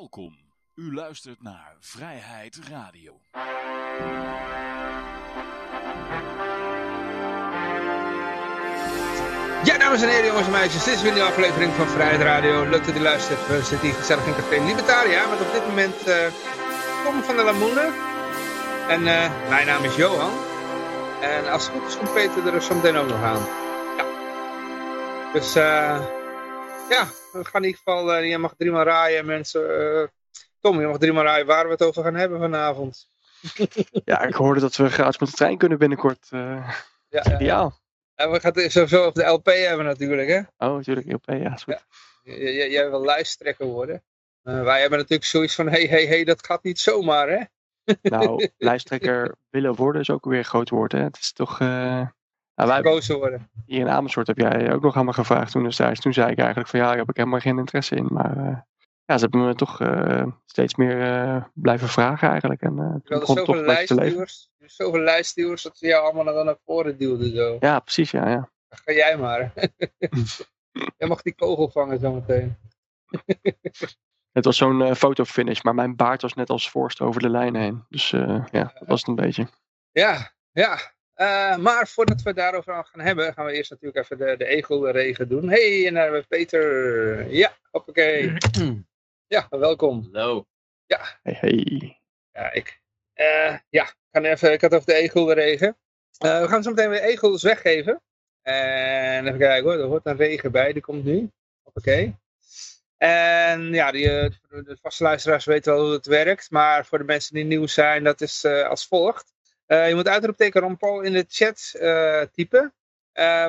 Welkom. U luistert naar Vrijheid Radio. Ja, dames en heren, jongens en meisjes, dit is weer een aflevering van Vrijheid Radio. Leuk dat u luistert. We zitten hier gezellig in Café Libertaria met op dit moment uh, Tom van der Lamoene. En uh, mijn naam is Johan. En als het goed is, komt Peter er zo meteen ook nog aan. Ja. Dus, uh, ja, we gaan in ieder geval, uh, je mag driemaal raaien, mensen. Tom, je mag driemaal raaien waar we het over gaan hebben vanavond. ja, ik hoorde dat we gratis met de trein kunnen binnenkort. ja, ja. Ideaal. En we gaan het sowieso op de LP hebben natuurlijk, hè? Oh, natuurlijk, LP, ja. ja. Jij wil lijsttrekker worden. Uh, wij hebben natuurlijk zoiets van, hé, hé, hé, dat gaat niet zomaar, hè? Nou, lijsttrekker willen worden is ook weer een groot woord, hè? Het is toch... Uh, nou, wij, Gekozen worden. Hier in Amersfoort heb jij ook nog aan me gevraagd toen destijds. Toen zei ik eigenlijk van, ja, daar heb ik helemaal geen interesse in. Maar uh, ja, ze hebben me toch steeds meer blijven vragen eigenlijk. En uh, toen begon toch te leven zoveel lijstduwers dat ze jou allemaal naar, naar voren duwden. Zo. Ja, precies, ja. ja. ga jij maar. jij mag die kogel vangen zometeen. het was zo'n fotofinish, maar mijn baard was net als voorst over de lijn heen. Dus ja, dat was het een beetje. Ja, ja. Uh, maar voordat we daarover gaan hebben, gaan we eerst natuurlijk even de, de egelregen doen. hey, en daar hebben we Peter. Ja, hoppakee. ja, welkom. Hallo. Ja. Hey, hey. Ja, ik. ja, gaan even, ik had over de egelregen. Uh, we gaan zo meteen weer egels weggeven. En even kijken hoor, er hoort een regen bij, die komt nu. Oké. En ja, die, eh, de vaste luisteraars weten wel hoe het werkt. Maar voor de mensen die nieuw zijn, dat is uh, als volgt. Uh, je moet uitroepteken Ron Paul in de chat typen.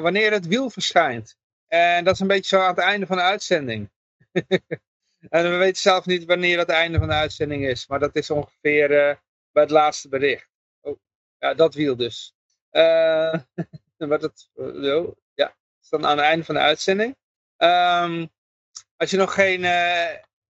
wanneer het wiel verschijnt. En dat is een beetje zo aan het einde van de uitzending. en we weten zelf niet wanneer het einde van de uitzending is. Maar dat is ongeveer bij het laatste bericht. Ja, dat wiel dus. Uh, wat het, zo, ja, is dan aan het einde van de uitzending. Um, als je nog geen uh,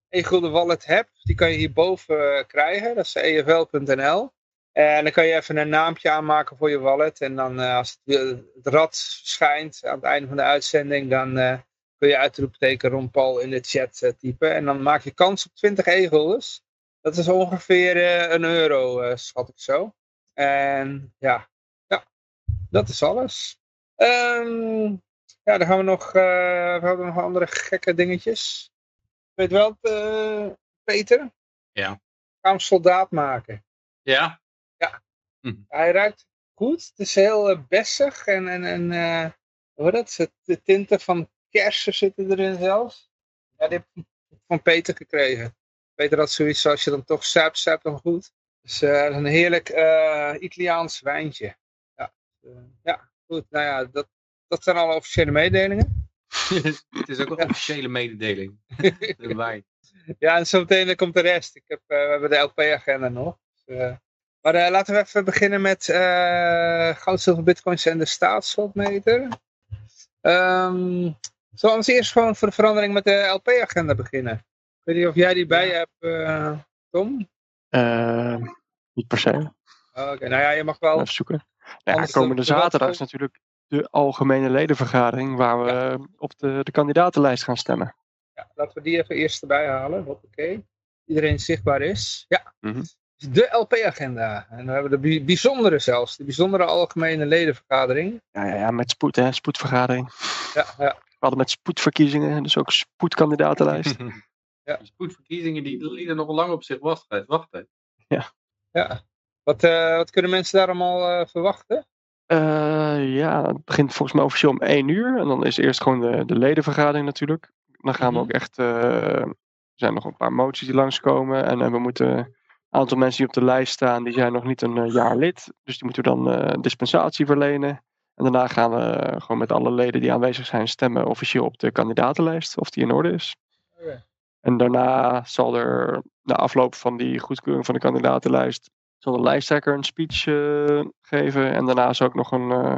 e-gulden wallet hebt, die kan je hierboven krijgen. Dat is efl.nl. En dan kan je even een naampje aanmaken voor je wallet. En dan uh, als het, het, rad schijnt aan het einde van de uitzending, dan uh, kun je uitroepteken Ron Paul in de chat typen. En dan maak je kans op 20 e-guldens. Dat is ongeveer een euro, schat ik zo. En ja, ja dat is alles. Um, ja, dan gaan we nog, uh, we hebben nog andere gekke dingetjes. Weet wel, uh, Peter? Ja. Gaan we soldaat maken. Ja? Ja. Hm. Hij ruikt goed. Het is heel uh, bessig en, en, en uh, hoe dat? De tinten van kersen zitten erin zelfs. Ja, die heb ik van Peter gekregen. Peter had zoiets als je dan toch suipt, suipt dan goed. Dus uh, een heerlijk Italiaans wijntje. Ja, uh, ja, goed. Nou ja, dat, dat zijn alle officiële mededelingen. het is ook een officiële mededeling. de wijn. Ja, en zometeen komt de rest. Ik heb, we hebben de LP-agenda nog. Dus, maar laten we even beginnen met goud, zilver, bitcoins en de staatsschuldmeter. Um, zullen we eerst gewoon voor de verandering met de LP-agenda beginnen? Ik weet niet of jij die bij hebt, Tom? Uh, niet per se. Oké, okay, nou ja, je mag wel... Even zoeken. Nou ja, komende zaterdag is natuurlijk de algemene ledenvergadering waar we ja. op de, de kandidatenlijst gaan stemmen. Ja, laten we die even eerst erbij halen. Oké. Iedereen zichtbaar is. Ja. Mm -hmm. De LP-agenda. En we hebben de bijzondere zelfs. De bijzondere algemene ledenvergadering. Ja, ja, ja met spoed, hè. Spoedvergadering. Ja, ja. We hadden met spoedverkiezingen, dus ook spoedkandidatenlijst. ja. Spoedverkiezingen die lieten nog lang op zich wachten. wachten. Ja. ja. Wat, uh, wat kunnen mensen daar allemaal uh, verwachten? Uh, ja, het begint volgens mij officieel om 1 uur. En dan is eerst gewoon de, de ledenvergadering natuurlijk. Dan gaan we ook echt... er zijn nog een paar moties die langskomen. En, en we moeten... Een aantal mensen die op de lijst staan, die zijn nog niet een jaar lid. Dus die moeten we dan dispensatie verlenen. En daarna gaan we gewoon met alle leden die aanwezig zijn stemmen officieel op de kandidatenlijst. Of die in orde is. Okay. En daarna zal er, na afloop van die goedkeuring van de kandidatenlijst, zal de lijsttrekker een speech uh, geven. En daarna is ook nog een, uh,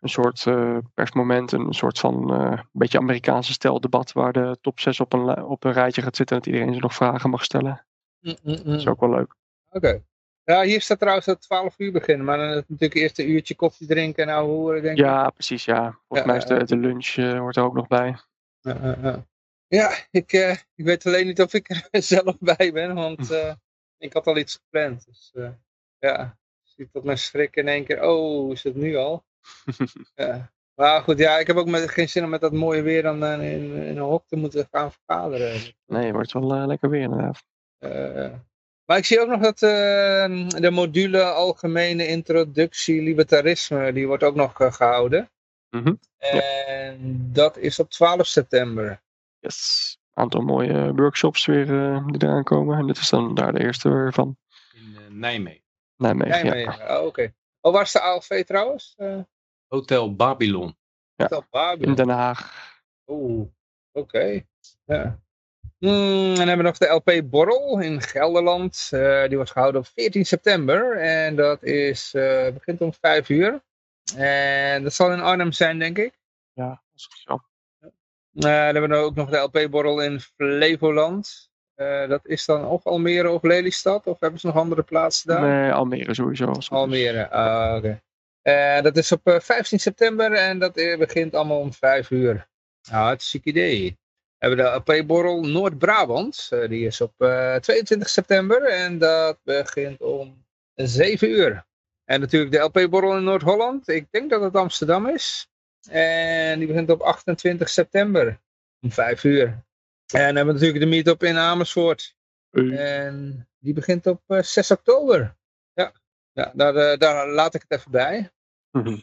een soort uh, persmoment, een soort van een beetje Amerikaanse stijl debat, waar de top 6 op een, op een rijtje gaat zitten en dat iedereen ze nog vragen mag stellen. Mm, mm, mm. Dat is ook wel leuk. Oké. Okay. Ja, hier staat trouwens dat 12 uur beginnen, maar dan is natuurlijk eerst een uurtje koffie drinken en nou horen, denk ik. Ja, precies, ja. Volgens ja, mij is de, de lunch hoort er ook nog bij. Ja, Ja, ik, eh, ik weet alleen niet of ik er zelf bij ben, want eh, ik had al iets gepland. Dus eh, ja, ik zie tot mijn schrik in één keer, oh, is het nu al? ja. Maar goed, ja, ik heb ook met, geen zin om met dat mooie weer dan eh, in, in een hok te moeten gaan vergaderen. Nee, het wordt wel eh, lekker weer inderdaad. Eh, maar ik zie ook nog dat eh, de module Algemene Introductie Libertarisme, die wordt ook nog eh, gehouden. Mhm. En dat is op 12 september. Yes. Een aantal mooie workshops weer eh, die eraan komen. En dit is dan daar de eerste van In Nijmegen. Nijmegen. Ja, Nijmegen. Oh, Oké. Oh, waar is de ALV trouwens? Eh Hotel Babylon. Ja. Hotel Babylon. In Den Haag. Oeh, oké. Ja. Hmm, en dan hebben we nog de LP Borrel in Gelderland. Eh, die wordt gehouden op 14 september. En dat is, eh, begint om 5 uur. En dat zal in Arnhem zijn, denk ik. Ja, dat is zo. Eh, dan hebben we ook nog de LP-borrel in Flevoland. Dat is dan of Almere of Lelystad? Of hebben ze nog andere plaatsen daar? Nee, Almere sowieso. Almere, ah, oké. Dat is op eh, 15 september en dat begint allemaal om 5 uur. Nou, hartstikke idee. We hebben de LP-borrel Noord-Brabant. Eh, die is op eh, 22 september en dat begint om 7 uur. En natuurlijk de LP-borrel in Noord-Holland. Ik denk dat het Amsterdam is. En die begint op 28 september om 5 uur. En dan hebben we natuurlijk de meetup in Amersfoort. Eh, En die begint op eh, 6 oktober. Ja, ja daar, eh, daar laat ik het even bij. mhm.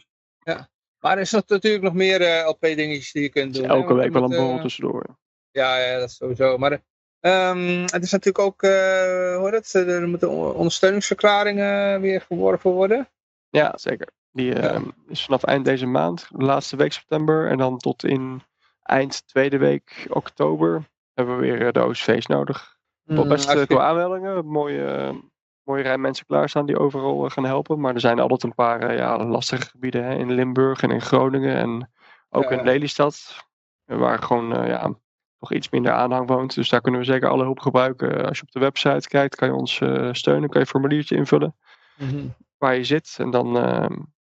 Maar er is natuurlijk nog meer eh, LP-dingetjes die je kunt doen. Elke week wel een borrel eh, tussendoor. Ja, ja, dat is sowieso. Maar ehm, het is natuurlijk ook, eh hoe heet het, er moeten on- ondersteuningsverklaringen weer geworven worden. Ja, zeker. Die eh, Ja. is vanaf eind deze maand, de laatste week september. En dan tot in eind tweede week oktober hebben we weer eh, de OSV's nodig. Best Mm, eh, als veel je- aanmeldingen. Mooie, eh, mooie rij mensen klaarstaan die overal eh, gaan helpen. Maar er zijn altijd een paar eh, ja, lastige gebieden hè, in Limburg en in Groningen. En ook Ja. in Lelystad. eh, Waar gewoon eh, ja, nog iets minder aanhang woont. Dus daar kunnen we zeker alle hulp gebruiken. Als je op de website kijkt, kan je ons eh, steunen. Kan je een formuliertje invullen Mhm. waar je zit. En dan eh,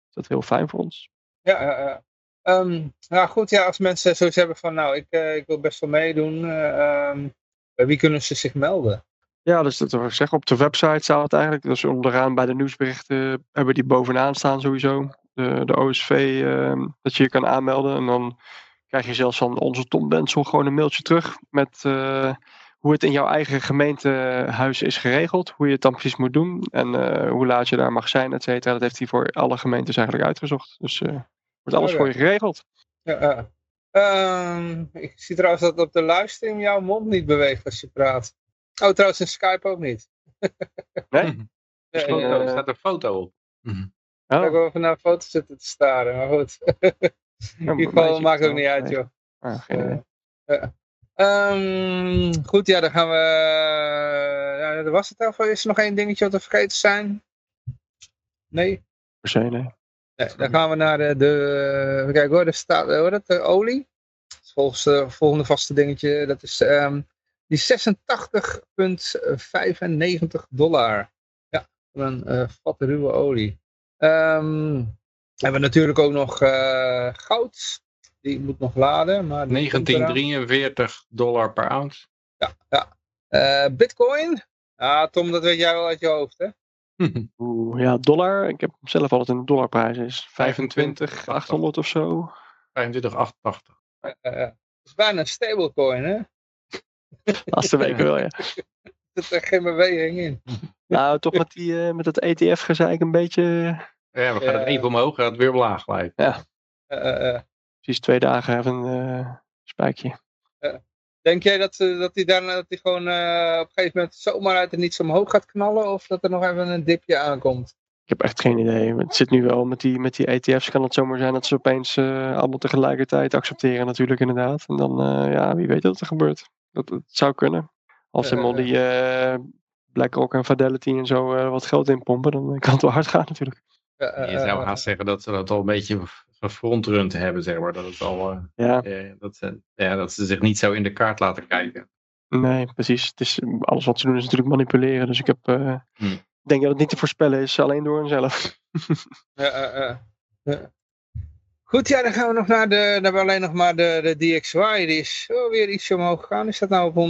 is dat heel fijn voor ons. Ja. Ehm, nou goed, ja, als mensen zoiets hebben van, nou, ik, eh, ik wil best wel meedoen. eh, ehm, bij wie kunnen ze zich melden? Ja, dus dat wil ik zeggen. Op de website staat het eigenlijk. Dus onderaan bij de nieuwsberichten hebben die bovenaan staan sowieso. De, de OSV, ehm, dat je je kan aanmelden. En dan krijg je zelfs van onze Tom Bensel gewoon een mailtje terug. Met eh, hoe het in jouw eigen gemeentehuis is geregeld. Hoe je het dan precies moet doen. En eh, hoe laat je daar mag zijn, et cetera. Dat heeft hij voor alle gemeentes eigenlijk uitgezocht. Dus eh wordt alles Oké. voor je geregeld. Ja. Ehm, ik zie trouwens dat op de livestream jouw mond niet beweegt als je praat. Oh, trouwens in Skype ook niet. Nee? Mhm. Nee, Foto. nee, Er staat een foto op. Mhm. Ik Oh, heb even naar een foto zitten te staren, maar goed. In ieder geval maakt ook niet uit, joh. Ah, geen. Ja. Ehm, goed, ja, dan gaan we... Ja, dat was het al. Is er nog één dingetje wat we vergeten zijn? Nee? Per se, nee. Nee, dan gaan we naar de, kijken hoor, er staat, hoor dat, de olie. Volgens het volgende vaste dingetje, dat is ehm, die 86,95 dollar. Ja, een eh, vat ruwe olie. Ehm hebben we natuurlijk ook nog eh, goud. Die moet nog laden. Maar die komt eraan. 1943 dollar per ounce. Eh, Bitcoin. Ah, Tom, dat weet jij wel uit je hoofd, hè? Oeh, ja, dollar. Ik heb zelf altijd in de dollarprijs. Is 25, 25, 800 of zo. 25,88. Eh, eh, het is bijna een stablecoin, hè? Laatste weken wel, ja. Er zit er geen beweging in. Nou, toch met, die, eh, met het ETF-gezeik een beetje... Ja, we gaan Ja. het even omhoog, gaat het weer omlaag gelijk. Eh, eh, eh. Precies twee dagen even een eh, spijkje. Denk jij dat, eh, dat hij daarna dat hij gewoon eh, op een gegeven moment zomaar uit het niets omhoog gaat knallen? Of dat er nog even een dipje aankomt? Ik heb echt geen idee. Het zit nu wel met die, met die ETF's. Kan het zomaar zijn dat ze opeens eh, allemaal tegelijkertijd accepteren natuurlijk inderdaad. En dan, eh, ja, wie weet wat er gebeurt. Dat, dat zou kunnen. Als Eh, helemaal die eh, BlackRock en Fidelity en zo eh, wat geld inpompen, dan kan het wel hard gaan natuurlijk. Eh, eh, Je zou eh, haast zeggen dat ze dat al een beetje gefrontrund hebben, zeg maar. Dat, het al, eh, Ja, eh, dat, ze, ja, dat ze zich niet zo in de kaart laten kijken. nee, precies. Het is, alles wat ze doen is natuurlijk manipuleren. Dus ik heb, eh, Hm. ik denk dat het niet te voorspellen is, alleen door henzelf. eh, eh, eh. Goed, ja, dan gaan we nog naar de, dan hebben we alleen nog maar de, de DXY, die is oh, weer iets omhoog gegaan. Die staat nou op 104,97,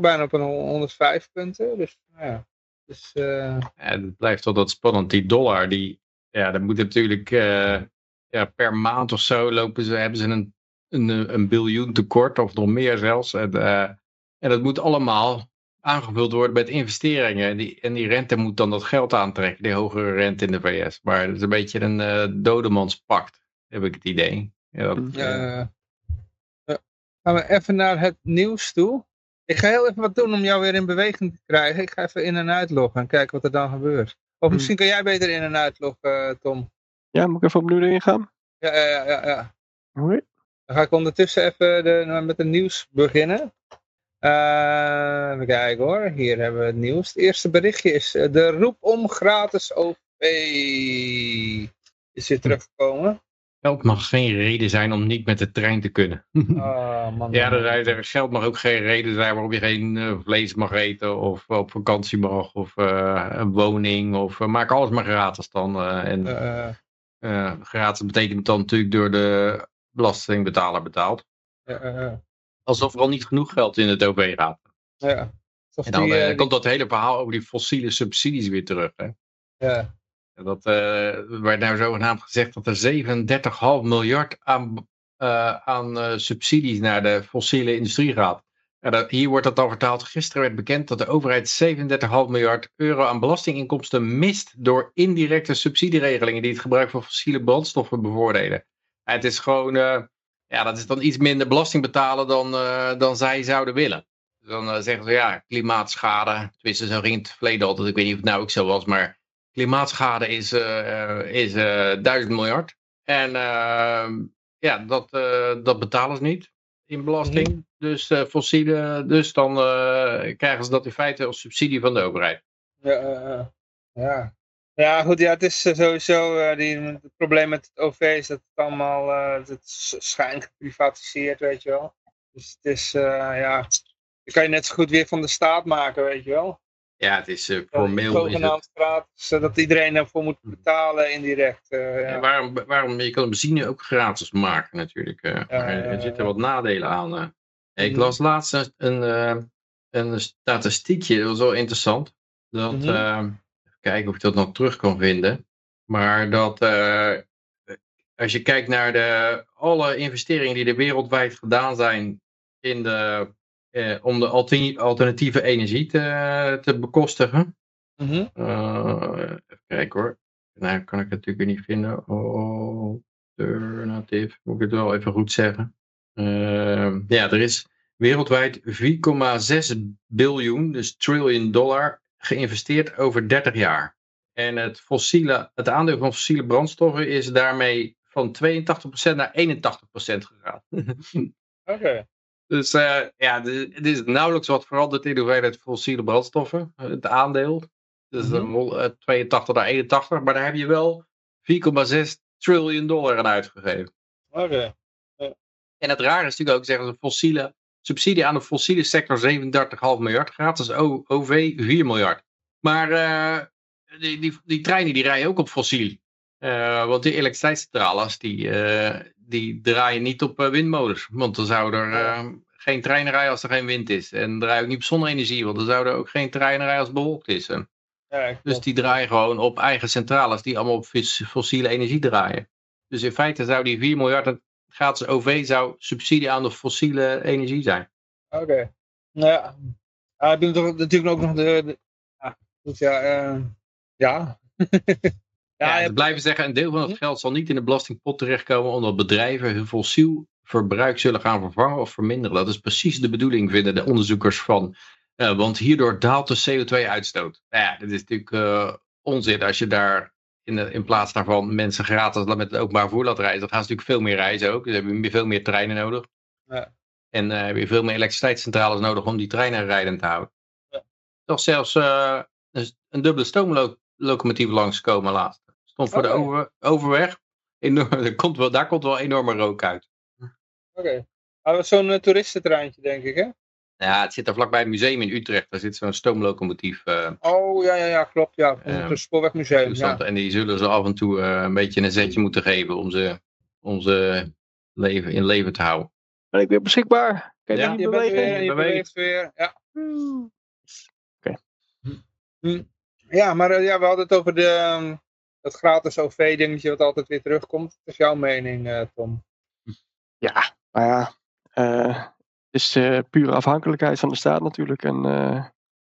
bijna op een 105 punten. Dus, nou ja. Dus, eh, Ja, het blijft dat spannend. Die dollar, die, ja, dat moet natuurlijk eh, ja, per maand of zo lopen ze, hebben ze een, een, een biljoen tekort, of nog meer zelfs. En, eh, en dat moet allemaal aangevuld worden met investeringen. En die, en die rente moet dan dat geld aantrekken, die hogere rente in de VS. Maar het is een beetje een eh dodemanspact, heb ik het idee. Ja, dat, ja. gaan we even naar het nieuws toe. Ik ga heel even wat doen om jou weer in beweging te krijgen. Ik ga even in en uitloggen en kijken wat er dan gebeurt. Of Hmm. misschien kan jij beter in en uitloggen, eh, Tom. Ja, moet ik even opnieuw erin gaan? Ja, ja, ja, ja. Dan ga ik ondertussen even de, met het nieuws beginnen. Eh, even kijken hoor. Hier hebben we het nieuws. Het eerste berichtje is eh, de roep om gratis OV. Is weer teruggekomen. Geld mag geen reden zijn om niet met de trein te kunnen. Oh, man. Ja, er, er, geld mag ook geen reden zijn waarom je geen eh, vlees mag eten of op vakantie mag of eh, een woning of eh, maak alles maar gratis dan. en gratis betekent dan natuurlijk door de belastingbetaler betaald. Alsof er al niet genoeg geld in het OV gaat. ja. En dan die- komt dat hele verhaal over die fossiele subsidies weer terug. Hè? ja. En Dat eh, werd nou zogenaamd gezegd dat er 37,5 miljard aan, eh, aan eh, subsidies naar de fossiele industrie gaat. Ja, dat, hier wordt dat dan vertaald. Gisteren werd bekend dat de overheid 37,5 miljard euro aan belastinginkomsten mist door indirecte subsidieregelingen die het gebruik van fossiele brandstoffen bevoordelen. Ja, het is gewoon, ja, dat is dan iets minder belasting betalen dan, dan zij zouden willen. Dus dan zeggen ze ja, klimaatschade. Tenminste, zo ging het in het verleden altijd. Ik weet niet of het nou ook zo was, maar klimaatschade is, eh, is eh, 1000 miljard. En eh, ja, dat, eh, dat betalen ze niet in belasting. Dus eh, fossiele, dus dan krijgen ze dat in feite als subsidie van de overheid. Ja, ja. ja, goed, ja, het is sowieso die, het probleem met het OV is dat het allemaal eh, het geprivatiseerd, weet je wel. Dus het is, ja, dan kan je net zo goed weer van de staat maken, weet je wel. Ja, het is eh, Ja, formeel. Is het, Zogenaamd gratis, zodat iedereen ervoor moet betalen indirect. eh, ja. en waarom, waarom, je kan benzine ook gratis maken natuurlijk. eh. Maar er ja, zitten ja. wat nadelen aan. eh. Ik Mhm. las laatst een, een, eh, een statistiekje, dat was wel interessant. Dat, Mhm. eh, even kijken of ik dat nog terug kan vinden. Maar dat eh, als je kijkt naar de, alle investeringen die er wereldwijd gedaan zijn in de, eh, om de alter- alternatieve energie te, te bekostigen. Eh, even kijken hoor. Nou kan ik het natuurlijk weer niet vinden. Alternative, moet ik het wel even goed zeggen. Eh, ja, er is wereldwijd 4,6 biljoen, dus trillion dollar, geïnvesteerd over 30 jaar. En het, fossiele, het aandeel van fossiele brandstoffen is daarmee van 82% naar 81% gegaan. Oké. Dus eh, ja, het is nauwelijks wat veranderd in de hoeveelheid fossiele brandstoffen, eh, het aandeel. Dus rol- eh, 82 naar 81, maar daar heb je wel 4,6 triljoen dollar aan uitgegeven. Oké. En het rare is natuurlijk ook, zeggen ze, fossiele, subsidie aan de fossiele sector 37,5 miljard, gratis OV 4 miljard. Maar eh, die, die, die treinen die rijden ook op fossiel. Eh, want die elektriciteitscentrales die, eh, die draaien niet op eh, windmolens. Want dan zou er eh, geen treinen rijden als er geen wind is. En draaien ook niet op zonne-energie, want dan zouden er ook geen treinen rijden als het bewolkt is. En Ja, dus die draaien gewoon op eigen centrales die allemaal op fos- fossiele energie draaien. Dus in feite zou die 4 miljard aan gratis OV zou subsidie aan de fossiele energie zijn. Oké. Nou ja. Ah, heb je toch natuurlijk ook nog de... de ja, ja. Ja, ja, blijven zeggen, een deel van het geld zal niet in de belastingpot terechtkomen omdat bedrijven hun fossiel verbruik zullen gaan vervangen of verminderen. Dat is precies de bedoeling, vinden de onderzoekers van. Eh, want hierdoor daalt de CO2-uitstoot. Nou ja, dat is natuurlijk eh, onzin als je daar in, de- in plaats daarvan mensen gratis met het openbaar vervoer laat reizen. Dan gaan ze natuurlijk veel meer reizen ook. Dus hebben we veel meer treinen nodig. Ja. En heb je veel meer elektriciteitscentrales nodig om die treinen rijdend te houden. Ja. Toch zelfs een, een dubbele stoomlocomotief langskomen laatst. Stond voor de over, overweg. Enorm, er komt wel, daar komt wel enorme rook uit. Oké. Ah, dat was zo'n eh, toeristentreintje, denk ik, hè? Ja, het zit er vlakbij het museum in Utrecht. Daar zit zo'n stoomlocomotief. eh, Oh, ja, ja, ja, klopt. Ja, van het Spoorwegmuseum. Ja. En die zullen ze af en toe eh, een beetje een zetje moeten geven om ze, om ze leven, in leven te houden. Ben ik weer beschikbaar? Kan je Ja, Je bent weer, je Beweegt. beweegt weer. Ja. Oké. Hm. Ja, maar ja, we hadden het over de, ehm, dat gratis OV-dingetje wat altijd weer terugkomt. Wat is jouw mening, eh, Tom? Ja, maar ja. eh, het is eh, pure afhankelijkheid van de staat natuurlijk. En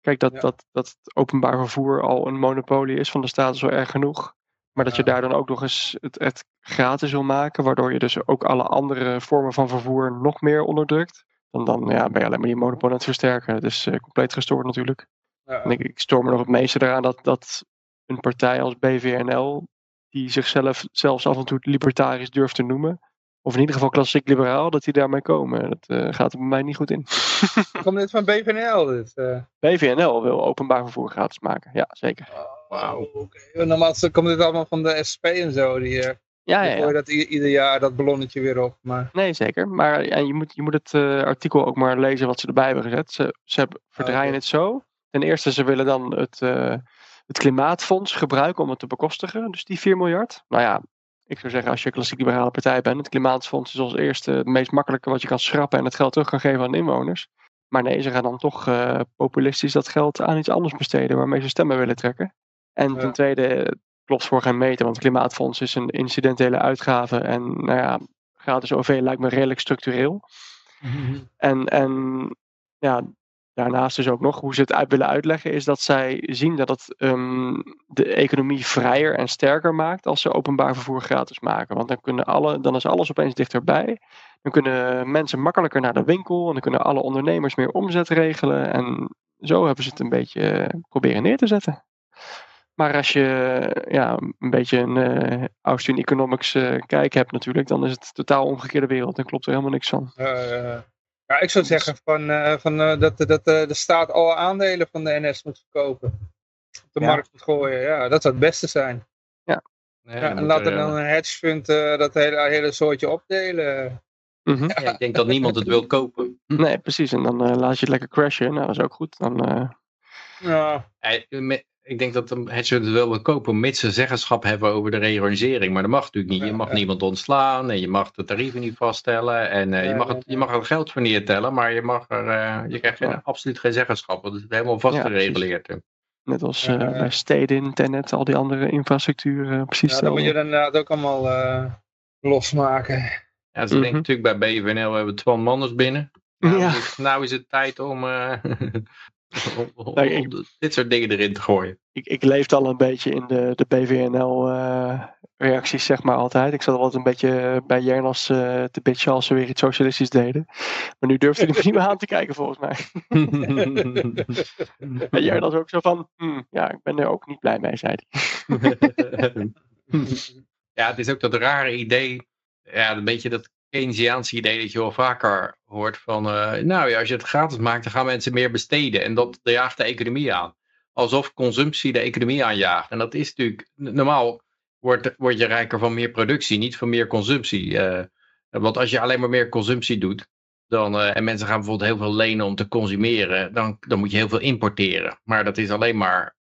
kijk, dat, Ja. dat, dat het openbaar vervoer al een monopolie is van de staat is wel erg genoeg. Maar dat je daar dan ook nog eens het, het gratis wil maken, waardoor je dus ook alle andere vormen van vervoer nog meer onderdrukt. Dan, dan ja, ben je alleen maar die monopolie aan het versterken. Het is eh, compleet gestoord natuurlijk. Ja. En ik, ik stoor me nog het meeste eraan dat, dat een partij als BVNL, die zichzelf zelfs af en toe libertarisch durft te noemen, of in ieder geval klassiek liberaal, dat die daarmee komen. Dat eh, gaat er bij mij niet goed in. Komt dit van BVNL? Dit, eh? BVNL wil openbaar vervoer gratis maken. Ja, zeker. Wauw. Oh, oké. Normaal komt dit allemaal van de SP en zo. Die, eh Ja, ja, ja. dat i- ieder jaar dat ballonnetje weer op. Maar Nee, zeker. Maar en je, moet, je moet het artikel ook maar lezen wat ze erbij hebben gezet. Ze, ze hebben- verdraaien het zo. Ten eerste, ze willen dan het, het klimaatfonds gebruiken om het te bekostigen. Dus die 4 miljard. Nou ja, ik zou zeggen, als je een klassiek liberale partij bent, het klimaatfonds is als eerste het meest makkelijke wat je kan schrappen en het geld terug kan geven aan de inwoners. Maar nee, ze gaan dan toch eh, populistisch dat geld aan iets anders besteden waarmee ze stemmen willen trekken. En ten tweede, klopt voor geen meter, want het klimaatfonds is een incidentele uitgave. En nou ja, gratis OV lijkt me redelijk structureel. En, en ja, daarnaast dus ook nog, hoe ze het uit willen uitleggen, is dat zij zien dat het ehm, de economie vrijer en sterker maakt als ze openbaar vervoer gratis maken. Want dan, kunnen alle, dan is alles opeens dichterbij. Dan kunnen mensen makkelijker naar de winkel en dan kunnen alle ondernemers meer omzet regelen. En zo hebben ze het een beetje eh, proberen neer te zetten. Maar als je ja, een beetje een eh Austrian Economics eh, kijk hebt natuurlijk, dan is het totaal omgekeerde wereld en klopt er helemaal niks van. eh, ja, ik zou zeggen van, eh, van, eh, dat, dat eh, de staat alle aandelen van de NS moet verkopen. Op de Ja. markt moet gooien. Ja, dat zou het beste zijn. Ja, Ja, dan en laat dan een hedge fund eh, dat hele, hele soortje opdelen. Mhm. ja, ik denk dat niemand het wil kopen. Nee, precies. En dan eh, laat je het lekker crashen. Nou, dat is ook goed. Dan, eh, Ja, me- Ik denk dat de fund het wel wil kopen, mits ze zeggenschap hebben over de reorganisering. Maar dat mag natuurlijk niet. Je mag ja. niemand ontslaan en je mag de tarieven niet vaststellen. En eh, Ja, je, mag het, je mag er geld voor neertellen, maar je, mag er, eh, je krijgt geen, absoluut geen zeggenschap. Want het is helemaal vastgereguleerd. net als Ja, eh, ja. bij steden, Tenet, al die andere infrastructuur. precies ja dat moet je dan inderdaad ook allemaal eh, losmaken. Ja, ze Mhm. denken natuurlijk bij BVNL, we hebben Twan Manders binnen. Nou, Ja. nou is het tijd om, eh, om- om- Nee, ik- om dit soort dingen erin te gooien. Ik, ik leefde al een beetje in de, de BVNL-reacties, zeg maar altijd. Ik zat altijd een beetje bij Jernas eh, te bitchen als ze weer iets socialistisch deden. Maar nu durfde ik er niet meer aan te kijken, volgens mij. En Jernas ook zo van, "Hmm, ja, ik ben er ook niet blij mee, zei hij. ja, het is ook dat rare idee, ja, een beetje dat Keynesiaanse idee dat je wel vaker hoort van, eh, nou ja, als je het gratis maakt, dan gaan mensen meer besteden en dat jaagt de economie aan. Alsof consumptie de economie aanjaagt. En dat is natuurlijk, normaal wordt, word je rijker van meer productie, niet van meer consumptie. Eh, want als je alleen maar meer consumptie doet, dan, eh, en mensen gaan bijvoorbeeld heel veel lenen om te consumeren, dan, dan moet je heel veel importeren. Maar dat is alleen maar,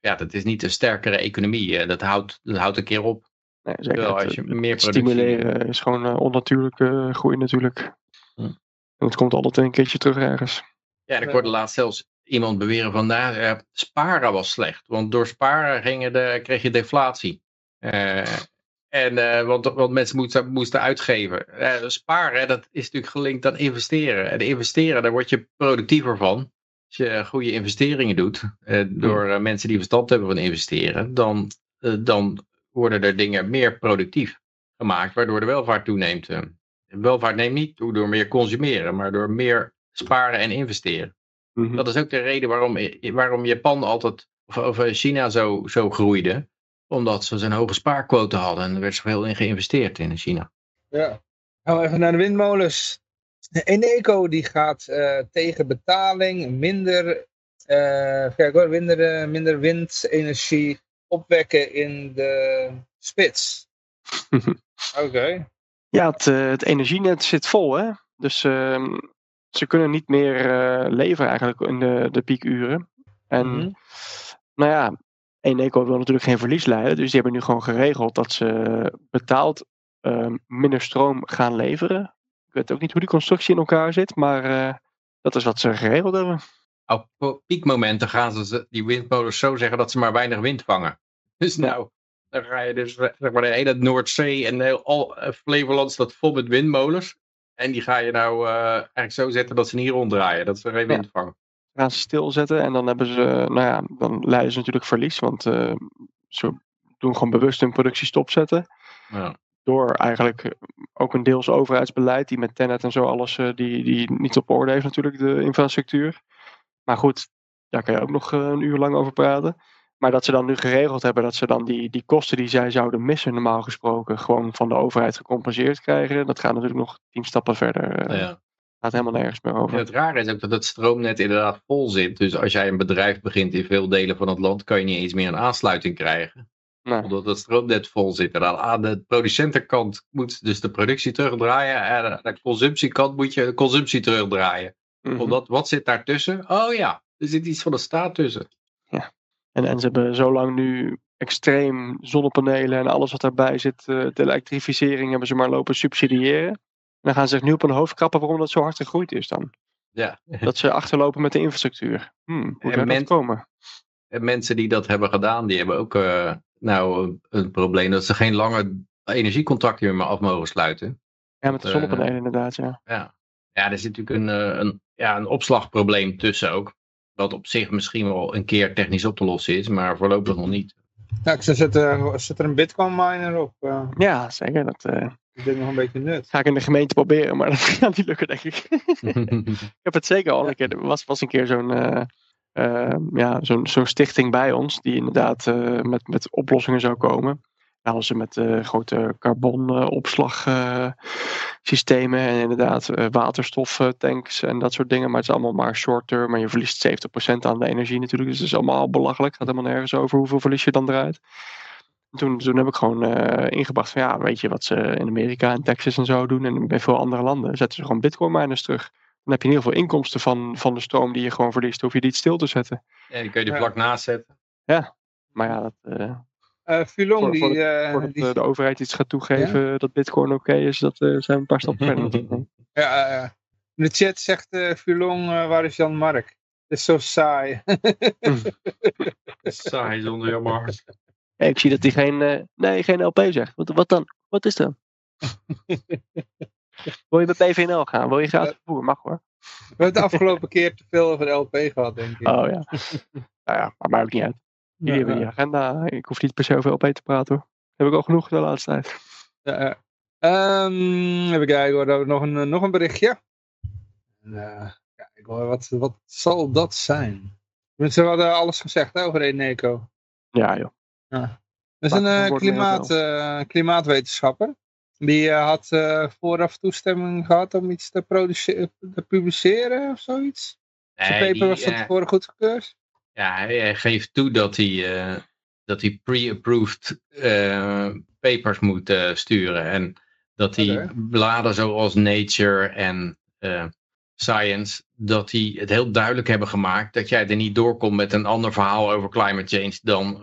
ja, dat is niet een sterkere economie. Dat, houdt, dat houdt een keer op. Nee, zeker. Als je het meer stimuleren is gewoon eh, onnatuurlijke groei natuurlijk. Hm. En het komt altijd een keertje terug ergens. Ja, en ik hoorde laatst zelfs iemand beweren van, nou, eh, sparen was slecht. Want door sparen gingen de, kreeg je deflatie. Eh, en, eh, want, want mensen moesten, moesten uitgeven. Eh, sparen, dat is natuurlijk gelinkt aan investeren. En investeren, daar word je productiever van. Als je goede investeringen doet, eh, door mensen die verstand hebben van investeren, dan, dan worden er dingen meer productief gemaakt, waardoor de welvaart toeneemt. Eh, De welvaart neemt niet toe door meer consumeren, maar door meer sparen en investeren. Mhm. Dat is ook de reden waarom, waarom Japan altijd, of, of eh, China zo, zo groeide. Omdat ze zo'n hoge spaarquote hadden en er werd zoveel in geïnvesteerd in China. Ja. Gaan we even naar de windmolens. Eneco die gaat eh, tegen betaling minder, eh, kijk hoor, minder, eh, minder windenergie opwekken in de spits. Oké. Ja, het, eh, het energienet zit vol, hè. Dus ehm, ze kunnen niet meer eh, leveren eigenlijk in de, de piekuren. En Mhm. nou ja, Eneco wil natuurlijk geen verlies leiden. Dus die hebben nu gewoon geregeld dat ze betaald eh, minder stroom gaan leveren. Ik weet ook niet hoe die constructie in elkaar zit, maar eh, dat is wat ze geregeld hebben. Op piekmomenten gaan ze die windmolens zo zeggen dat ze maar weinig wind vangen. Dus nou, dan ga je dus zeg maar de hele Noordzee en heel, al eh, Flevoland staat vol met windmolens. En die ga je nou eh, eigenlijk zo zetten dat ze niet ronddraaien, dat ze geen wind vangen. gaan ze stilzetten en dan hebben ze, nou ja, dan leiden ze natuurlijk verlies, want eh, ze doen gewoon bewust hun productie stopzetten. Ja. Door eigenlijk eh, ook een deels overheidsbeleid, die met Tenet en zo alles, eh, die, die niet op orde heeft natuurlijk, de infrastructuur. Maar goed, daar kan je ook nog eh, een uur lang over praten. Maar dat ze dan nu geregeld hebben dat ze dan die, die kosten die zij zouden missen, normaal gesproken, gewoon van de overheid gecompenseerd krijgen. Dat gaat natuurlijk nog tien stappen verder. eh, Ja. Gaat helemaal nergens meer over. Het rare is ook dat het stroomnet inderdaad vol zit. Dus als jij een bedrijf begint in veel delen van het land, kan je niet eens meer een aansluiting krijgen. Omdat het stroomnet vol zit. En aan, aan de producentenkant moet dus de productie terugdraaien. En aan de consumptiekant moet je de consumptie terugdraaien. Mhm. Omdat, wat zit daartussen? Oh ja, er zit iets van de staat tussen. En, en ze hebben zo lang nu extreem zonnepanelen en alles wat daarbij zit, eh, de elektrificering hebben ze maar lopen subsidiëren. En dan gaan ze zich nu op hun hoofd krappen waarom dat zo hard gegroeid is dan. Ja. Dat ze achterlopen met de infrastructuur. Hmm, hoe En men- komen? En mensen die dat hebben gedaan, die hebben ook eh, nou een, een probleem dat ze geen lange energiecontracten meer af mogen sluiten. Ja, met de eh, zonnepanelen inderdaad, ja. Ja, ja er zit natuurlijk een, eh, een, ja, een opslagprobleem tussen ook. Wat op zich misschien wel een keer technisch op te lossen is, maar voorlopig nog niet. Ja, ik zou zetten, zet er een bitcoin miner op. eh Ja, zeker. Dat eh, ik denk nog een beetje nut. ga ik in de gemeente proberen, maar dat gaat niet lukken, denk ik. Ik heb het zeker al een keer. Er was, was een keer zo'n ja, zo'n zo'n stichting bij ons. Die inderdaad eh, met, met oplossingen zou komen. Hadden ze met eh, grote carbonopslagsystemen. en inderdaad eh, waterstoftanks en dat soort dingen. Maar het is allemaal maar short term. Maar je verliest 70% aan de energie natuurlijk. Dus het is allemaal belachelijk. Het gaat helemaal nergens over hoeveel verlies je dan eruit. En Toen, toen heb ik gewoon eh, ingebracht van ja, weet je wat ze in Amerika en Texas en zo doen. En bij veel andere landen zetten ze gewoon bitcoin miners terug. Dan heb je in ieder geval inkomsten van, van de stroom die je gewoon verliest. Hoef je die niet stil te zetten. Ja, die kun je er Ja. vlak naast zetten. Maar ja, dat, Fulong, Voor- die, voor eh, voordat die eh, de overheid iets gaat toegeven dat bitcoin oké is, dat eh, zijn we een paar stappen verder. Ja, in de chat zegt eh Fulong, eh, waar is Jan Mark? Het is zo saai. Saai zonder jammer. Ja, ik zie dat hij geen, eh, nee, geen LP zegt. Wat, wat dan? Wat is dat? Wil je bij PVNL gaan? Wil je gratis vervoer? Mag hoor. We hebben de afgelopen keer te veel over de LP gehad, denk ik. Oh ja. nou ja, maar maakt ook niet uit. Jullie Ja, hebben die ja. agenda. Ik hoef niet per se over LP te praten hoor. Heb ik al genoeg de laatste tijd. Ja, ja. Ehm, even kijken hoor, nog een, eh, nog een berichtje. Eh, kijk hoor, wat, wat zal dat zijn? Mensen hadden alles gezegd hè, over Eneco. Ja joh. Dat is een eh, meer klimaat, eh, klimaatwetenschapper. Die eh, had eh, vooraf toestemming gehad om iets te, produce- te publiceren of zoiets. Zijn Nee, paper was van eh, tevoren goedgekeurd. Ja, hij, geeft toe dat hij, eh, dat hij pre-approved eh, papers moet eh, sturen. En dat hij bladen zoals Nature en Science, dat die het heel duidelijk hebben gemaakt dat jij er niet doorkomt met een ander verhaal over climate change dan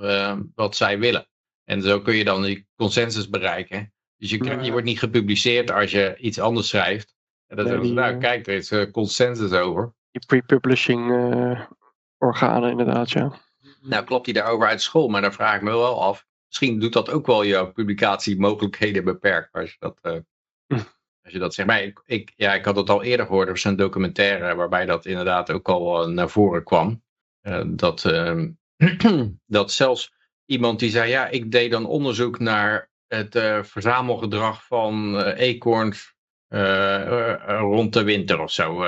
wat zij willen. En zo kun je dan die consensus bereiken. Dus je, je wordt niet gepubliceerd als je iets anders schrijft. En dan Nee, die, nou kijk, er is consensus over. Die pre-publishing organen inderdaad ja. Nou klopt hij daarover uit school, maar dan vraag ik me wel af. Misschien doet dat ook wel jouw publicatiemogelijkheden beperkt als je dat, eh, Hm. als je dat zegt. Maar ik, ik, ja, ik had het al eerder gehoord, er was een documentaire waarbij dat inderdaad ook al eh, naar voren kwam. Eh, dat, ehm, dat zelfs iemand die zei, ja, ik deed dan onderzoek naar het verzamelgedrag van eekhoorns rond de winter of zo.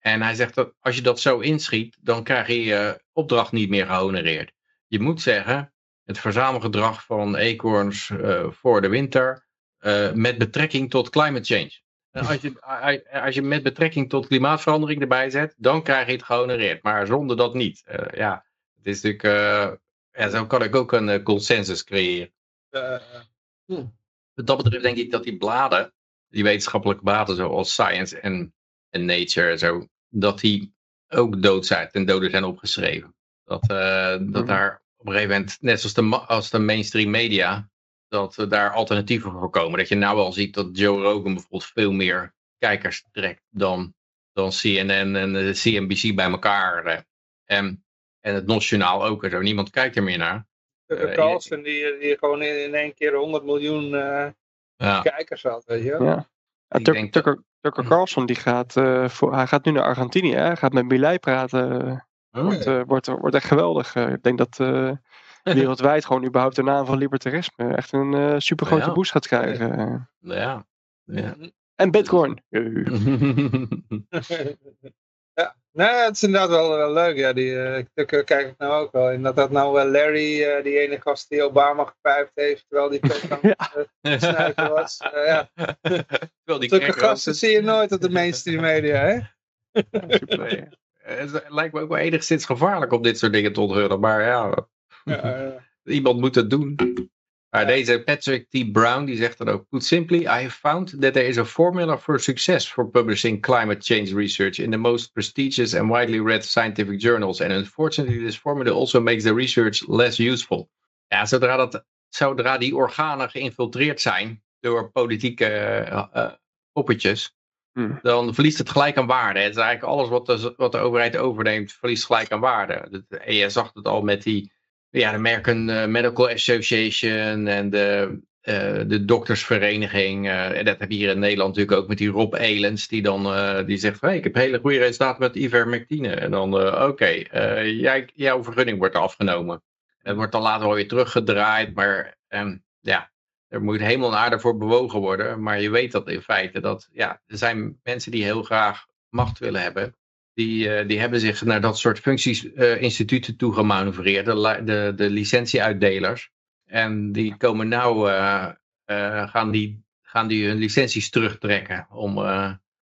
Eh. En hij zegt dat als je dat zo inschiet, dan krijg je je opdracht niet meer gehonoreerd. Je moet zeggen, het verzamelgedrag van eekhoorns eh, voor de winter eh, met betrekking tot climate change. En als, je, als je met betrekking tot klimaatverandering erbij zet, dan krijg je het gehonoreerd. Maar zonder dat niet. Eh, ja, het is natuurlijk, eh, ja, zo kan ik ook een eh, consensus creëren. Eh, Wat dat betreft denk ik dat die bladen, die wetenschappelijke bladen zoals Science en en Nature en zo, dat die ook dood zijn, ten dode zijn opgeschreven. Dat, eh, dat Mhm. daar op een gegeven moment, net zoals de, als de mainstream media, dat er daar alternatieven voor komen. Dat je nou al ziet dat Joe Rogan bijvoorbeeld veel meer kijkers trekt dan, dan CNN en de CNBC bij elkaar. eh. En, en het Nationaal ook en zo. Niemand kijkt er meer naar. Tucker Eh, Carlson die, die gewoon in, in één keer 100 miljoen eh, Ja, kijkers had, weet je wel. Ja. Ja, Ik Tuck- denk dat- Tucker, Tucker Carlson die gaat, eh, voor, hij gaat nu naar Argentinië. Hè? Hij gaat met Milei praten. Oh. Wordt, eh, wordt, wordt echt geweldig. Eh, ik denk dat eh, wereldwijd gewoon überhaupt de naam van libertarisme echt een super grote Ja. boost gaat krijgen. ja. ja. En Bitcoin. Eh, nee, het is inderdaad wel, wel leuk. Ja, die eh, Tucker kijk ik nou ook wel. En dat dat nou wel Larry, eh, die ene gast die Obama gepijpt heeft, terwijl die toch aan het eh, was. Eh, ja. Terwijl die Zulke gasten zie je nooit op de mainstream media, hè? Nee. Het lijkt me ook wel enigszins gevaarlijk om dit soort dingen te onthullen. Maar ja, Ja, eh, iemand moet het doen. Maar deze Patrick T. Brown die zegt dan ook. Put simply, I have found that there is a formula for success for publishing climate change research in the most prestigious and widely read scientific journals. And unfortunately, this formula also makes the research less useful. Ja, zodra, dat, zodra die organen geïnfiltreerd zijn door politieke eh, eh, poppetjes, Hmm. dan verliest het gelijk aan waarde. Het is eigenlijk alles wat de, wat de overheid overneemt, verliest gelijk aan waarde. Dat- En je zag het al met die, ja, de American eh, Medical Association en de, eh, de doktersvereniging. eh, en dat heb je hier in Nederland natuurlijk ook met die Rob Elens, die dan die zegt van, ik heb hele goede resultaten met ivermectine. En dan, oké, jouw vergunning wordt afgenomen. Het wordt dan later weer teruggedraaid, maar ehm, ja, er moet hemel en aarde voor bewogen worden. Maar je weet dat in feite dat ja, er zijn mensen die heel graag macht willen hebben. Die, eh, die hebben zich naar dat soort functies, eh, instituten toe gemanoeuvreerd. De, de, de licentieuitdelers. En die komen nou, eh, gaan, die, gaan die hun licenties terugtrekken om,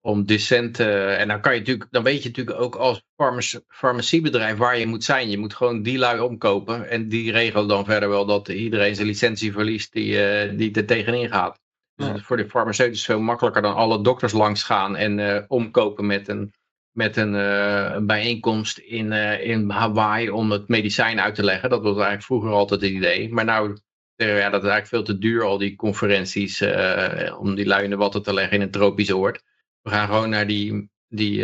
om decent... en dan, kan je natuurlijk, dan weet je natuurlijk ook als farmace- farmaciebedrijf waar je moet zijn. Je moet gewoon die lui omkopen. En die regelen dan verder wel dat iedereen zijn licentie verliest die, eh, die er tegenin gaat. Dus Ja. is voor de farmaceut veel makkelijker dan alle dokters langs gaan en omkopen met een, met een, eh, een bijeenkomst in, eh, in Hawaii om het medicijn uit te leggen. Dat was eigenlijk vroeger altijd het idee. Maar nou, eh, ja, dat is eigenlijk veel te duur, al die conferenties, om die lui in de watten te leggen in een tropisch oord. We gaan gewoon naar die, die,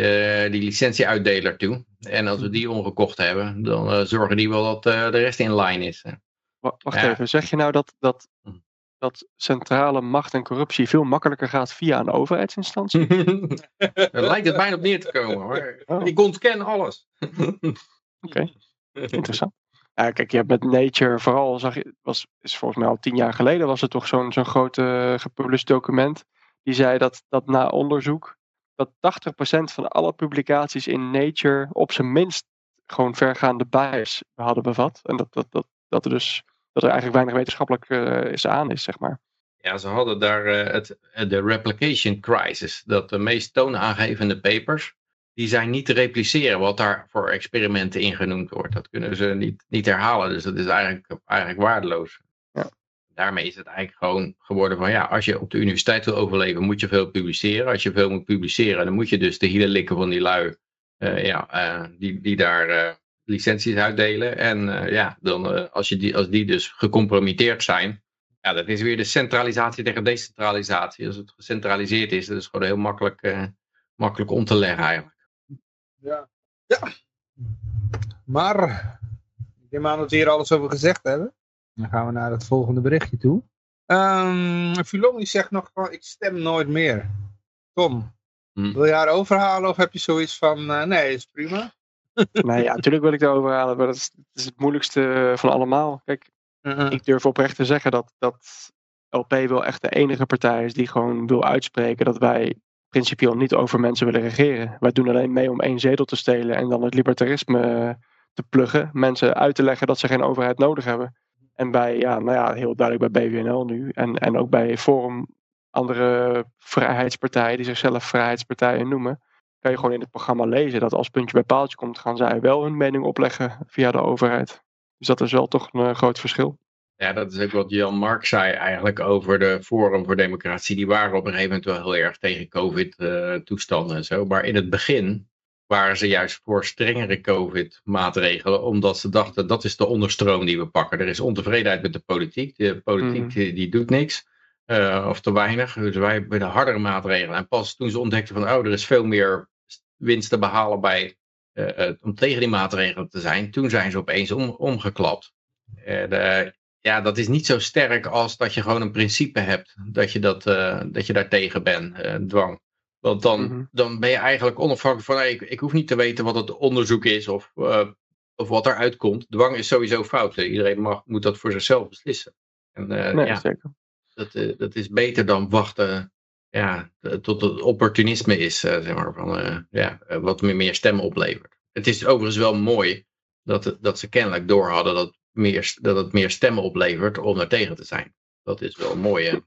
die licentieuitdeler toe. En als we die omgekocht hebben, dan zorgen die wel dat de rest in line is. wa- Wacht Ja. even, zeg je nou dat, dat, Hm. Dat centrale macht en corruptie veel makkelijker gaat via een overheidsinstantie? Daar lijkt het bijna op neer te komen. Maar Oh. ik ontken alles. Interessant. Ja, kijk, je hebt met Nature vooral, zag je, was, is volgens mij al tien jaar geleden, was er toch zo'n zo'n groot eh, gepubliceerd document. Die zei dat, dat na onderzoek, dat 80% van alle publicaties in Nature op zijn minst gewoon vergaande bias hadden bevat. En dat, dat, dat, dat er dus dat er eigenlijk weinig wetenschappelijk eh, is aan is, zeg maar. Ja, ze hadden daar eh, het, eh, de replication crisis. Dat de meest toonaangevende papers, die zijn niet te repliceren wat daar voor experimenten in genoemd wordt. Dat kunnen ze niet, niet herhalen, dus dat is eigenlijk, eigenlijk waardeloos. Ja. Daarmee is het eigenlijk gewoon geworden van ja, als je op de universiteit wil overleven, moet je veel publiceren. Als je veel moet publiceren, dan moet je dus de hielen likken van die lui, ja, die, die daar licenties uitdelen. En eh, ja, dan, eh, als, je die, als die dus gecompromitteerd zijn, ja, dat is weer de centralisatie tegen decentralisatie. Als het gecentraliseerd is, dat is gewoon heel makkelijk, eh, makkelijk om te leggen eigenlijk. ja. ja. Maar, ik neem aan dat we hier alles over gezegd hebben. Dan gaan we naar het volgende berichtje toe. Um, Filoni zegt nog van, ik stem nooit meer. Tom, Hm. wil je haar overhalen of heb je zoiets van, nee, is prima? Nee, ja, natuurlijk wil ik erover halen, maar dat is, dat is het moeilijkste van allemaal. Kijk, ik durf oprecht te zeggen dat, dat LP wel echt de enige partij is die gewoon wil uitspreken dat wij principieel niet over mensen willen regeren. Wij doen alleen mee om één zetel te stelen en dan het libertarisme eh, te pluggen. Mensen uit te leggen dat ze geen overheid nodig hebben. En bij, ja, nou ja, heel duidelijk bij BWNL nu. En, en ook bij Forum, andere vrijheidspartijen die zichzelf vrijheidspartijen noemen. Kan je gewoon in het programma lezen dat als puntje bij paaltje komt, gaan zij wel hun mening opleggen via de overheid. Dus dat is wel toch een uh, groot verschil. Ja, dat is ook wat Jan Mark zei eigenlijk over de Forum voor Democratie. Die waren op een gegeven moment wel heel erg tegen COVID-toestanden en zo. Maar in het begin waren ze juist voor strengere COVID-maatregelen. Omdat ze dachten, dat is de onderstroom die we pakken. Er is ontevredenheid met de politiek. De politiek Mhm. die, die doet niks. Eh, of te weinig. Dus wij willen hardere maatregelen. En pas toen ze ontdekten van, oh, er is veel meer winst te behalen bij, eh, om tegen die maatregelen te zijn. Toen zijn ze opeens om, omgeklapt. En, eh, ja, dat is niet zo sterk als dat je gewoon een principe hebt. Dat je, dat, dat je daar tegen bent, dwang. Want dan, Mhm. dan ben je eigenlijk onafhankelijk van, hey, ik, ik hoef niet te weten wat het onderzoek is of, of wat eruit komt. Dwang is sowieso fout. Iedereen mag, moet dat voor zichzelf beslissen. En Nee, ja, zeker. Dat, eh, dat is beter dan wachten ja, tot het opportunisme is, eh, zeg maar, van, eh, ja, wat meer, stemmen oplevert. Het is overigens wel mooi dat, dat ze kennelijk door hadden dat, meer, dat het meer stemmen oplevert om er tegen te zijn. Dat is wel mooi, hè?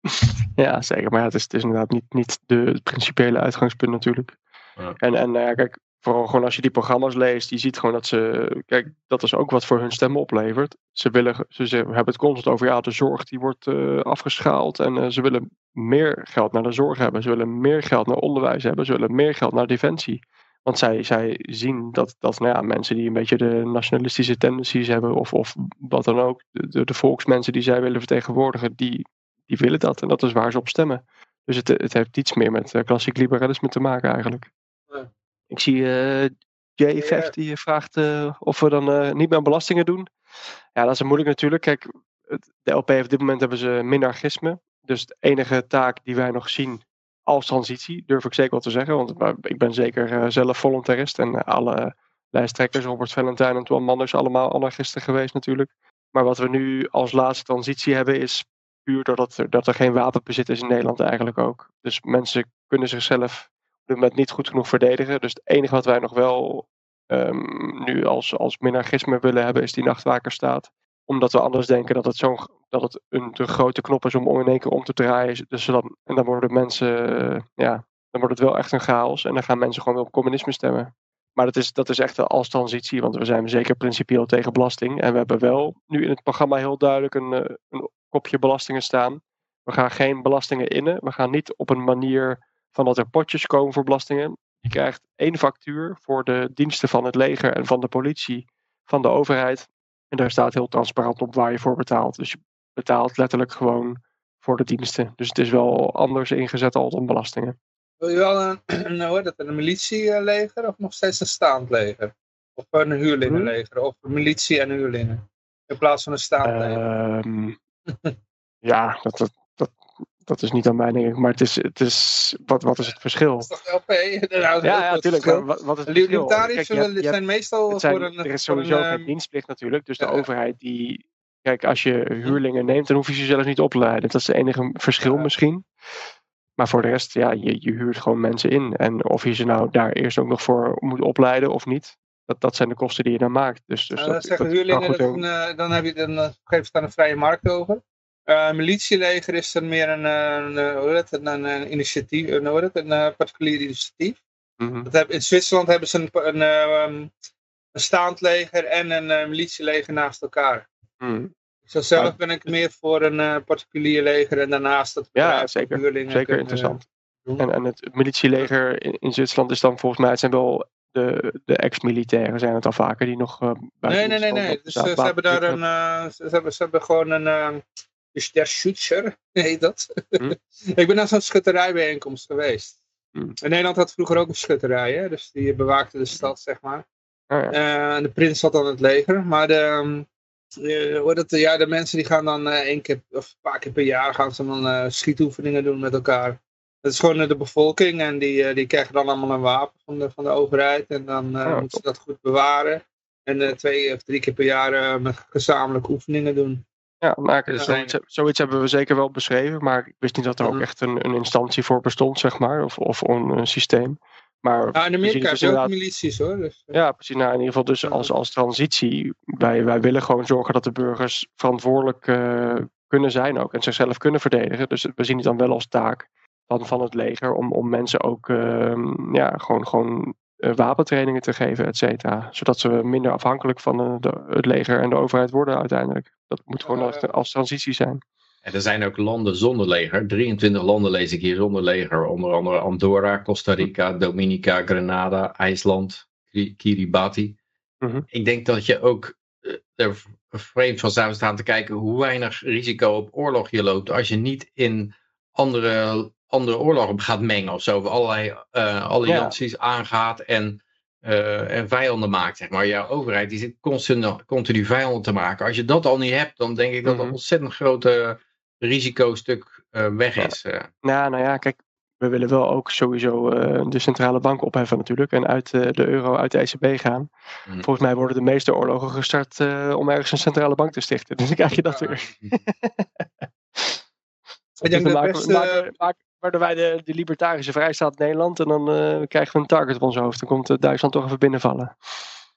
Ja, zeker. Maar ja, het is, het is inderdaad niet, niet de, het principiële uitgangspunt natuurlijk. Ja. En, en nou ja, kijk, vooral gewoon als je die programma's leest, je ziet gewoon dat ze, kijk, dat is ook wat voor hun stemmen oplevert. Ze, willen, ze, hebben het constant over, ja, de zorg die wordt eh, afgeschaald en eh, ze willen meer geld naar de zorg hebben. Ze willen meer geld naar onderwijs hebben. Ze willen meer geld naar defensie. Want zij, zij zien dat, dat nou ja, mensen die een beetje de nationalistische tendencies hebben, of, of wat dan ook, de, de, de volksmensen die zij willen vertegenwoordigen, die, die willen dat. En dat is waar ze op stemmen. Dus het, het heeft iets meer met eh, klassiek liberalisme te maken eigenlijk. Ja. Ik zie eh J5 Ja. die vraagt eh, of we dan eh, niet meer aan belastingen doen. Ja, dat is moeilijk natuurlijk. Kijk, de LP heeft op dit moment hebben ze minarchisme. Dus de enige taak die wij nog zien als transitie, durf ik zeker wel te zeggen. Want ik ben zeker zelf volontarist. En alle lijsttrekkers, Robert Valentijn en Twan Manders, allemaal anarchisten geweest natuurlijk. Maar wat we nu als laatste transitie hebben is puur doordat er, dat er geen wapenbezit is in Nederland eigenlijk ook. Dus mensen kunnen zichzelf moment niet goed genoeg verdedigen. Dus het enige wat wij nog wel ehm, nu als, als minarchisme willen hebben is die nachtwakerstaat. Omdat we anders denken dat het, zo'n, dat het een te grote knop is om, om in één keer om te draaien. Dus dan, en dan worden mensen, eh, ja, dan wordt het wel echt een chaos. En dan gaan mensen gewoon weer op communisme stemmen. Maar dat is, dat is echt als transitie, want we zijn zeker principieel tegen belasting. En we hebben wel nu in het programma heel duidelijk een, eh, een kopje belastingen staan. We gaan geen belastingen innen. We gaan niet op een manier van dat er potjes komen voor belastingen. Je krijgt één factuur voor de diensten van het leger en van de politie van de overheid. En daar staat heel transparant op waar je voor betaalt. Dus je betaalt letterlijk gewoon voor de diensten. Dus het is wel anders ingezet als dan belastingen. Wil je wel een, heet dat, een militieleger of nog steeds een staand leger? Of een huurlingenleger? Of een militie en huurlingen? In plaats van een staand leger. Ehm, ja, dat, dat, dat, is niet aan mij denk ik. Maar het is, het is wat, wat is het verschil? Dat is toch de LP? Nou, Ja, ja, natuurlijk. Wat, wat is het verschil? Libertariërs zijn meestal Het zijn, voor een... er is sowieso een, geen ehm, dienstplicht natuurlijk. Dus de overheid die... Kijk, als je huurlingen neemt, dan hoef je ze zelfs niet op te leiden. Dat is het enige verschil Ja. misschien. Maar voor de rest, ja, je, je huurt gewoon mensen in. En of je ze nou daar eerst ook nog voor moet opleiden of niet. Dat, dat zijn de kosten die je dan maakt. Dus, dus Nou, dan dat, zeggen dat huurlingen, dat eh, dan, heb je, dan eh, geef je daar een vrije markt over. Eh militieleger is dan meer een, eh, een, eh, hoe heet het, een, een initiatief, een, hoe heet het, een particulier initiatief. Mhm. Dat heb, in Zwitserland hebben ze een, een, eh, um, een staand leger en een militieleger naast elkaar. Mhm. Zo zelf Maar- ben ik meer voor een particulier leger en daarnaast dat Ja, zeker. Zeker kunnen, interessant. doen. En, en het militieleger in, in Zwitserland is dan volgens mij, het zijn wel de, de ex-militairen zijn het al vaker die nog uh, Nee, nee, nee, nee. Dus, uh, ze hebben daar een, uh, ze, hebben, ze hebben gewoon een, uh, dus der Schutzer, heet dat. Hm? ik ben naar zo'n schutterijbijeenkomst geweest. Hm. Nederland had vroeger ook een schutterij, hè? dus die bewaakte de stad, zeg maar. Oh, ja. Uh, en de prins had dan het leger, maar de, uh, dat, ja, de mensen die gaan dan uh, één keer of een paar keer per jaar gaan ze dan uh, schietoefeningen doen met elkaar. Dat is gewoon de bevolking en die, die krijgen dan allemaal een wapen van de, van de overheid en dan Oh, moeten ze dat goed bewaren. En twee of drie keer per jaar met gezamenlijke oefeningen doen. Ja, Dus zoiets, zoiets, hebben we zeker wel beschreven, maar ik wist niet dat er ook echt een, een instantie voor bestond, zeg maar, of, of een, een systeem. Maar nou, in Amerika je ook milities hoor. Dus, ja, precies. Nou, in ieder geval dus als, als transitie. Wij, wij willen gewoon zorgen dat de burgers verantwoordelijk uh, kunnen zijn ook en zichzelf kunnen verdedigen. Dus we zien het dan wel als taak van, van het leger om, om mensen ook uh, ja, gewoon, gewoon eh, wapentrainingen te geven, et cetera. Zodat ze minder afhankelijk van eh, de, het leger en de overheid worden uiteindelijk. Dat moet gewoon als, als transitie zijn. En er zijn ook landen zonder leger. 23 landen lees ik hier zonder leger. Onder andere Andorra, Costa Rica, Dominica, Grenada, IJsland, Ki- Kiribati. Mhm. Ik denk dat je ook eh, er vreemd van zou staan te kijken hoe weinig risico op oorlog je loopt als je niet in andere, andere oorlogen gaat mengen of zo. Of allerlei eh, allianties aangaat en, eh, en vijanden maakt. Zeg maar. Jouw overheid die zit continu vijanden te maken. Als je dat al niet hebt, dan denk ik dat Mhm. een ontzettend grote risicostuk eh, weg Ja. is. eh. Nou, nou ja, kijk, we willen wel ook sowieso de centrale bank opheffen natuurlijk. En uit de euro, uit de ECB gaan. Mhm. Volgens mij worden de meeste oorlogen gestart om ergens een centrale bank te stichten. Dus dan krijg je dat weer. Ik denk Dus maken, beste, maken, maken, worden wij de, de libertarische vrijstaat Nederland. En dan eh, krijgen we een target op ons hoofd. Dan komt eh, Duitsland toch even binnenvallen.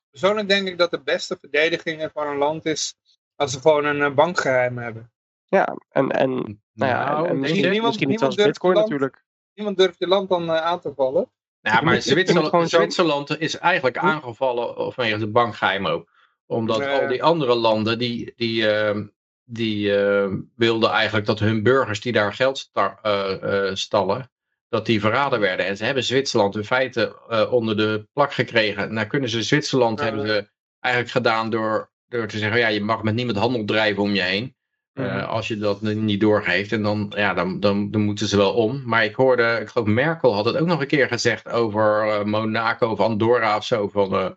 persoonlijk denk ik dat de beste verdediging van een land is als ze gewoon een eh, bankgeheim hebben. Ja, en, en, nou ja, en, Nou, en denk misschien, niemand- misschien niet als durft bitcoin land- natuurlijk. Niemand durft je land dan aan te vallen. Ja, maar Zwitserland, Zwitserland is eigenlijk aangevallen vanwege de bankgeheim ook. Omdat al die andere landen, die, die, ehm, die ehm, wilden eigenlijk dat hun burgers die daar geld eh, eh, stallen, dat die verraden werden. En ze hebben Zwitserland in feite eh, onder de plak gekregen. Nou kunnen ze Zwitserland Ja. hebben ze eigenlijk gedaan door, door te zeggen, ja, je mag met niemand handel drijven om je heen. Eh, Mhm. als je dat niet doorgeeft. En dan, ja, dan, dan, dan moeten ze wel om. Maar ik hoorde, ik geloof Merkel had het ook nog een keer gezegd over eh, Monaco of Andorra of zo. Van, eh,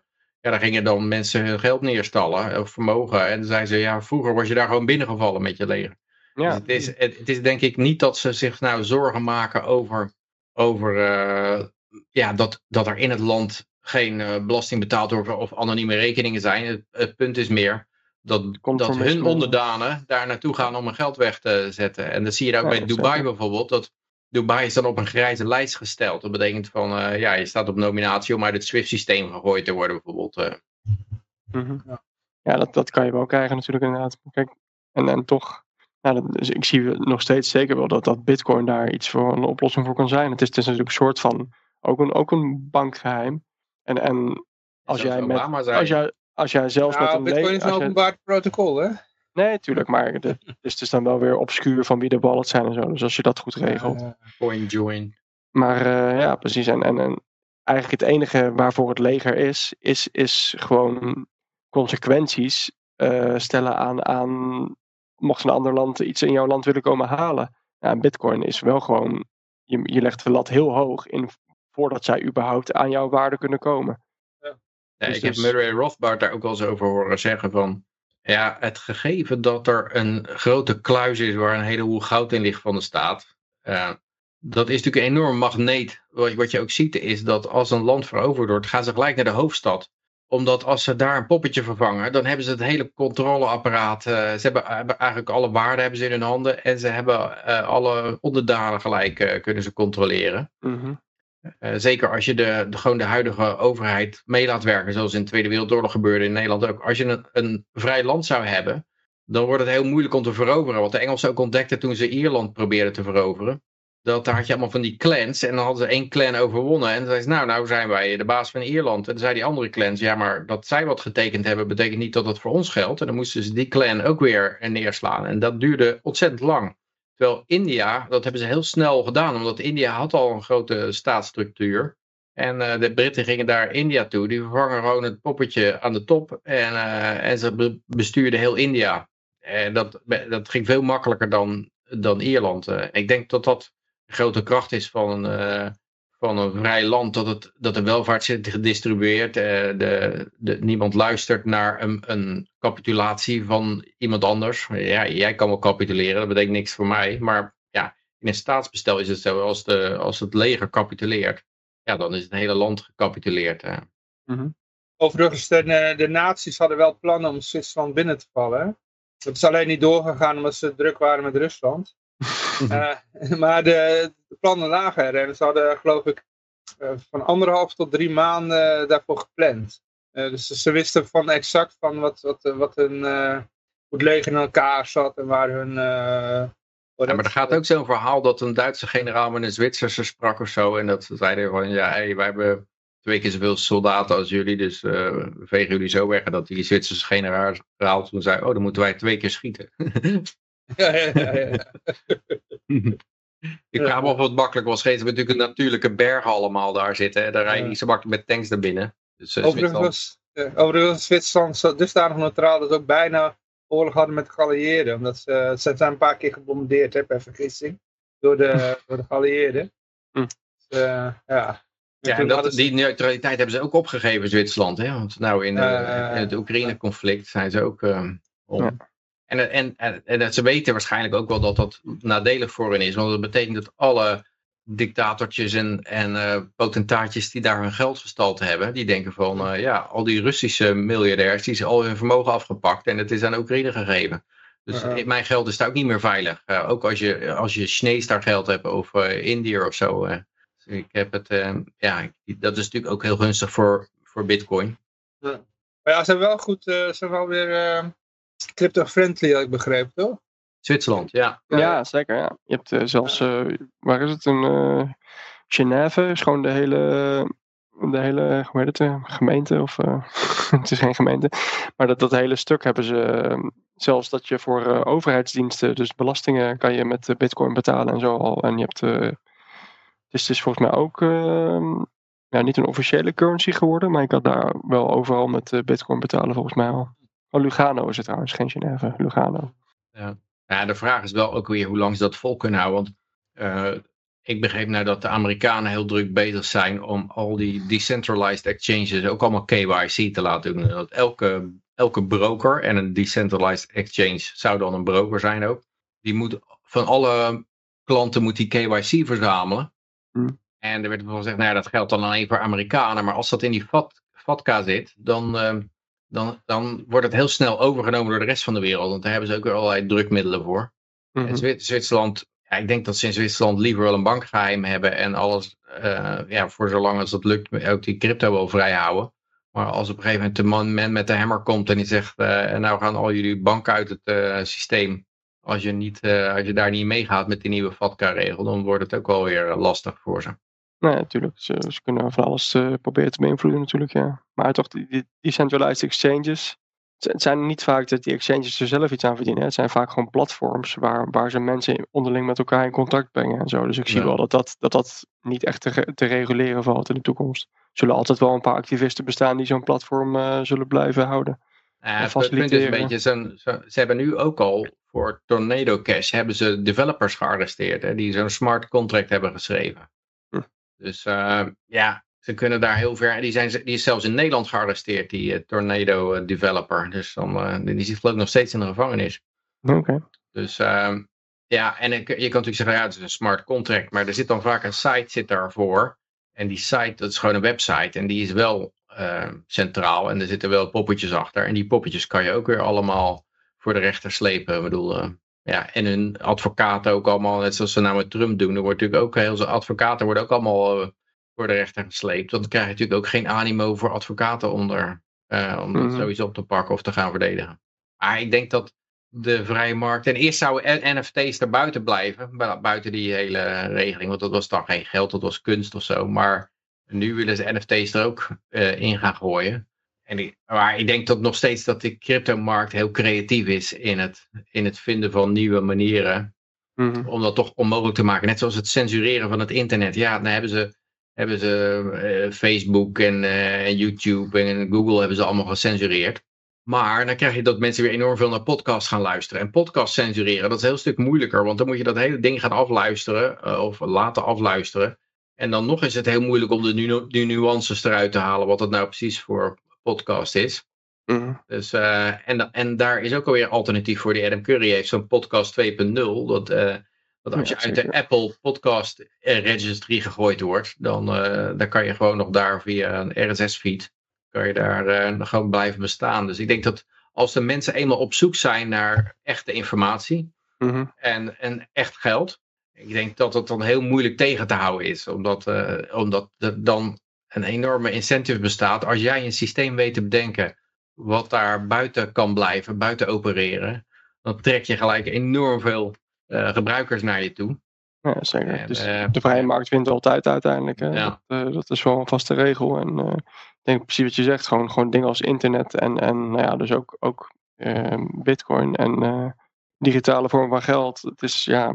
ja, daar gingen dan mensen hun geld neerstallen, of vermogen. En dan zeiden ze, ja, vroeger was je daar gewoon binnengevallen met je leger. Dus Ja, het, is, het, het is denk ik niet dat ze zich nou zorgen maken over, over eh, ja, dat, dat er in het land geen eh, belasting betaald wordt of anonieme rekeningen zijn. Het, het punt is meer dat, dat hun onderdanen daar naartoe gaan om hun geld weg te zetten. En dat zie je ook Ja, bij Dubai zeker. bijvoorbeeld. Dat Dubai is dan op een grijze lijst gesteld. Dat betekent van, eh, ja, je staat op nominatie om uit het SWIFT-systeem gegooid te worden bijvoorbeeld. eh. Mhm. Ja. Ja, dat, dat kan je wel krijgen natuurlijk inderdaad. Kijk, en, en toch, nou, dat, dus ik zie nog steeds zeker wel dat, dat bitcoin daar iets voor een oplossing voor kan zijn. Het is, het is natuurlijk een soort van, ook een, ook een bankgeheim. En, en als, Zelfs jij met, als, jij, als jij zelfs met Nou, een Bitcoin is een openbaar protocol, hè? Nee, tuurlijk, maar de, dus het is dan wel weer obscuur van wie de wallets zijn en zo. Dus als je dat goed regelt. Coin join. Maar eh, ja, precies. En, en, en eigenlijk het enige waarvoor het leger is, is, is gewoon consequenties eh, stellen aan, aan. Mocht een ander land iets in jouw land willen komen halen. Ja, en Bitcoin is wel gewoon. Je, je legt de lat heel hoog in voordat zij überhaupt aan jouw waarde kunnen komen. Ja, Dus ik heb dus- Murray Rothbard daar ook wel eens over horen zeggen van... Ja, het gegeven dat er een grote kluis is waar een heleboel goud in ligt van de staat... eh, dat is natuurlijk een enorm magneet. Wat, je ook ziet is dat als een land veroverd wordt, gaan ze gelijk naar de hoofdstad. Omdat als ze daar een poppetje vervangen, dan hebben ze het hele controleapparaat. eh, ze hebben, eigenlijk alle waarden hebben ze in hun handen. En ze hebben eh, alle onderdanen gelijk kunnen ze controleren. Mhm. Eh, zeker als je de, de, gewoon de huidige overheid mee laat werken, zoals in de Tweede Wereldoorlog gebeurde in Nederland ook. Als je een, een vrij land zou hebben, dan wordt het heel moeilijk om te veroveren. Wat de Engelsen ook ontdekten toen ze Ierland probeerden te veroveren. Dat daar had je allemaal van die clans en dan hadden ze één clan overwonnen. En dan zeiden ze, nou, nou zijn wij de baas van Ierland. En dan zei die andere clans, ja, maar dat zij wat getekend hebben, betekent niet dat het voor ons geldt. En dan moesten ze die clan ook weer neerslaan. En dat duurde ontzettend lang. Terwijl India, dat hebben ze heel snel gedaan, omdat India had al een grote staatsstructuur. En eh, de Britten gingen daar India toe. Die vervangen gewoon het poppetje aan de top. En, eh, en ze be- bestuurden heel India. En dat, dat ging veel makkelijker dan, dan Ierland. Eh, ik denk dat dat grote kracht is van van een vrij land. Dat, het, dat de welvaart zit gedistribueerd. eh, de, de, niemand luistert naar een, een capitulatie van iemand anders. Ja, jij kan wel capituleren, dat betekent niks voor mij. Maar ja, in een staatsbestel is het zo. Als, de, als het leger capituleert, ja, dan is het hele land gecapituleerd. eh. Overigens, de, eh, de nazi's hadden wel plannen om Zwitserland binnen te vallen. hè. Dat is alleen niet doorgegaan omdat ze druk waren met Rusland. Eh, maar de, de plannen lagen er en ze hadden geloof ik eh, van anderhalf tot drie maanden daarvoor gepland. Eh, dus ze wisten van exact van wat, wat, wat hun, eh, hoe het leger in elkaar zat en waar hun... eh, Ja, maar er gaat ook zo'n verhaal dat een Duitse generaal met een Zwitserse sprak of zo. En dat ze zeiden van, ja, hey, wij hebben twee keer zoveel soldaten als jullie, dus eh, we vegen jullie zo weg. En dat die Zwitserse generaal toen zei, oh, dan moeten wij twee keer schieten. Ja, ja, ja, ja. Ik vraag me af of het makkelijk was. Ze hebben natuurlijk een natuurlijke bergen allemaal daar zitten. hè. Daar rij je Ja. niet zo makkelijk met tanks naar binnen. Dus, eh, Overigens Zwitserland- was, eh, overigens was Zwitserland zo dusdanig neutraal dat ze ook bijna oorlog hadden met de geallieerden. Omdat ze, ze zijn een paar keer gebombardeerd, hè, per vergissing, door de, door de geallieerden. Hm. Dus, eh, ja. En Ja, en dat, die neutraliteit hebben ze ook opgegeven, Zwitserland. Hè? Want nou in, eh, Eh, in het Oekraïne-conflict zijn ze ook eh, om. Ja. En, en, en, en dat ze weten waarschijnlijk ook wel dat dat nadelig voor hen is. Want dat betekent dat alle dictatortjes en, en eh, potentaatjes die daar hun geld gestald hebben, die denken van, eh, ja, al die Russische miljardairs, die zijn al hun vermogen afgepakt en het is aan Oekraïne gegeven. Dus Ja. eh, mijn geld is daar ook niet meer veilig. Ook als je, als je Chinees daar geld hebt of Indië of zo. Dus ik heb het, ja, dat is natuurlijk ook heel gunstig voor, voor Bitcoin. Maar ja, ze hebben wel goed, ze zijn wel weer crypto-friendly, had ik begrepen, toch? Zwitserland, ja. Ja, zeker. Ja. Je hebt eh, zelfs, eh, waar is het? Een uh, Genève is gewoon de hele, de hele hoe heet het, gemeente. Of, uh, het is geen gemeente. Maar dat, dat hele stuk hebben ze, uh, zelfs dat je voor uh, overheidsdiensten, dus belastingen, kan je met bitcoin betalen en zo al. En je hebt, uh, dus het is volgens mij ook ehm, ja, niet een officiële currency geworden, maar je kan daar wel overal met uh, bitcoin betalen volgens mij al. Oh, Lugano is het trouwens, geen Genève, Lugano. Ja. ja, de vraag is wel ook weer hoe lang ze dat vol kunnen houden. Want uh, ik begreep nou dat de Amerikanen heel druk bezig zijn om al die decentralized exchanges ook allemaal KYC te laten doen. Dat elke, elke broker en een decentralized exchange zou dan een broker zijn ook. Die moet van alle klanten moet die KYC verzamelen. Hmm. En er werd wel gezegd, nou ja, dat geldt dan alleen voor Amerikanen. Maar als dat in die vat, vatka zit, dan, uh, dan, dan wordt het heel snel overgenomen door de rest van de wereld. Want daar hebben ze ook weer allerlei drukmiddelen voor. Mm -hmm. En Zwitserland, ja, ik denk dat ze in Zwitserland liever wel een bankgeheim hebben. En alles, uh, ja, voor zolang als dat lukt, ook die crypto wel vrij houden. Maar als op een gegeven moment de man man met de hammer komt en die zegt, uh, nou gaan al jullie banken uit het uh, systeem. Als je, niet, als je daar niet meegaat met die nieuwe FATCA-regel, dan wordt het ook wel weer lastig voor ze. Nee, natuurlijk. Ze, ze, kunnen van alles uh, proberen te beïnvloeden natuurlijk, ja. Maar toch, die, decentralized exchanges, het zijn niet vaak dat die exchanges er zelf iets aan verdienen. Het zijn vaak gewoon platforms waar, waar ze mensen onderling met elkaar in contact brengen en zo. Dus ik zie Ja. wel dat dat, dat dat niet echt te, te reguleren valt in de toekomst. Er zullen altijd wel een paar activisten bestaan die zo'n platform uh, zullen blijven houden. Ja, het punt is een beetje, zo, zo, ze hebben nu ook al voor Tornado Cash hebben ze developers gearresteerd hè, die zo'n smart contract hebben geschreven. Dus uh, ja, ze kunnen daar heel ver. Die, zijn, die is zelfs in Nederland gearresteerd, die uh, Tornado uh, developer. Dus dan, die zit geloof ik nog steeds in de gevangenis. Oké. Okay. Dus uh, ja, en ik, je kan natuurlijk zeggen, ja, het is een smart contract, maar er zit dan vaak een site zit daarvoor. En die site, dat is gewoon een website en die is wel uh, centraal en er zitten wel poppetjes achter. En die poppetjes kan je ook weer allemaal voor de rechter slepen. Ik bedoel, ja, en hun advocaten ook allemaal, net zoals ze nou met Trump doen. Er wordt natuurlijk ook heel veel advocaten worden ook allemaal uh, voor de rechter gesleept. Want dan krijg je natuurlijk ook geen animo voor advocaten onder, uh, om dat Mhm. zoiets op te pakken of te gaan verdedigen. Maar ik denk dat de vrije markt, en eerst zouden NFT's er buiten blijven, bu- buiten die hele regeling, want dat was dan geen geld, dat was kunst of zo. Maar nu willen ze NFT's er ook uh, in gaan gooien. En ik, maar ik denk dat nog steeds dat de cryptomarkt heel creatief is in het, in het vinden van nieuwe manieren Mhm. om dat toch onmogelijk te maken. Net zoals het censureren van het internet. Ja, dan hebben ze, hebben ze eh, Facebook en, eh, en YouTube en Google hebben ze allemaal gecensureerd. Maar dan krijg je dat mensen weer enorm veel naar podcasts gaan luisteren. En podcasts censureren, dat is een heel stuk moeilijker. Want dan moet je dat hele ding gaan afluisteren eh, of laten afluisteren. En dan nog is het heel moeilijk om de, nu de nuances eruit te halen. Wat dat nou precies voor podcast is. Mhm. Dus, eh, en, en daar is ook alweer een alternatief voor. Die Adam Curry heeft zo'n podcast 2.0. Dat, eh, dat als je uit de. Apple podcast eh, registry gegooid wordt, dan, dan kan je gewoon nog daar via een RSS-feed, kan je daar nog gewoon blijven bestaan. Dus ik denk dat als de mensen eenmaal op zoek zijn naar echte informatie Mhm. en, en echt geld, ik denk dat het dan heel moeilijk tegen te houden is. Omdat, eh, omdat dan een enorme incentive bestaat. Als jij een systeem weet te bedenken wat daar buiten kan blijven, buiten opereren, dan trek je gelijk enorm veel eh, gebruikers naar je toe. Ja, zeker. En, dus eh, de vrije markt wint altijd uiteindelijk. Hè? Ja. Dat, eh, dat is wel een vaste regel. En ik denk precies wat je zegt. Gewoon, gewoon dingen als internet en, en nou ja, dus ook, ook eh, bitcoin en digitale vorm van geld. Het is ja,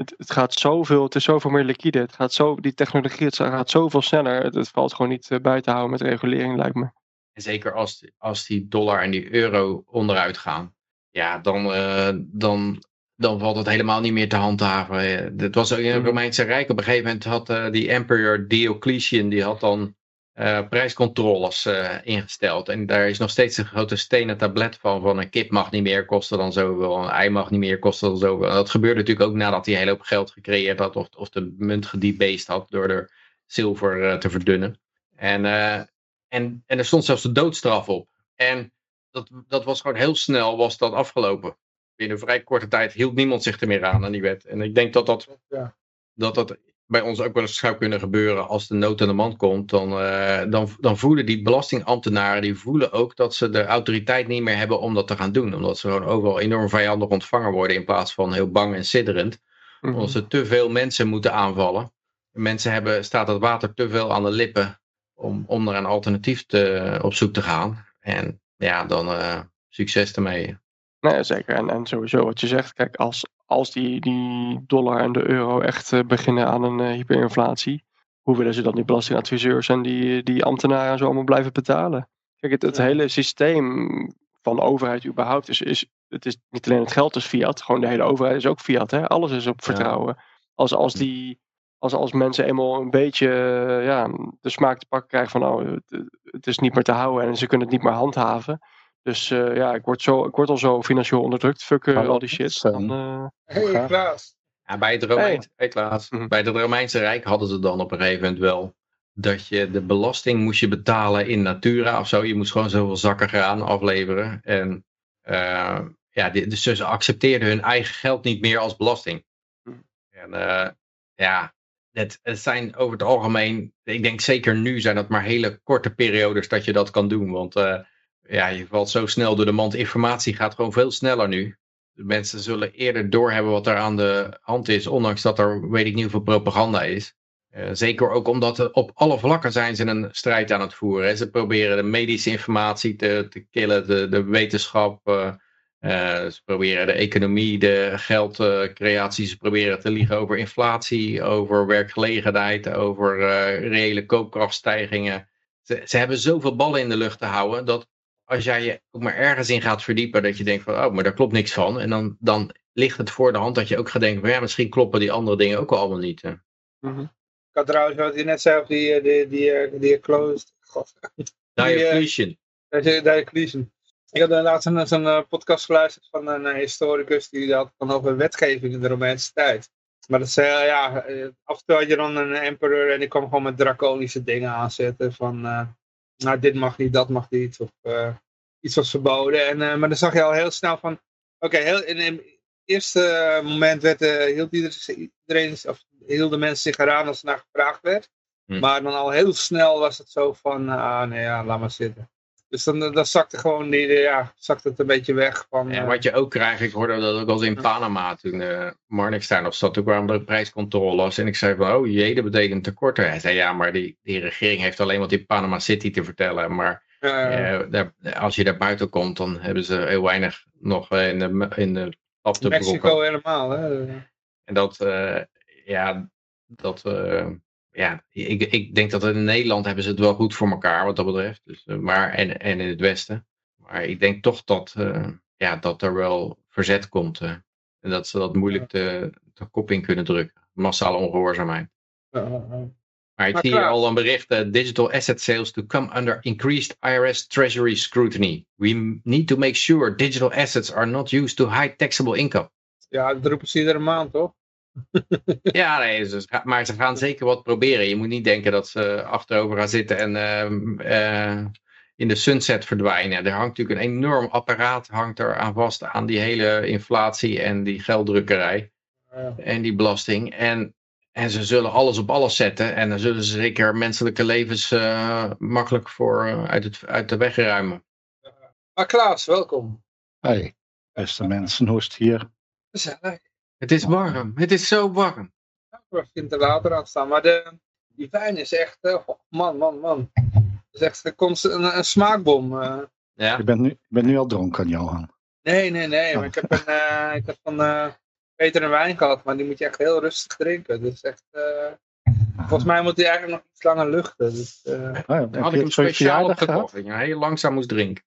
het, het gaat zoveel, het is zoveel meer liquide. Het gaat zo, die technologie het gaat zoveel sneller. Het, het valt gewoon niet eh, bij te houden met regulering, lijkt me. En zeker als, als die dollar en die euro onderuit gaan. Ja, dan, eh, dan, dan valt het helemaal niet meer te handhaven. Eh, Het was ook in het Mhm. Romeinse Rijk. Op een gegeven moment had eh, die emperor Diocletian, die had dan eh, prijscontroles eh, ingesteld. En daar is nog steeds een grote stenen tablet van. Van een kip mag niet meer kosten dan zoveel. Een ei mag niet meer kosten dan zoveel. En dat gebeurde natuurlijk ook nadat hij een hele hoop geld gecreëerd had. Of, of de munt gedebased had door er zilver eh, te verdunnen. En, en, en er stond zelfs de doodstraf op. En dat, dat was gewoon heel snel was dat afgelopen. Binnen een vrij korte tijd hield niemand zich er meer aan aan die wet. En ik denk dat dat, Ja. dat, dat bij ons ook wel eens zou kunnen gebeuren als de nood aan de man komt. Dan, eh, dan, dan voelen die belastingambtenaren die voelen ook dat ze de autoriteit niet meer hebben om dat te gaan doen. Omdat ze gewoon overal enorm vijandig ontvangen worden in plaats van heel bang en sidderend. Mhm. Omdat ze te veel mensen moeten aanvallen. Mensen hebben, staat het water te veel aan de lippen om, om naar een alternatief te, op zoek te gaan. En ja, dan eh, succes ermee. Nee, zeker. En, en sowieso wat je zegt, kijk, als, als die, die dollar en de euro echt eh, beginnen aan een eh, hyperinflatie, hoe willen ze dan die belastingadviseurs en die, die ambtenaren en zo allemaal blijven betalen? Kijk, het, het Ja. hele systeem van de overheid überhaupt is, is, het is niet alleen het geld is fiat, gewoon de hele overheid is ook fiat. Hè? Alles is op vertrouwen. Als, als, die, als, als mensen eenmaal een beetje ja, de smaak te pakken krijgen van oh, het, het is niet meer te houden en ze kunnen het niet meer handhaven. Dus eh, ja, ik word, zo, ik word al zo financieel onderdrukt. Fuck eh, Hallo, al die shit. Dan, eh, Hey. Klaas. Ja, bij, het Romeins, hey, Klaas. Mhm. bij het Romeinse Rijk hadden ze dan op een gegeven moment wel dat je de belasting moest je betalen in natura of zo. Je moest gewoon zoveel zakken graan afleveren. En eh, ja, die, dus ze accepteerden hun eigen geld niet meer als belasting. Mhm. En eh, ja, het, het zijn over het algemeen, ik denk zeker nu zijn dat maar hele korte periodes dat je dat kan doen. Want eh, ja, je valt zo snel door de mand. Informatie gaat gewoon veel sneller nu. De mensen zullen eerder doorhebben wat er aan de hand is, ondanks dat er weet ik niet hoeveel propaganda is. Eh, zeker ook omdat op alle vlakken zijn ze een strijd aan het voeren. Ze proberen de medische informatie te, te killen, de, de wetenschap. eh, eh, ze proberen de economie, de geldcreatie. ze proberen te liegen over inflatie, over werkgelegenheid, over reële koopkrachtstijgingen. Ze hebben zoveel ballen in de lucht te houden dat als jij je ook maar ergens in gaat verdiepen, dat je denkt van, oh, maar daar klopt niks van. En dan, dan ligt het voor de hand dat je ook gaat denken van, ja, misschien kloppen die andere dingen ook wel allemaal niet. Hè. mhm. Ik had trouwens wat je net zei over die, eh, die, die, eh, die closed. God. Diocletian. Diocletian. Ik had laatst een, zo'n eh, podcast geluisterd van een eh, historicus die had dan over wetgeving in de Romeinse tijd. Maar dat zei, ja, eh, af en toe had je dan een emperor en die kwam gewoon met draconische dingen aanzetten van, eh, nou dit mag niet, dat mag niet, of eh, iets was verboden. En, eh, maar dan zag je al heel snel van, oké, heel in, in het eerste eh, moment werd, hield iedereen, iedereen, of hielden mensen zich eraan als er naar gevraagd werd. Hm. Maar dan al heel snel was het zo van, ah nee, ja, laat maar zitten. Dus dan, dan zakte gewoon die, ja, zakte het een beetje weg. Van, En eh, wat je ook krijgt, ik hoorde dat ook al in Panama toen uh, Marnix daar nog zat, toen kwamen er prijscontroles en ik zei van, oh jee, dat betekent tekorten. Hij zei, ja, maar die, die regering heeft alleen wat in Panama City te vertellen, maar eh, eh, daar, als je daar buiten komt, dan hebben ze heel weinig nog in de, in de pap te Mexico brokken. helemaal. Hè? En dat, eh, ja, dat, eh, ja, ik, ik denk dat in Nederland hebben ze het wel goed voor elkaar wat dat betreft. Dus, eh, maar, en, en in het Westen. Maar ik denk toch dat, eh, ja, dat er wel verzet komt. eh, en dat ze dat moeilijk de, de kop in kunnen drukken. Massale ongehoorzaamheid. Eh, eh, Maar ik zie hier al een bericht. digital asset sales to come under increased IRS treasury scrutiny. We need to make sure digital assets are not used to hide taxable income. ja, dat roepen ze iedere maand, toch? Ja, nee, maar ze gaan zeker wat proberen. Je moet niet denken dat ze achterover gaan zitten en ehm, eh, in de sunset verdwijnen. Er hangt natuurlijk een enorm apparaat hangt er aan vast aan die hele inflatie en die gelddrukkerij Ja. en die belasting. En, en ze zullen alles op alles zetten en dan zullen ze zeker menselijke levens eh, makkelijk voor eh, uit, het, uit de weg ruimen. Ah, Klaas, welkom. Hey, beste mensen, het hier? Gezellig. Het is warm, het is zo warm. ventilator aan staan. Maar de, die wijn is echt, eh, oh, man, man, man. Het is echt een, const- een, een smaakbom. eh. Ja, Je bent nu, je bent nu al dronken, Johan. Nee, nee, nee. Maar Oh. ik heb, een, eh, ik heb van eh, Peter een wijn gehad, maar die moet je echt heel rustig drinken. Dus echt, eh, volgens mij moet die eigenlijk nog iets langer luchten. Dus, eh, Oh, ja, heb had ik hem speciaal opgekocht. gehad? Dat je heel langzaam moest drinken.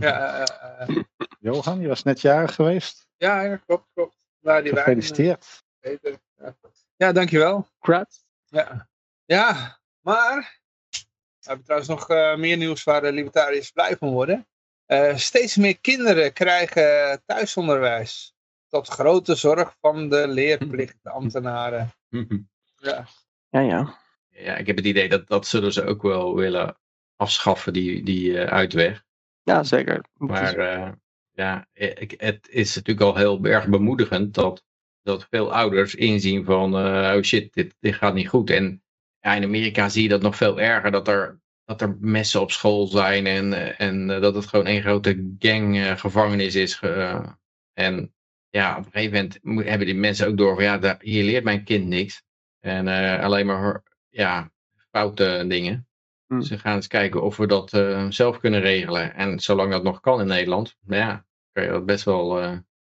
ja, eh, eh, Johan, je was net jarig geweest. ja, ja, klopt, klopt. Maar die eh, Gefeliciteerd. Peter. Ja. ja, dankjewel. Congrats. Ja, ja maar we hebben trouwens nog eh, meer nieuws waar de libertariërs blij van worden. Eh, steeds meer kinderen krijgen thuisonderwijs. Tot grote zorg van de leerplichtambtenaren. Ja, Ja, ja. Ja, ik heb het idee dat dat zullen ze ook wel willen afschaffen, die, die eh, uitweg. Ja, zeker. Maar eh, ja, ik, het is natuurlijk al heel erg bemoedigend dat, dat veel ouders inzien van, eh, oh shit, dit, dit gaat niet goed. En ja, in Amerika zie je dat nog veel erger, dat er, dat er messen op school zijn en, eh, en eh, dat het gewoon één grote ganggevangenis is. ge- eh, en ja, op een gegeven moment moet- hebben die mensen ook door van, ja, daar, hier leert mijn kind niks. En eh, alleen maar, ja, foute dingen. Hmm. We gaan eens kijken of we dat eh, zelf kunnen regelen. En zolang dat nog kan in Nederland, nou ja, kan je dat best wel.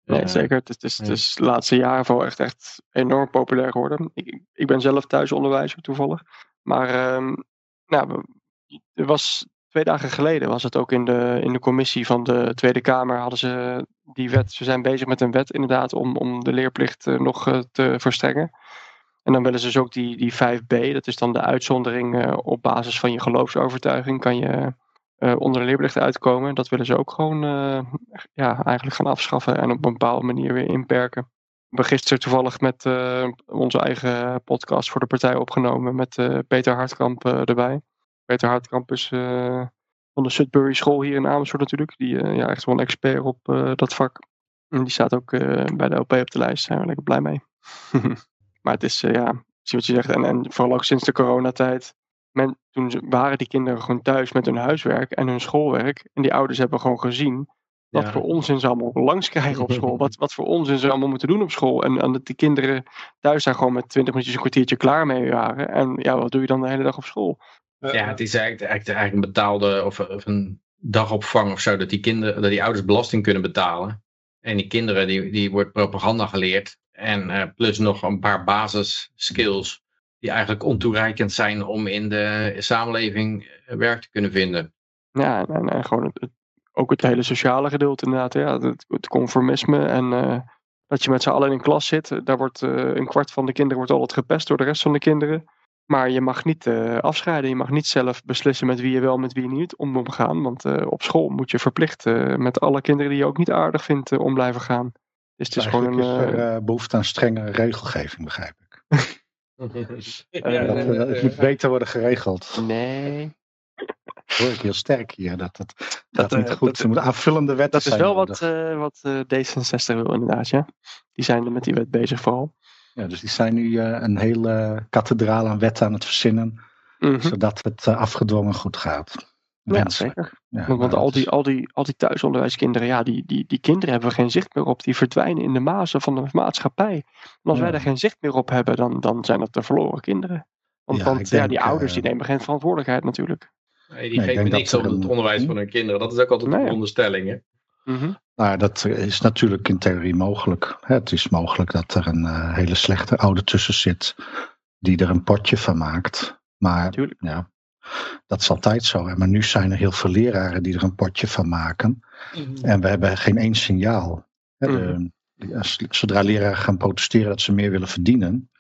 Nee, eh, zeker. Het is, het, is, het is de laatste jaren vooral echt, echt enorm populair geworden. Ik, ik ben zelf thuisonderwijzer toevallig. Maar ehm, nou, er was, twee dagen geleden was het ook in de, in de commissie van de Tweede Kamer. Hadden ze die wet. Ze zijn bezig met een wet inderdaad om, om de leerplicht eh, nog te verstrengen. En dan willen ze dus ook die, die 5b, dat is dan de uitzondering op basis van je geloofsovertuiging, kan je eh, onder de leerplicht uitkomen. Dat willen ze ook gewoon eh, ja, eigenlijk gaan afschaffen en op een bepaalde manier weer inperken. We hebben gisteren toevallig met eh, onze eigen podcast voor de partij opgenomen met Peter Hartkamp erbij. Peter Hartkamp is van de Sudbury School hier in Amersfoort natuurlijk. Die ja, echt wel een expert op dat vak. En die staat ook bij de LP op de lijst. Daar zijn we lekker blij mee. maar het is, ja, zie wat je zegt. En, en vooral ook sinds de coronatijd. Men, toen ze- waren die kinderen gewoon thuis met hun huiswerk en hun schoolwerk. En die ouders hebben gewoon gezien wat Ja. voor onzin ze allemaal langs krijgen op school. Wat, wat voor onzin ze allemaal moeten doen op school. En, en dat die kinderen thuis daar gewoon met 20 minuutjes een kwartiertje klaar mee waren. En ja, wat doe je dan de hele dag op school? Ja, het is eigenlijk, eigenlijk, eigenlijk een betaalde of, of een dagopvang of zo, dat die, kinderen, dat die ouders belasting kunnen betalen. En die kinderen, die, die wordt propaganda geleerd. En eh, plus nog een paar basisskills die eigenlijk ontoereikend zijn om in de samenleving eh, werk te kunnen vinden. Ja, en, gewoon het, het- ook het hele sociale gedeelte inderdaad. Ja, het, het conformisme en eh, dat je met z'n allen in een klas zit. Daar wordt eh, een kwart van de kinderen wordt altijd gepest door de rest van de kinderen. Maar je mag niet eh, afscheiden. Je mag niet zelf beslissen met wie je wel, met wie je niet om moet gaan. Want eh, op school moet je verplicht eh, met alle kinderen die je ook niet aardig vindt eh, om blijven gaan. Dus het is gewoon een... is er eh, eh, behoefte aan strengere regelgeving, begrijp ik. ja, dat, eh, het eh, moet beter worden geregeld. nee, Dat hoor ik heel sterk hier. Dat, dat, Dat, dat niet eh, goed. dat- er moeten aanvullende wetten dat is zijn wel nodig. wat, eh, wat eh, D66 wil inderdaad, ja. Die zijn er met die wet bezig vooral. Ja, dus die zijn nu eh, een hele kathedraal aan wetten aan het verzinnen. Mhm. Zodat het eh, afgedwongen goed gaat. Ja, zeker. Ja, Want, want al, die, al, die, al die thuisonderwijskinderen, ja, die, die, die kinderen hebben we geen zicht meer op. Die verdwijnen in de mazen van de maatschappij. En als Ja. wij daar geen zicht meer op hebben, dan, dan zijn dat de verloren kinderen. Want, Ja, want denk, die ouders die eh, nemen geen verantwoordelijkheid natuurlijk. Nee, die Nee, geven niks op het onderwijs Hm? van hun kinderen. Dat is ook altijd Nee. een onderstelling. Hè? Mhm. Nou, dat is natuurlijk in theorie mogelijk. Hè, Het is mogelijk dat er een eh, hele slechte ouder tussen zit die er een potje van maakt. Maar Natuurlijk. ja, dat is altijd zo. Hè. Maar nu zijn er heel veel leraren die er een potje van maken. mhm. En we hebben geen één signaal. De- als- zodra leraren gaan protesteren dat ze meer willen verdienen,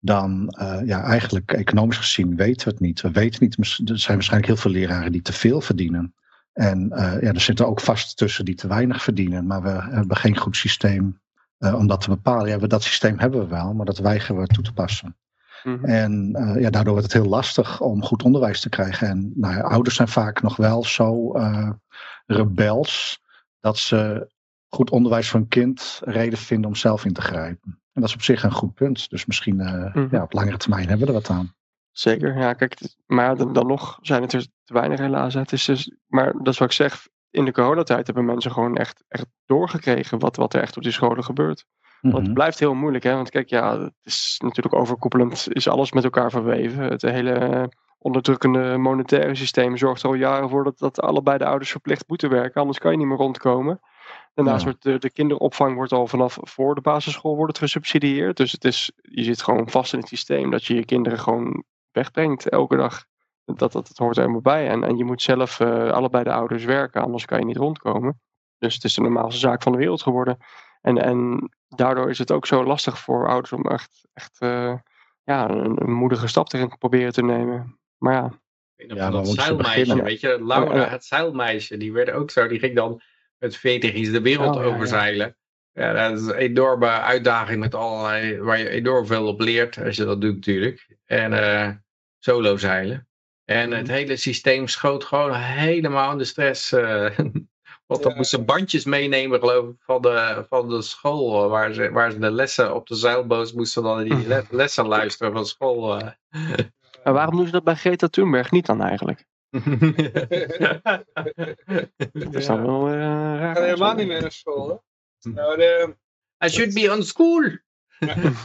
dan eh, ja, eigenlijk economisch gezien weten we het niet. We weten niet, er zijn waarschijnlijk heel veel leraren die te veel verdienen. En eh, ja, er zitten ook vast tussen die te weinig verdienen, maar we hebben geen goed systeem eh, om dat te bepalen. Ja, we, dat systeem hebben we wel, maar dat weigeren we toe te passen. Mhm. En eh, ja, daardoor wordt het heel lastig om goed onderwijs te krijgen. En nou ja, ouders zijn vaak nog wel zo eh, rebels dat ze goed onderwijs voor een kind reden vinden om zelf in te grijpen. En dat is op zich een goed punt. Dus misschien eh, Mhm. ja, op langere termijn hebben we er wat aan. Zeker, ja, kijk, maar dan, dan nog zijn het er te weinig helaas. Het is dus, maar dat is wat ik zeg, in de coronatijd hebben mensen gewoon echt, echt doorgekregen wat, wat er echt op die scholen gebeurt. Want Mhm. het blijft heel moeilijk, hè? Want kijk, ja, het is natuurlijk overkoepelend, is alles met elkaar verweven. Het hele onderdrukkende monetaire systeem zorgt er al jaren voor dat, dat allebei de ouders verplicht moeten werken, anders kan je niet meer rondkomen. Daarnaast wordt de, de kinderopvang wordt al vanaf voor de basisschool wordt het gesubsidieerd. Dus het is, je zit gewoon vast in het systeem dat je je kinderen gewoon wegbrengt elke dag. Dat, dat, dat hoort er helemaal bij. En, en je moet zelf eh, allebei de ouders werken, anders kan je niet rondkomen. Dus het is de normaalste zaak van de wereld geworden. En, en daardoor is het ook zo lastig voor ouders om echt, echt eh, ja, een, een moedige stap erin te proberen te nemen. Maar ja, Ik Ja, dat zeilmeisje, weet je, Laura, Ja. het zeilmeisje, die werd ook zo, die ging dan met VTG's de wereld Oh, ja, ja. overzeilen. Ja, dat is een enorme uitdaging met allerlei, waar je enorm veel op leert, als je dat doet natuurlijk. En eh, solo zeilen. En Mhm. het hele systeem schoot gewoon helemaal in de stress. eh want dan Ja. moesten bandjes meenemen, geloof ik, van de, van de school. eh, Waar ze, waar ze de lessen op de zeilboot moesten dan die le- lessen luisteren van school. eh. en waarom doen ze dat bij Greta Thunberg niet dan eigenlijk? Dat is dan wel eh raar. Ik ga helemaal niet meer naar school. Hè? Nou, de, I should be on school.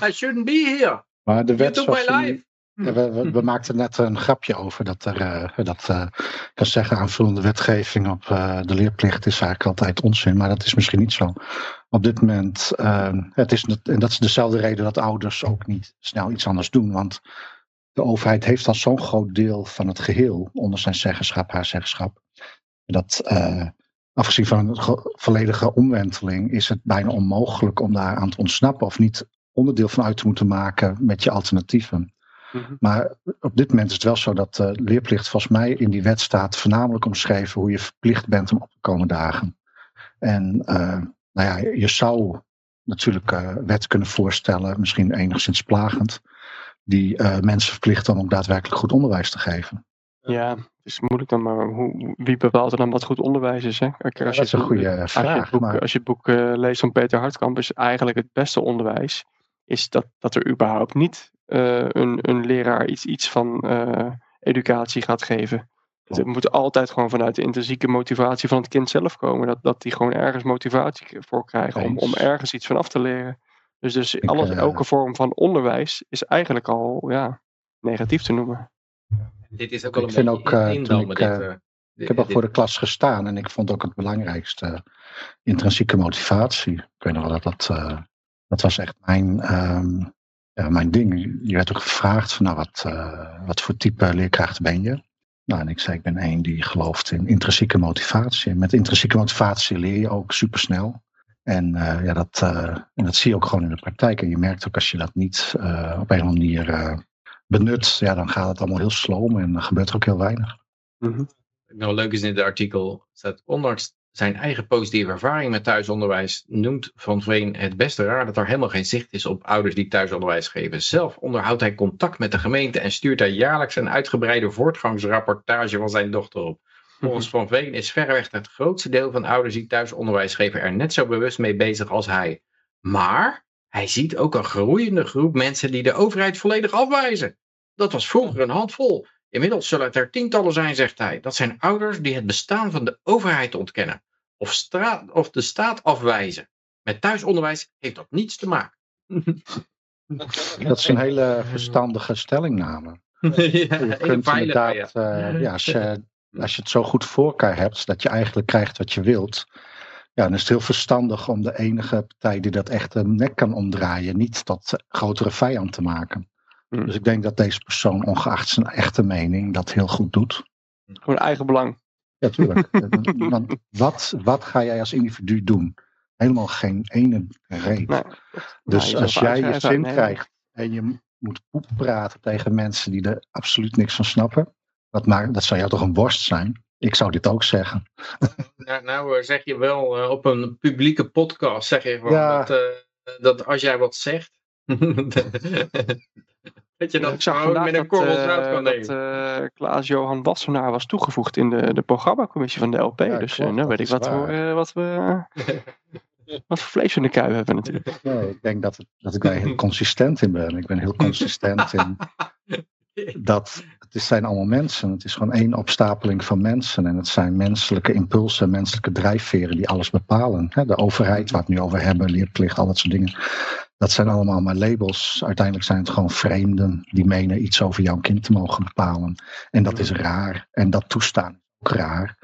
I shouldn't be here. Maar de You wet zoals die- life. We, we, maakten net een grapje over dat er, eh, dat, eh, kan zeggen, aanvullende wetgeving op eh, de leerplicht is eigenlijk altijd onzin, maar dat is misschien niet zo. Op dit moment, eh, het is, en dat is dezelfde reden dat ouders ook niet snel iets anders doen, want de overheid heeft dan zo'n groot deel van het geheel onder zijn zeggenschap, haar zeggenschap, dat eh, afgezien van een ge- volledige omwenteling is het bijna onmogelijk om daar aan te ontsnappen of niet onderdeel van uit te moeten maken met je alternatieven. Mhm. Maar op dit moment is het wel zo dat de leerplicht volgens mij in die wet staat voornamelijk omschreven hoe je verplicht bent om op te komen dagen. En eh, nou ja, je zou natuurlijk eh wet kunnen voorstellen, misschien enigszins plagend, die eh, mensen verplichten om ook daadwerkelijk goed onderwijs te geven. Ja, het is moeilijk dan, maar hoe, wie bepaalt er dan wat goed onderwijs is? Hè? Ja, als, dat je is een boek- goede als je het vraag. boek, Maar als je het boek eh, leest van Peter Hartkamp, is eigenlijk het beste onderwijs is dat, dat er überhaupt niet eh, een, een leraar iets, iets van eh, educatie gaat geven. Het moet altijd gewoon vanuit de intrinsieke motivatie van het kind zelf komen. Dat, dat die gewoon ergens motivatie voor krijgen om, om ergens iets van af te leren. Dus, dus Ik, alles, eh, elke vorm van onderwijs is eigenlijk al ja, negatief te noemen. Dit is ook Ik een vind beetje ook, eh, indammen, ik, dit, eh, eh, ik dit- heb al voor de klas gestaan en ik vond ook het belangrijkste intrinsieke motivatie. Ik weet nog wel dat dat, eh, dat was echt mijn, ehm, ja, mijn ding. Je werd ook gevraagd van nou wat, eh, wat voor type leerkracht ben je? Nou, en ik zei ik ben één die gelooft in intrinsieke motivatie. En met intrinsieke motivatie leer je ook supersnel. En eh, ja, dat, eh, en dat zie je ook gewoon in de praktijk. En je merkt ook als je dat niet eh, op een of andere manier eh, benut, ja, dan gaat het allemaal heel sloom en dan gebeurt er ook heel weinig. Mhm. Nou leuk is in dit artikel, staat ondanks zijn eigen positieve ervaring met thuisonderwijs, noemt Van Veen het beste raar dat er helemaal geen zicht is op ouders die thuisonderwijs geven. Zelf onderhoudt hij contact met de gemeente en stuurt hij jaarlijks een uitgebreide voortgangsrapportage van zijn dochter op. Volgens Van Veen is verreweg het grootste deel van ouders die thuisonderwijs geven er net zo bewust mee bezig als hij. Maar hij ziet ook een groeiende groep mensen die de overheid volledig afwijzen. Dat was vroeger een handvol. Inmiddels zullen het er tientallen zijn, zegt hij. Dat zijn ouders die het bestaan van de overheid ontkennen. Of, straat, of de staat afwijzen. Met thuisonderwijs heeft dat niets te maken. Dat is een hele verstandige stellingname. ja, Je kunt ja. inderdaad, eh, ja, als, je, als je het zo goed voor elkaar hebt, dat je eigenlijk krijgt wat je wilt, ja, dan is het heel verstandig om de enige partij die dat echt een nek kan omdraaien, niet tot grotere vijand te maken. Hmm. Dus ik denk dat deze persoon, ongeacht zijn echte mening, dat heel goed doet. Gewoon eigen belang. Ja, tuurlijk. Want wat, wat ga jij als individu doen? Helemaal geen ene reet. Nee. Dus Nou, als jij je zin nee. krijgt en je moet poep praten tegen mensen die er absoluut niks van snappen, dat, maakt, dat zou jou toch een worst zijn? Ik zou dit ook zeggen. Nou, nou eh, zeg je wel eh, op een publieke podcast, zeg je Ja. dat, eh, dat als jij wat zegt, dat je dat ik zag gewoon vandaag met een dat, korrel eh, zout kan dat nemen. eh, Klaas-Johan Wassenaar was toegevoegd in de, de programmacommissie van de LP. Ja, dus klopt, eh, nu dat weet ik wat, eh, wat we wat voor vlees in de kuip hebben natuurlijk. Nee, ik denk dat, dat ik daar heel consistent in ben. Ik ben heel consistent in dat het zijn allemaal mensen. Het is gewoon één opstapeling van mensen. En het zijn menselijke impulsen, menselijke drijfveren die alles bepalen. Hè, de overheid, waar we het nu over hebben, leerplicht, al dat soort dingen. Dat zijn allemaal maar labels. Uiteindelijk zijn het gewoon vreemden die menen iets over jouw kind te mogen bepalen. En dat is raar. En dat toestaan is ook raar.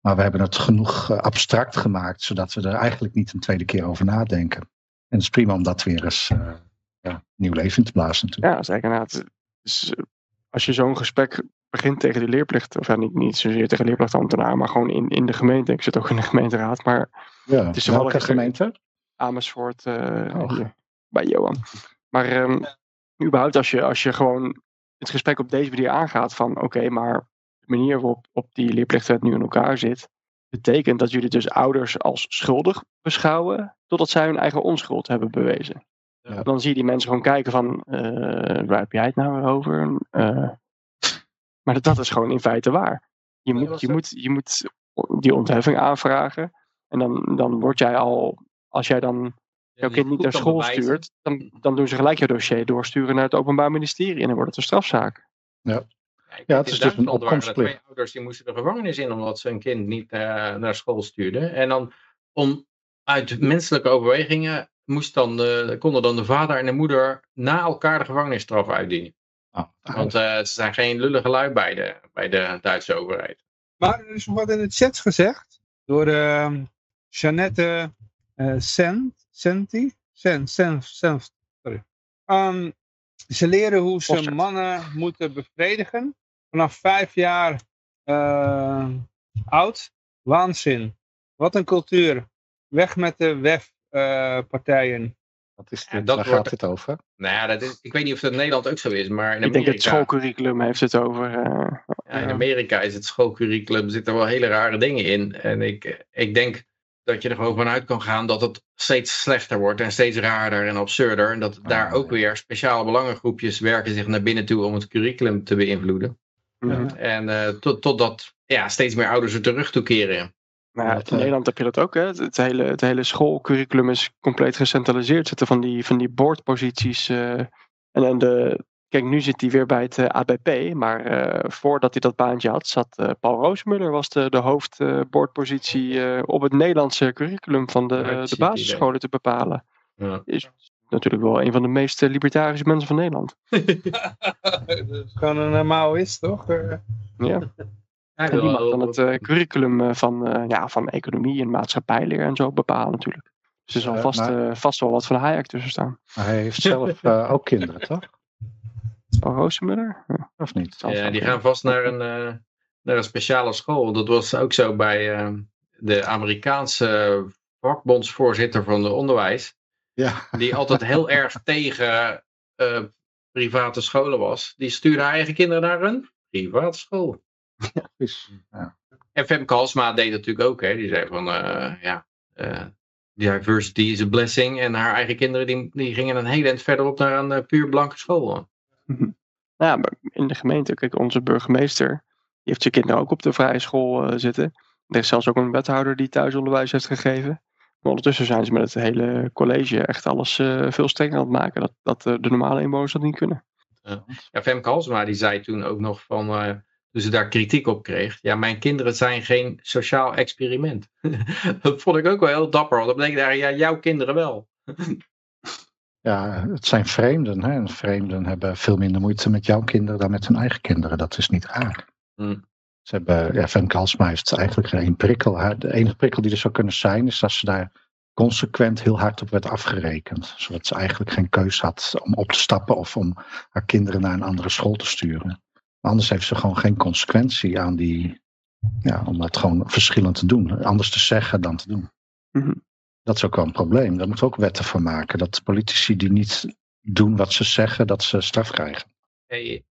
Maar we hebben het genoeg eh, abstract gemaakt, zodat we er eigenlijk niet een tweede keer over nadenken. En het is prima om dat weer eens uh, ja, nieuw leven in te blazen natuurlijk. Ja, zeker. Nou, het is, eh, als je zo'n gesprek begint tegen de leerplicht, of ja, niet, niet zozeer tegen leerplichtambtenaar, maar gewoon in, in de gemeente. Ik zit ook in de gemeenteraad, maar ja, het is welke gemeente? Amersfoort, uh, oh. Bij Johan. Maar um, überhaupt als je, als je gewoon het gesprek op deze manier aangaat van oké, okay, maar de manier waarop op die leerplichtwet nu in elkaar zit, betekent dat jullie dus ouders als schuldig beschouwen, totdat zij hun eigen onschuld hebben bewezen. Ja. Dan zie je die mensen gewoon kijken van, uh, waar heb jij het nou over? Uh, maar dat, dat, is gewoon in feite waar. Je moet, je, moet, je moet die ontheffing aanvragen. En dan, dan word jij al, als jij dan jouw kind niet naar school stuurt, dan, dan doen ze gelijk je dossier doorsturen naar het Openbaar Ministerie en dan wordt het een strafzaak. Ja. Ja, het is dus een opkomstplicht. Twee ouders die moesten de gevangenis in omdat ze hun kind niet uh, naar school stuurden. En dan om uit menselijke overwegingen moest dan de, konden dan de vader en de moeder na elkaar de gevangenisstraf uitdienen. Oh, Want uh, ze zijn geen lullige lui bij de, bij de Duitse overheid. Maar er is nog wat in de chat gezegd door uh, Jeannette uh, Sent, Senti. Sen, Sen, Sen, sorry. Um, ze leren hoe ze Postert. mannen moeten bevredigen vanaf vijf jaar uh, oud. Waanzin. Wat een cultuur. Weg met de WEF-partijen. Wat is dit? Waar gaat het over? Nou ja, dat is, ik weet niet of het in Nederland ook zo is, maar in Ik denk het schoolcurriculum heeft het over. Uh, ja, in Amerika is het schoolcurriculum, zitten wel hele rare dingen in. En ik, ik denk dat je er gewoon vanuit kan gaan dat het steeds slechter wordt en steeds raarder en absurder. En dat Ah, daar ook weer speciale belangengroepjes werken zich naar binnen toe om het curriculum te beïnvloeden. mhm. En uh, tot, totdat ja, steeds meer ouders er terug toekeren. Nou ja, Dat, in uh, Nederland heb je dat ook. Hè? Het, hele, het hele schoolcurriculum is compleet gecentraliseerd. Zitten van die, van die boordposities. eh, en, en de, kijk, nu zit hij weer bij het eh, ABP. Maar eh, voordat hij dat baantje had, zat eh, Paul Roosmuller. Was de, de hoofdboordpositie eh, op het Nederlandse curriculum van de, Ja, de basisscholen te bepalen. Ja. Is natuurlijk wel een van de meest libertarische mensen van Nederland. dat is gewoon een uh, Maoïst, toch? Ja. En die mag dan het uh, curriculum van, uh, ja, van economie en maatschappijleer en zo bepalen natuurlijk. Dus er zal Uh, vast, maar- vast wel wat van Hayek tussen staan. Maar hij heeft zelf eh, ook kinderen, toch? Paul Roosemuller? Ja, Of niet? Ja, die gaan vast naar een, eh, naar een speciale school. Dat was ook zo bij eh, de Amerikaanse vakbondsvoorzitter van de onderwijs. Ja. Die altijd heel erg tegen eh, private scholen was. Die stuurde haar eigen kinderen naar een private school. Precies. Ja. En Femke Halsma deed dat natuurlijk ook. Hè. Die zei van, eh, ja, eh, diversity is a blessing. En haar eigen kinderen die, die gingen een heel eind verderop naar een puur blanke school. Nou ja, maar in de gemeente, kijk, onze burgemeester, die heeft zijn kinderen ook op de vrije school eh, zitten. Er is zelfs ook een wethouder die thuisonderwijs heeft gegeven. Maar ondertussen zijn ze met het hele college echt alles eh, veel strenger aan het maken. Dat, dat eh, de normale inwoners dat niet kunnen. Ja, Femke Halsma die zei toen ook nog van, toen ze daar kritiek op kreeg. Ja, mijn kinderen zijn geen sociaal experiment. dat vond ik ook wel heel dapper. Want dat betekent eigenlijk, ja, jouw kinderen wel. Ja, het zijn vreemden. Hè? En vreemden hebben veel minder moeite met jouw kinderen dan met hun eigen kinderen. Dat is niet raar. Hmm. Ze hebben, ja, Femke Halsma heeft eigenlijk geen prikkel. Haar- De enige prikkel die er zou kunnen zijn, is als ze daar consequent heel hard op werd afgerekend. Zodat ze eigenlijk geen keus had om op te stappen of om haar kinderen naar een andere school te sturen. Maar anders heeft ze gewoon geen consequentie aan die, ja, om het gewoon verschillend te doen. Anders te zeggen dan te doen. Mhm. Dat is ook wel een probleem. Daar moeten we ook wetten voor maken. Dat politici die niet doen wat ze zeggen, dat ze straf krijgen. Hey,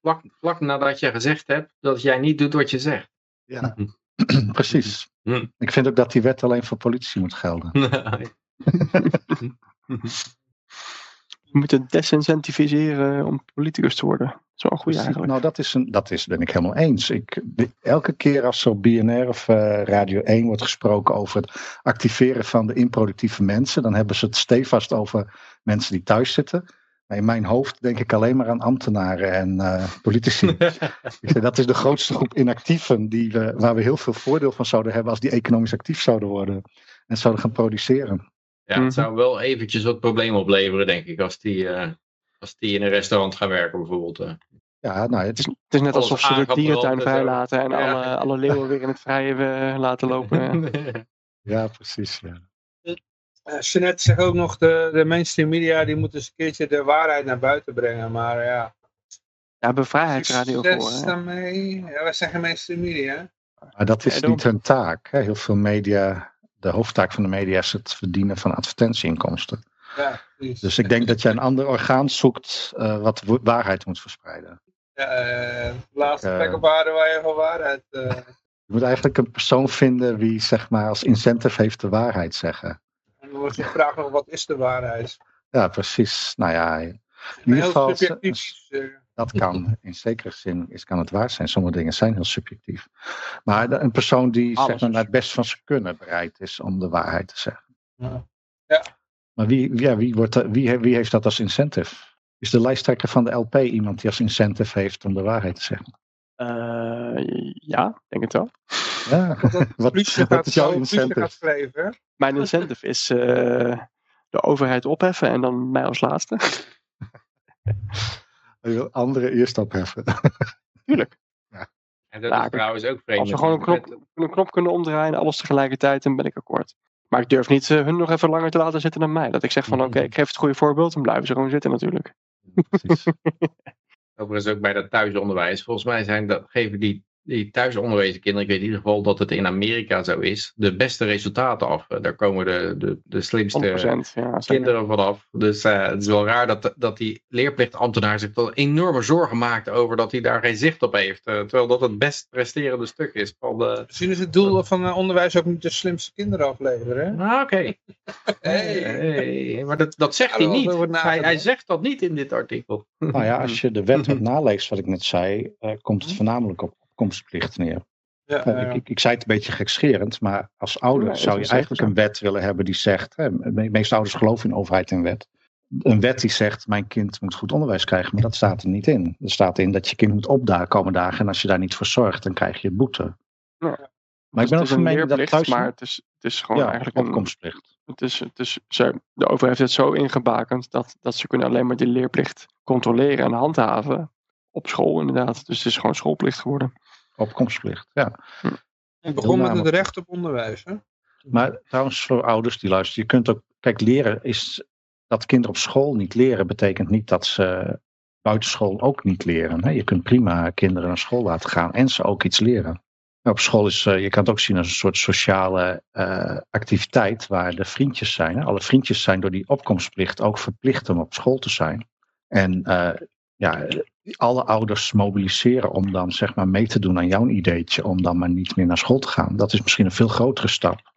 vlak, vlak nadat je gezegd hebt dat jij niet doet wat je zegt. Ja. Precies. Hm. Ik vind ook dat die wet alleen voor politici moet gelden. We moeten desincentiviseren om politicus te worden. Dat is wel een goede Precies. eigenlijk. Nou, dat, is een, dat is, ben ik helemaal eens. Ik, elke keer als er op BNR of eh, Radio 1 wordt gesproken over het activeren van de improductieve mensen, dan hebben ze het stevast over mensen die thuis zitten. In mijn hoofd denk ik alleen maar aan ambtenaren en eh, politici. dat is de grootste groep inactieven die we, waar we heel veel voordeel van zouden hebben als die economisch actief zouden worden en zouden gaan produceren. Ja, het zou wel eventjes wat problemen opleveren, denk ik, als die, eh, als die in een restaurant gaan werken bijvoorbeeld. eh. Ja, nou, het is, Het is net Alles alsof ze de dierentuin vrijlaten en Ja. alle, alle leeuwen weer in het vrije eh, laten lopen. ja, precies. Ja. Uh, Jeanette zegt ook nog, de, de mainstream media die moeten eens een keertje de waarheid naar buiten brengen. Maar ja, Daar hebben we vrijheidsradio voor. daarmee. Ja, wij zeggen mainstream media. Maar dat is Ja, niet hun taak. Hè. Heel veel media, de hoofdtaak van de media is het verdienen van advertentieinkomsten. Ja, precies. Dus ik denk dat je een ander orgaan zoekt eh, wat waarheid moet verspreiden. Ja, eh, laatste plek eh, op aarde waar je van waarheid... Je moet eigenlijk een persoon vinden wie zeg maar als incentive heeft de waarheid zeggen. en dan wordt de vraag nog, wat is de waarheid? Ja, precies. Nou ja, in ieder Heel geval, subjectief. Dat kan in zekere zin is, kan het waar zijn. Sommige dingen zijn heel subjectief. Maar een persoon die Alles zeg maar, naar het best van zijn kunnen bereid is om de waarheid te zeggen. Ja. Maar wie, ja, wie, wordt wie, wie heeft dat als incentive? Is de lijsttrekker van de LP iemand die als incentive heeft om de waarheid te zeggen? Eh, ja, ik denk het wel. Ja, wat, is jouw incentive? Mijn incentive is eh, de overheid opheffen en dan mij als laatste. Je wil anderen eerst opheffen. Tuurlijk. En dat Ja, is trouwens ook vreemd. Als we gewoon een knop, een knop kunnen omdraaien en alles tegelijkertijd, dan ben ik akkoord. Maar ik durf niet eh, hun nog even langer te laten zitten dan mij. Dat ik zeg van oké, ik geef het goede voorbeeld, dan blijven ze gewoon zitten natuurlijk. Precies. Overigens ook bij dat thuisonderwijs. Volgens mij zijn dat, geven die, die thuisonderwezen kinderen, ik weet in ieder geval dat het in Amerika zo is, de beste resultaten af. Eh, Daar komen de, de, de 100%. slimste Ja, kinderen vanaf. Dus eh, het is wel raar dat, dat die leerplichtambtenaar zich dan enorme zorgen maakt over dat hij daar geen zicht op heeft. Eh, terwijl dat het best presterende stuk is van de... Misschien is het doel van eh, onderwijs ook niet de slimste kinderen afleveren. hè? Ah, oké. Hey. Hey, maar dat, dat zegt Ja, hij niet. Hij, hij zegt dat niet in dit artikel. nou ja, als je de wet naleest, wat ik net zei, eh, komt het voornamelijk op opkomstplicht neer. Ja, Eh, ja. ik, ik, ik zei het een beetje gekscherend, maar als ouder zou je eigenlijk zo. een wet willen hebben die zegt, hè, de meeste ouders geloven in overheid en wet. Een wet die zegt, mijn kind moet goed onderwijs krijgen, maar dat staat er niet in. Er staat in dat je kind moet opdagen komen dagen en als je daar niet voor zorgt, dan krijg je boete. Maar ik ben ook het is van mening dat leerplicht, thuis... maar het is, het is gewoon ja, eigenlijk een, opkomstplicht. het is, het is, ze, de overheid heeft het zo ingebakend dat, dat ze kunnen alleen maar die leerplicht controleren en handhaven op school inderdaad. Dus het is gewoon schoolplicht geworden. Opkomstplicht, ja. Het begon met het recht op onderwijs. Hè? Maar trouwens, voor ouders die luisteren, je kunt ook, kijk, leren is dat kinderen op school niet leren, betekent niet dat ze buitenschool ook niet leren. Hè? Je kunt prima kinderen naar school laten gaan en ze ook iets leren. Nou, op school is, eh, je kan het ook zien als een soort sociale eh, activiteit waar de vriendjes zijn. Hè? Alle vriendjes zijn door die opkomstplicht ook verplicht om op school te zijn. En eh, ja, alle ouders mobiliseren om dan zeg maar mee te doen aan jouw ideetje, om dan maar niet meer naar school te gaan. Dat is misschien een veel grotere stap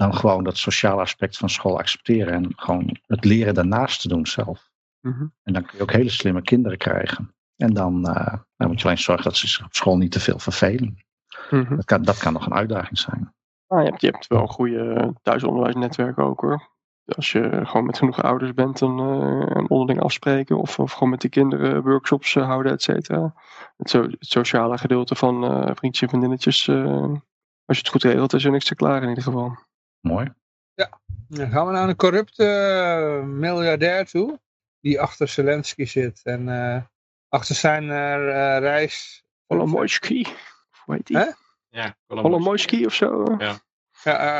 dan gewoon dat sociale aspect van school accepteren en gewoon het leren daarnaast te doen zelf. Mhm. En dan kun je ook hele slimme kinderen krijgen. En dan, eh, dan moet je alleen zorgen dat ze zich op school niet te veel vervelen. Mhm. Dat kan, dat kan nog een uitdaging zijn. Ah, je, hebt, je hebt wel een goede thuisonderwijsnetwerk ook hoor. Als je gewoon met genoeg ouders bent, dan eh, en onderling afspreken. Of, of gewoon met de kinderen workshops eh, houden, et cetera. Het, so- het sociale gedeelte van eh vriendjes en vriendinnetjes. eh, als je het goed regelt, is er niks te klagen in ieder geval. Mooi. Dan gaan we naar een corrupte eh, miljardair toe. Die achter Zelensky zit. En eh, achter zijn eh, eh, reis. Holomojski. Hoe heet die? Ja, Holomojski of zo? Ja,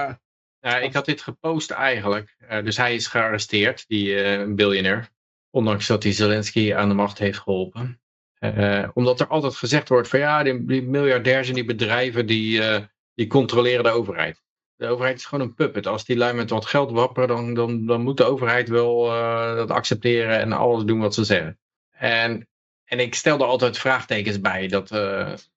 eh, Ja, ik had dit gepost eigenlijk. Eh, dus hij is gearresteerd, die eh biljonair. Ondanks dat hij Zelensky aan de macht heeft geholpen. Eh, omdat er altijd gezegd wordt van ja, die, die miljardairs en die bedrijven die, die controleren de overheid. De overheid is gewoon een puppet. Als die lui met wat geld wapperen, dan, dan, dan moet de overheid wel dat accepteren en alles doen wat ze zeggen. En, en ik stelde altijd vraagtekens bij dat,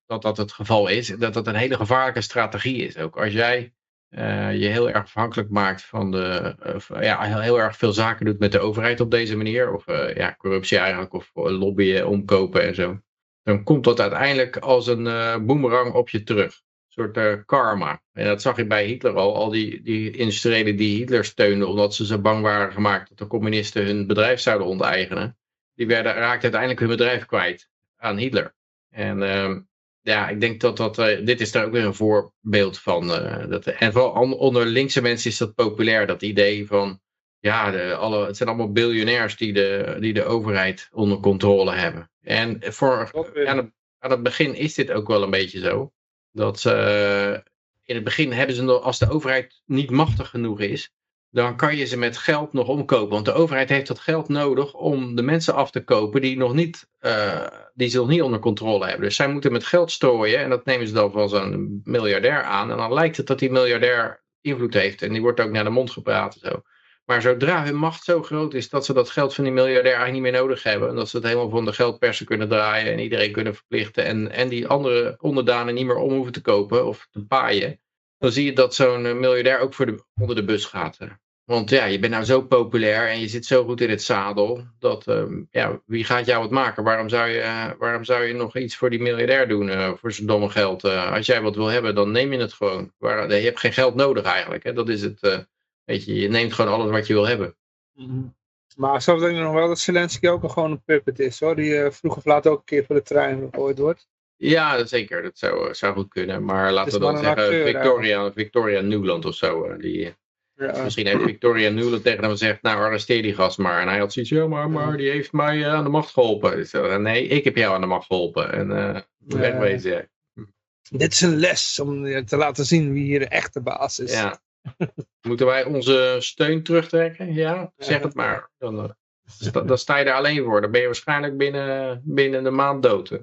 dat dat het geval is. Dat dat een hele gevaarlijke strategie is ook. Als jij eh, je heel erg afhankelijk maakt van de, of, ja, heel, heel erg veel zaken doet met de overheid op deze manier, of eh, ja, corruptie eigenlijk, of eh, lobbyen, omkopen en zo, dan komt dat uiteindelijk als een eh boemerang op je terug. Een soort eh, karma. En dat zag je bij Hitler al, al die, die industriëlen die Hitler steunden, omdat ze zo bang waren gemaakt dat de communisten hun bedrijf zouden onteigenen. die werden, raakten uiteindelijk hun bedrijf kwijt aan Hitler. En ehm, ja, ik denk dat dat, eh, dit is daar ook weer een voorbeeld van. eh, dat, en vooral on- onder linkse mensen is dat populair, dat idee van, ja, de, alle, het zijn allemaal biljonairs die de, die de overheid onder controle hebben. En voor, aan, het, aan het begin is dit ook wel een beetje zo. Dat ze, eh, in het begin hebben ze nog, als de overheid niet machtig genoeg is, dan kan je ze met geld nog omkopen. Want de overheid heeft dat geld nodig om de mensen af te kopen die, nog niet, eh, die ze nog niet onder controle hebben. Dus zij moeten met geld strooien en dat nemen ze dan van zo'n miljardair aan. En dan lijkt het dat die miljardair invloed heeft en die wordt ook naar de mond gepraat en zo. Maar zodra hun macht zo groot is dat ze dat geld van die miljardair eigenlijk niet meer nodig hebben. En dat ze het helemaal van de geldpersen kunnen draaien en iedereen kunnen verplichten. En, en die andere onderdanen niet meer om hoeven te kopen of te paaien. Dan zie je dat zo'n miljardair ook voor de, onder de bus gaat. Want ja, je bent nou zo populair en je zit zo goed in het zadel. Dat, ehm, ja, wie gaat jou wat maken? Waarom zou je, eh, waarom zou je nog iets voor die miljardair doen? eh, voor zijn domme geld? Eh, als jij wat wil hebben, dan neem je het gewoon. Waar, je hebt geen geld nodig eigenlijk. Hè? Dat is het. weet je, je neemt gewoon alles wat je wil hebben. Mhm. Maar zelf denk ik nog wel dat Zelensky ook gewoon een puppet is hoor. Die vroeg of laat ook een keer voor de trein gegooid wordt. Ja, zeker. Dat zou, zou goed kunnen. Maar laten we dan zeggen acteur, Victoria, Victoria Newland of zo. Die, Ja. Misschien heeft Victoria Newland tegen hem gezegd, nou arresteer die gast maar. En hij had zoiets, ja maar, maar die heeft mij eh, aan de macht geholpen. Ik zei, nee, ik heb jou aan de macht geholpen. En eh wegwezen. Dit is een les om te laten zien wie hier de echte baas is. ja. Moeten wij onze steun terugtrekken? Ja, zeg het maar. Dan, eh, sta- dan sta je er alleen voor. Dan ben je waarschijnlijk binnen, binnen een maand dood. hè.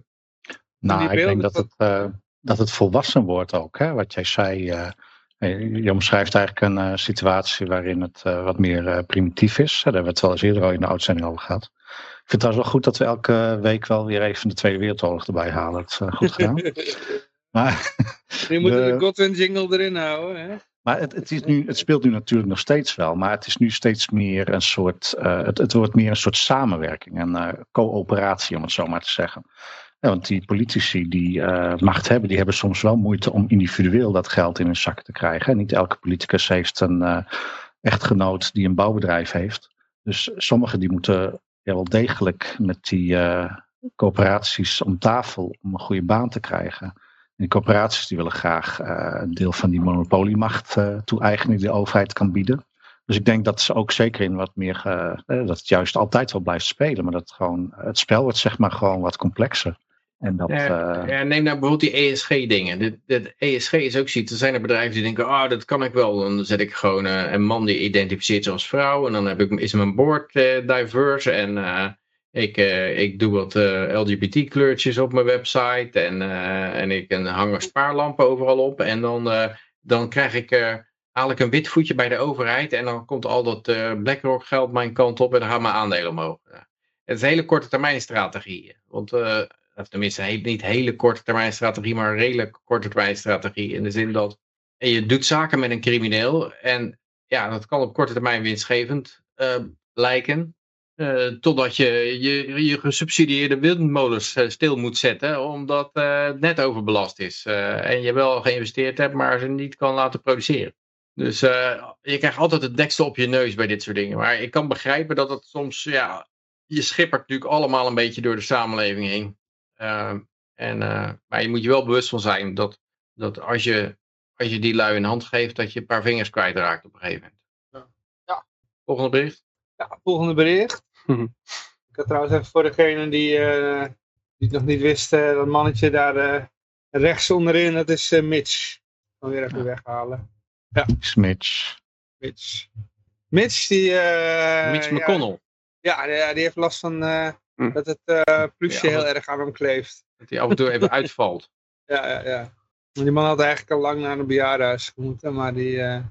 Nou, ik denk dat het, eh, dat het volwassen wordt ook. Hè? Wat jij zei, eh, eh, je omschrijft eigenlijk een eh, situatie waarin het eh, wat meer eh, primitief is. Daar hebben we het wel eens eerder al in de uitzending over gehad. Ik vind het trouwens wel goed dat we elke week wel weer even de Tweede Wereldoorlog erbij halen. Dat is goed gedaan. Maar, Je moet De- de Godwin jingle erin houden. Hè? maar het, het, is nu, het speelt nu natuurlijk nog steeds wel. Maar het is nu steeds meer een soort. het, het wordt meer een soort samenwerking en coöperatie, om het zo maar te zeggen. Ja, want die politici die eh, macht hebben, die hebben soms wel moeite om individueel dat geld in hun zak te krijgen. En niet elke politicus heeft een eh, echtgenoot die een bouwbedrijf heeft. Dus sommigen die moeten ja, wel degelijk met die eh, coöperaties om tafel om een goede baan te krijgen. En die coöperaties die willen graag een deel van die monopoliemacht toe-eigenen die de overheid kan bieden. Dus ik denk dat ze ook zeker in wat meer, dat het juist altijd wel blijft spelen, maar dat gewoon, het spel wordt zeg maar gewoon wat complexer. En dat, Ja, eh, ja, neem nou bijvoorbeeld die ESG-dingen. Dit, dit ESG is ook zoiets. Er zijn er bedrijven die denken, ah, dat kan ik wel. Dan zet ik gewoon eh, een man die identificeert zich als vrouw. En dan heb ik, is mijn board eh, diverse. En ik, ik doe wat LGBT-kleurtjes op mijn website. En, en ik en hang er spaarlampen overal op. En dan, dan krijg ik, haal ik een wit voetje bij de overheid. En dan komt al dat eh, BlackRock geld mijn kant op. En dan gaan mijn aandelen omhoog. Ja. Het is een hele korte termijn strategie. Want... of tenminste niet hele korte termijn strategie, maar een redelijk korte termijn strategie. In de zin dat en je doet zaken met een crimineel. En ja, dat kan op korte termijn winstgevend eh, lijken. eh, totdat je, je gesubsidieerde windmolens eh, stil moet zetten, omdat eh, het net overbelast is. Eh, en je wel geïnvesteerd hebt, maar ze niet kan laten produceren. Dus eh, je krijgt altijd het deksel op je neus bij dit soort dingen. Maar ik kan begrijpen dat het soms, ja, je schippert natuurlijk allemaal een beetje door de samenleving heen. Ehm, en, eh, maar je moet je wel bewust van zijn dat, dat als, je, als je die lui een hand geeft, dat je een paar vingers kwijtraakt op een gegeven moment. Ja. Volgende bericht. Ja, volgende bericht. Mhm. Ik had trouwens even voor degene die, eh, die het nog niet wist, eh, dat mannetje daar eh, rechts onderin, dat is eh, Mitch. Ik kan weer even Ja. weghalen. Smitch. Mitch. Mitch, die... eh, Mitch ja, McConnell. Ja, die, die heeft last van eh, Hm. dat het eh plusje Ja, heel erg aan hem kleeft. Dat hij af en toe even uitvalt. Ja, ja, ja. Die man had eigenlijk al lang naar een bejaardenhuis gemoeten, maar die... eh,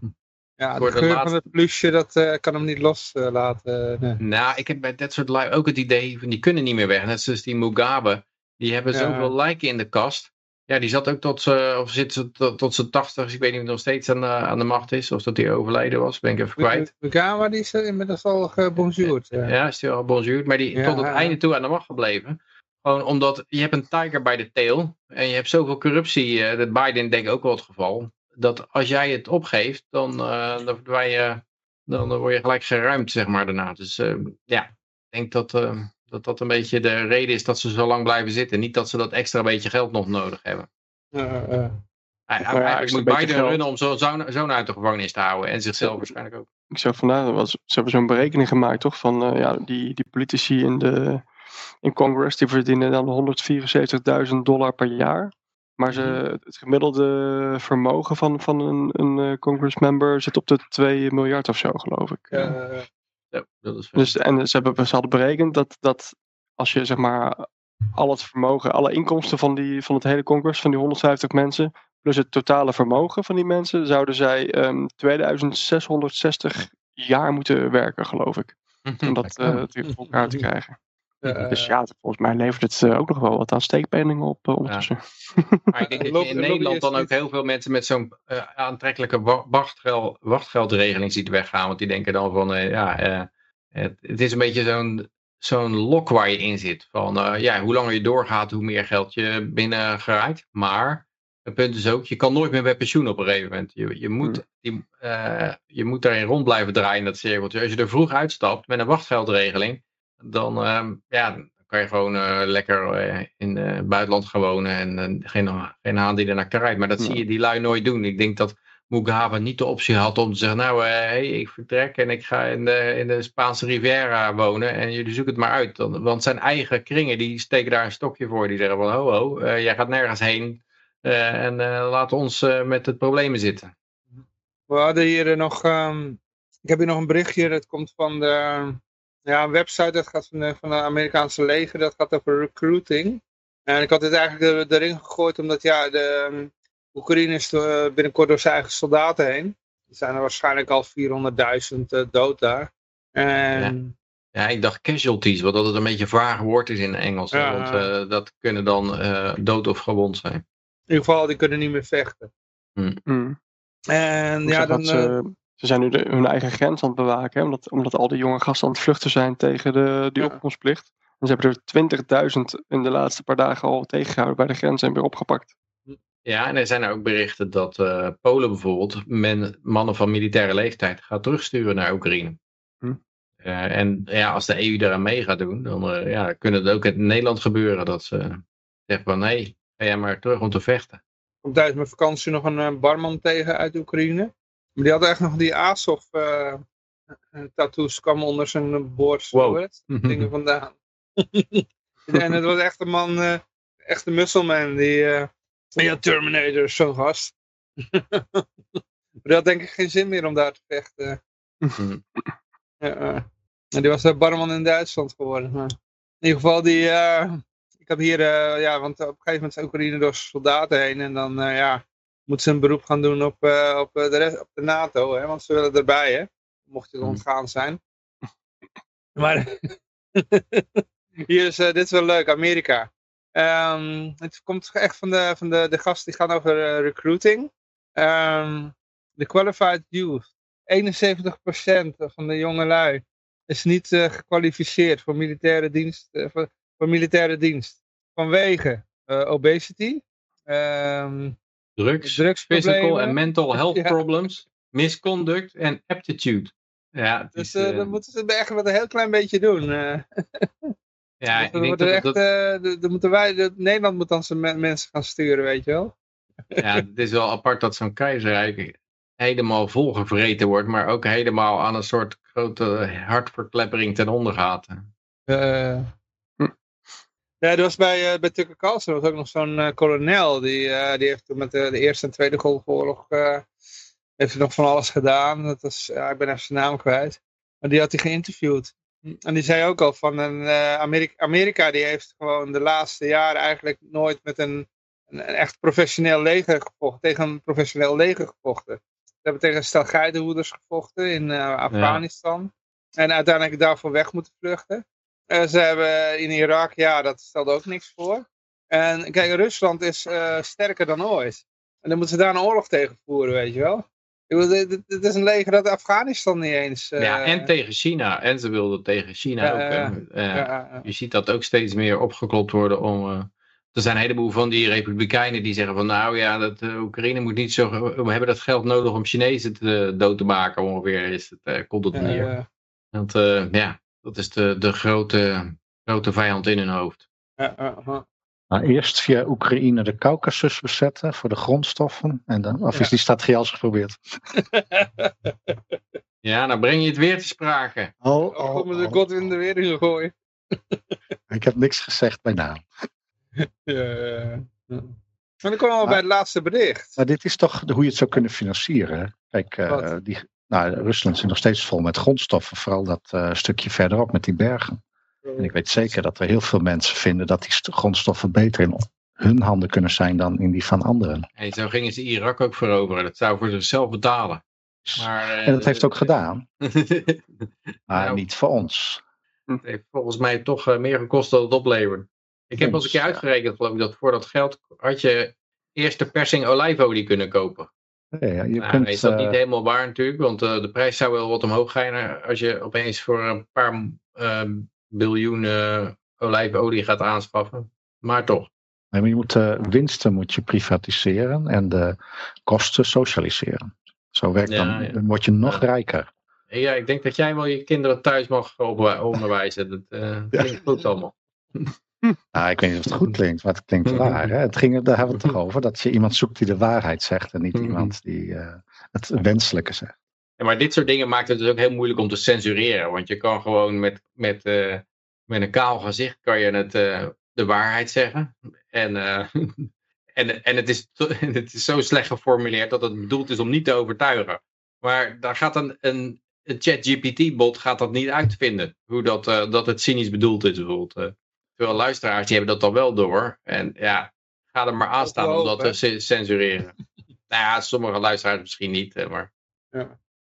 ja, de geur van het plusje, dat eh, kan hem niet loslaten. nee. Nou, ik heb bij dat soort lui ook het idee van die kunnen niet meer weg. Net zoals die Mugabe. Die hebben Ja. zoveel lijken in de kast. Ja, die zat ook tot, ze, of zit tot, tot zijn tachtig. Ik weet niet of hij nog steeds aan de, aan de macht is. Of dat hij overleden was. Ben ik even kwijt. Mugawa, die is eh, inmiddels al gebonjourd. Ja. Ja, is hij al bonjour. Maar die Ja, tot het ja. einde toe aan de macht gebleven. Gewoon omdat je hebt een tiger bij de tail. En je hebt zoveel corruptie. eh, dat Biden denk ik ook wel het geval. Dat als jij het opgeeft, dan, eh, dan, je, dan, dan word je gelijk geruimd, zeg maar, daarna. Dus eh, ja, ik denk dat, eh, Dat dat een beetje de reden is dat ze zo lang blijven zitten. Niet dat ze dat extra beetje geld nog nodig hebben. Eh, eh. Hij, Nou ja, eigenlijk moet Biden geld. runnen om zo'n zoon zoon uit de gevangenis te houden. En zichzelf waarschijnlijk ook. Ik zou vandaag, was, ze hebben zo'n berekening gemaakt toch van eh, ja, die, die politici in, de, in Congress die verdienen dan 174.000 dollar per jaar. Maar ze, Mhm. het gemiddelde vermogen van, van een, een congressmember zit op de 2 miljard of zo geloof ik. Eh, Ja, dat is veel. Dus, en ze, hebben, ze hadden berekend dat, dat als je zeg maar al het vermogen, alle inkomsten van, die, van het hele congres, van die 150 mensen, plus het totale vermogen van die mensen, zouden zij ehm 2660 jaar moeten werken, geloof ik. Om dat te- voor elkaar te krijgen. Dus ja, volgens mij levert het eh, ook nog wel wat aan steekpenningen op eh, ondertussen. Maar ik denk dat je in Nederland dan ook heel veel mensen met zo'n aantrekkelijke wa- wachtgeld, wachtgeldregeling ziet weggaan. Want die denken dan van, eh, ja, eh, het, het is een beetje zo'n zo'n lok waar je in zit. Van, eh, ja, hoe langer je doorgaat, hoe meer geld je binnen geraakt. Maar het punt is ook, je kan nooit meer bij pensioen op een gegeven moment. Je, je, moet, die, eh, je moet daarin rond blijven draaien dat cirkeltje. Als je er vroeg uitstapt met een wachtgeldregeling, dan, ehm, ja, kan je gewoon eh, lekker eh, in eh, het buitenland gaan wonen en eh, geen, geen haan die er naar kijkt. Maar dat Ja. zie je die lui nooit doen. Ik denk dat Mugabe niet de optie had om te zeggen, nou, eh, hey, ik vertrek en ik ga in de, in de Spaanse Riviera wonen en jullie zoeken het maar uit. Dan, want zijn eigen kringen, die steken daar een stokje voor. Die zeggen van, ho, ho, eh, jij gaat nergens heen eh, en eh, laat ons eh, met het problemen zitten. We hadden hier eh, nog, ehm, ik heb hier nog een berichtje, dat komt van de, ja, een website, dat gaat van de, van de Amerikaanse leger, dat gaat over recruiting. En ik had dit eigenlijk er- erin gegooid, omdat ja, de ehm, Oekraïne is door- binnenkort door zijn eigen soldaten heen. Er zijn er waarschijnlijk al 400.000 eh, dood daar. En Ja, ik dacht casualties, wat dat het een beetje een vaag woord is in Engels. Ja. Want eh, dat kunnen dan eh, dood of gewond zijn. in ieder geval, die kunnen niet meer vechten. Mm. En Ik ja, dan... ze, ze zijn nu de- hun eigen grens aan het bewaken, hè, omdat, omdat al die jonge gasten aan het vluchten zijn tegen de, die Ja. opkomstplicht. En ze hebben er 20.000 in de laatste paar dagen al tegengehouden bij de grens en weer opgepakt. Ja, en er zijn ook berichten dat eh, Polen bijvoorbeeld men, mannen van militaire leeftijd gaat terugsturen naar Oekraïne. Hm. Eh, en ja, als de EU daaraan mee gaat doen, dan eh, ja, kunnen het ook in Nederland gebeuren dat ze zeggen van nee, ga jij maar terug om te vechten. komt tijdens mijn vakantie nog een barman tegen uit Oekraïne. Maar die had echt nog die Azov eh, eh, tattoos kwam onder zijn borst. Wow. Dingen vandaan. en het was echt een man, eh, echt een musselman. Die, ja, Terminator, zo'n gast. maar die had denk ik geen zin meer om daar te vechten. Ja. En die was uh, barman in Duitsland geworden. Maar in ieder geval, die, ik heb hier, ja, want op een gegeven moment zijn Oekraïne door soldaten heen. En dan, ja, moeten ze een beroep gaan doen op, eh, op, eh, de, rest, op de NATO. Hè, want ze willen erbij, hè. Mocht het Hmm. ontgaan zijn. Maar hier is, eh, dit is wel leuk, Amerika. Ehm, het komt echt van de, van de, de gasten die gaan over recruiting. Ehm, de qualified youth. 71% van de jonge lui is niet eh, gekwalificeerd voor militaire dienst, voor, voor militaire dienst. Vanwege obesity, ehm, Drugs, drugsproblemen. physical en mental health Ja. problems, misconduct en aptitude. Ja, het Dus is, eh eh, dan moeten ze echt met een heel klein beetje doen. eh. ja, ik dan denk worden dat, echt, dat, de- dan moeten wij, de- Nederland moet dan zijn men- mensen gaan sturen, weet je wel. ja, het is wel apart dat zo'n keizerrijk helemaal volgevreten wordt, maar ook helemaal aan een soort grote hartverkleppering ten onder gaat. Eh, Ja, er was bij, eh, bij Tucker Carlson was ook nog zo'n eh, kolonel. Die, eh, die heeft toen met de, de Eerste en Tweede Golfoorlog heeft nog van alles gedaan. Dat was, ja, ik ben even zijn naam kwijt. Maar die had hij geïnterviewd. En die zei ook al van een, Amerika, Amerika die heeft gewoon de laatste jaren eigenlijk nooit met een, een, een echt professioneel leger gevochten. Tegen een professioneel leger gevochten. Ze hebben tegen een stel geitenhoeders gevochten in Afghanistan. En uiteindelijk daarvoor weg moeten vluchten. Eh, ze hebben in Irak, ja, dat stelde ook niks voor. En kijk, Rusland is eh, sterker dan ooit. En dan moeten ze daar een oorlog tegen voeren, weet je wel. Dit is een leger dat Afghanistan niet eens... eh, ja, en tegen China. En ze wilden tegen China ook. Eh, Je ziet dat ook steeds meer opgeklopt worden om... eh, er zijn een heleboel van die republikeinen die zeggen van nou ja, dat, eh, Oekraïne moet niet zo... We hebben dat geld nodig om Chinezen te, dood te maken ongeveer. Is het, eh, komt het neer. Want eh, ja, dat is de, de grote grote vijand in hun hoofd. Nou, eerst via Oekraïne de Caucasus bezetten voor de grondstoffen. En dan, of is die strategie al eens geprobeerd? Ja, dan breng je het weer te sprake. Oh, Oh, kom de Godwin er weer in gegooid. Ik heb niks gezegd bij naam. Ja, ja, ja. Maar dan komen we Ah. bij het laatste bericht. Maar dit is toch hoe je het zou kunnen financieren. Kijk, eh, die, nou, Rusland zit nog steeds vol met grondstoffen. Vooral dat eh, stukje verderop met die bergen. En ik weet zeker dat er heel veel mensen vinden dat die st- grondstoffen beter in hun handen kunnen zijn dan in die van anderen. En zo gingen ze Irak ook veroveren. Dat zou voor zichzelf betalen. Maar, eh, En dat heeft ook gedaan, het maar Nou. niet voor ons. heeft volgens mij toch eh, meer gekost dan het oplevert. Ik heb al eens een keer uitgerekend, geloof ik, dat voor dat geld had je eerst de persing olijfolie kunnen kopen. Ja, ja, je Nou, kunt, is dat eh, niet helemaal waar natuurlijk, want eh, de prijs zou wel wat omhoog gaan als je opeens voor een paar eh, biljoen eh, olijfolie gaat aanschaffen. Maar toch. nee, maar je moet de winsten moet je privatiseren en de kosten socialiseren. Zo werkt Ja, dan, ja. dan word je nog rijker. Ja, ik denk dat jij wel je kinderen thuis mag onderwijzen. Dat eh klinkt goed allemaal. Nou, ik weet niet of het goed klinkt, maar het klinkt waar. Hè? Het ging, daar hebben we het toch over, dat je iemand zoekt die de waarheid zegt en niet Mhm. iemand die eh, het wenselijke zegt. Ja, maar dit soort dingen maakt het dus ook heel moeilijk om te censureren. Want je kan gewoon met, met, eh, met een kaal gezicht kan je het, eh, de waarheid zeggen. En, eh, en, en het, is, to- het is zo slecht geformuleerd dat het bedoeld is om niet te overtuigen. Maar daar gaat een, een, een ChatGPT-bot gaat dat niet uitvinden. Hoe dat, eh, dat het cynisch bedoeld is bijvoorbeeld. Terwijl luisteraars die hebben dat dan wel door. En ja, ga er maar aan staan om dat te ce- censureren. nou ja, sommige luisteraars misschien niet. Maar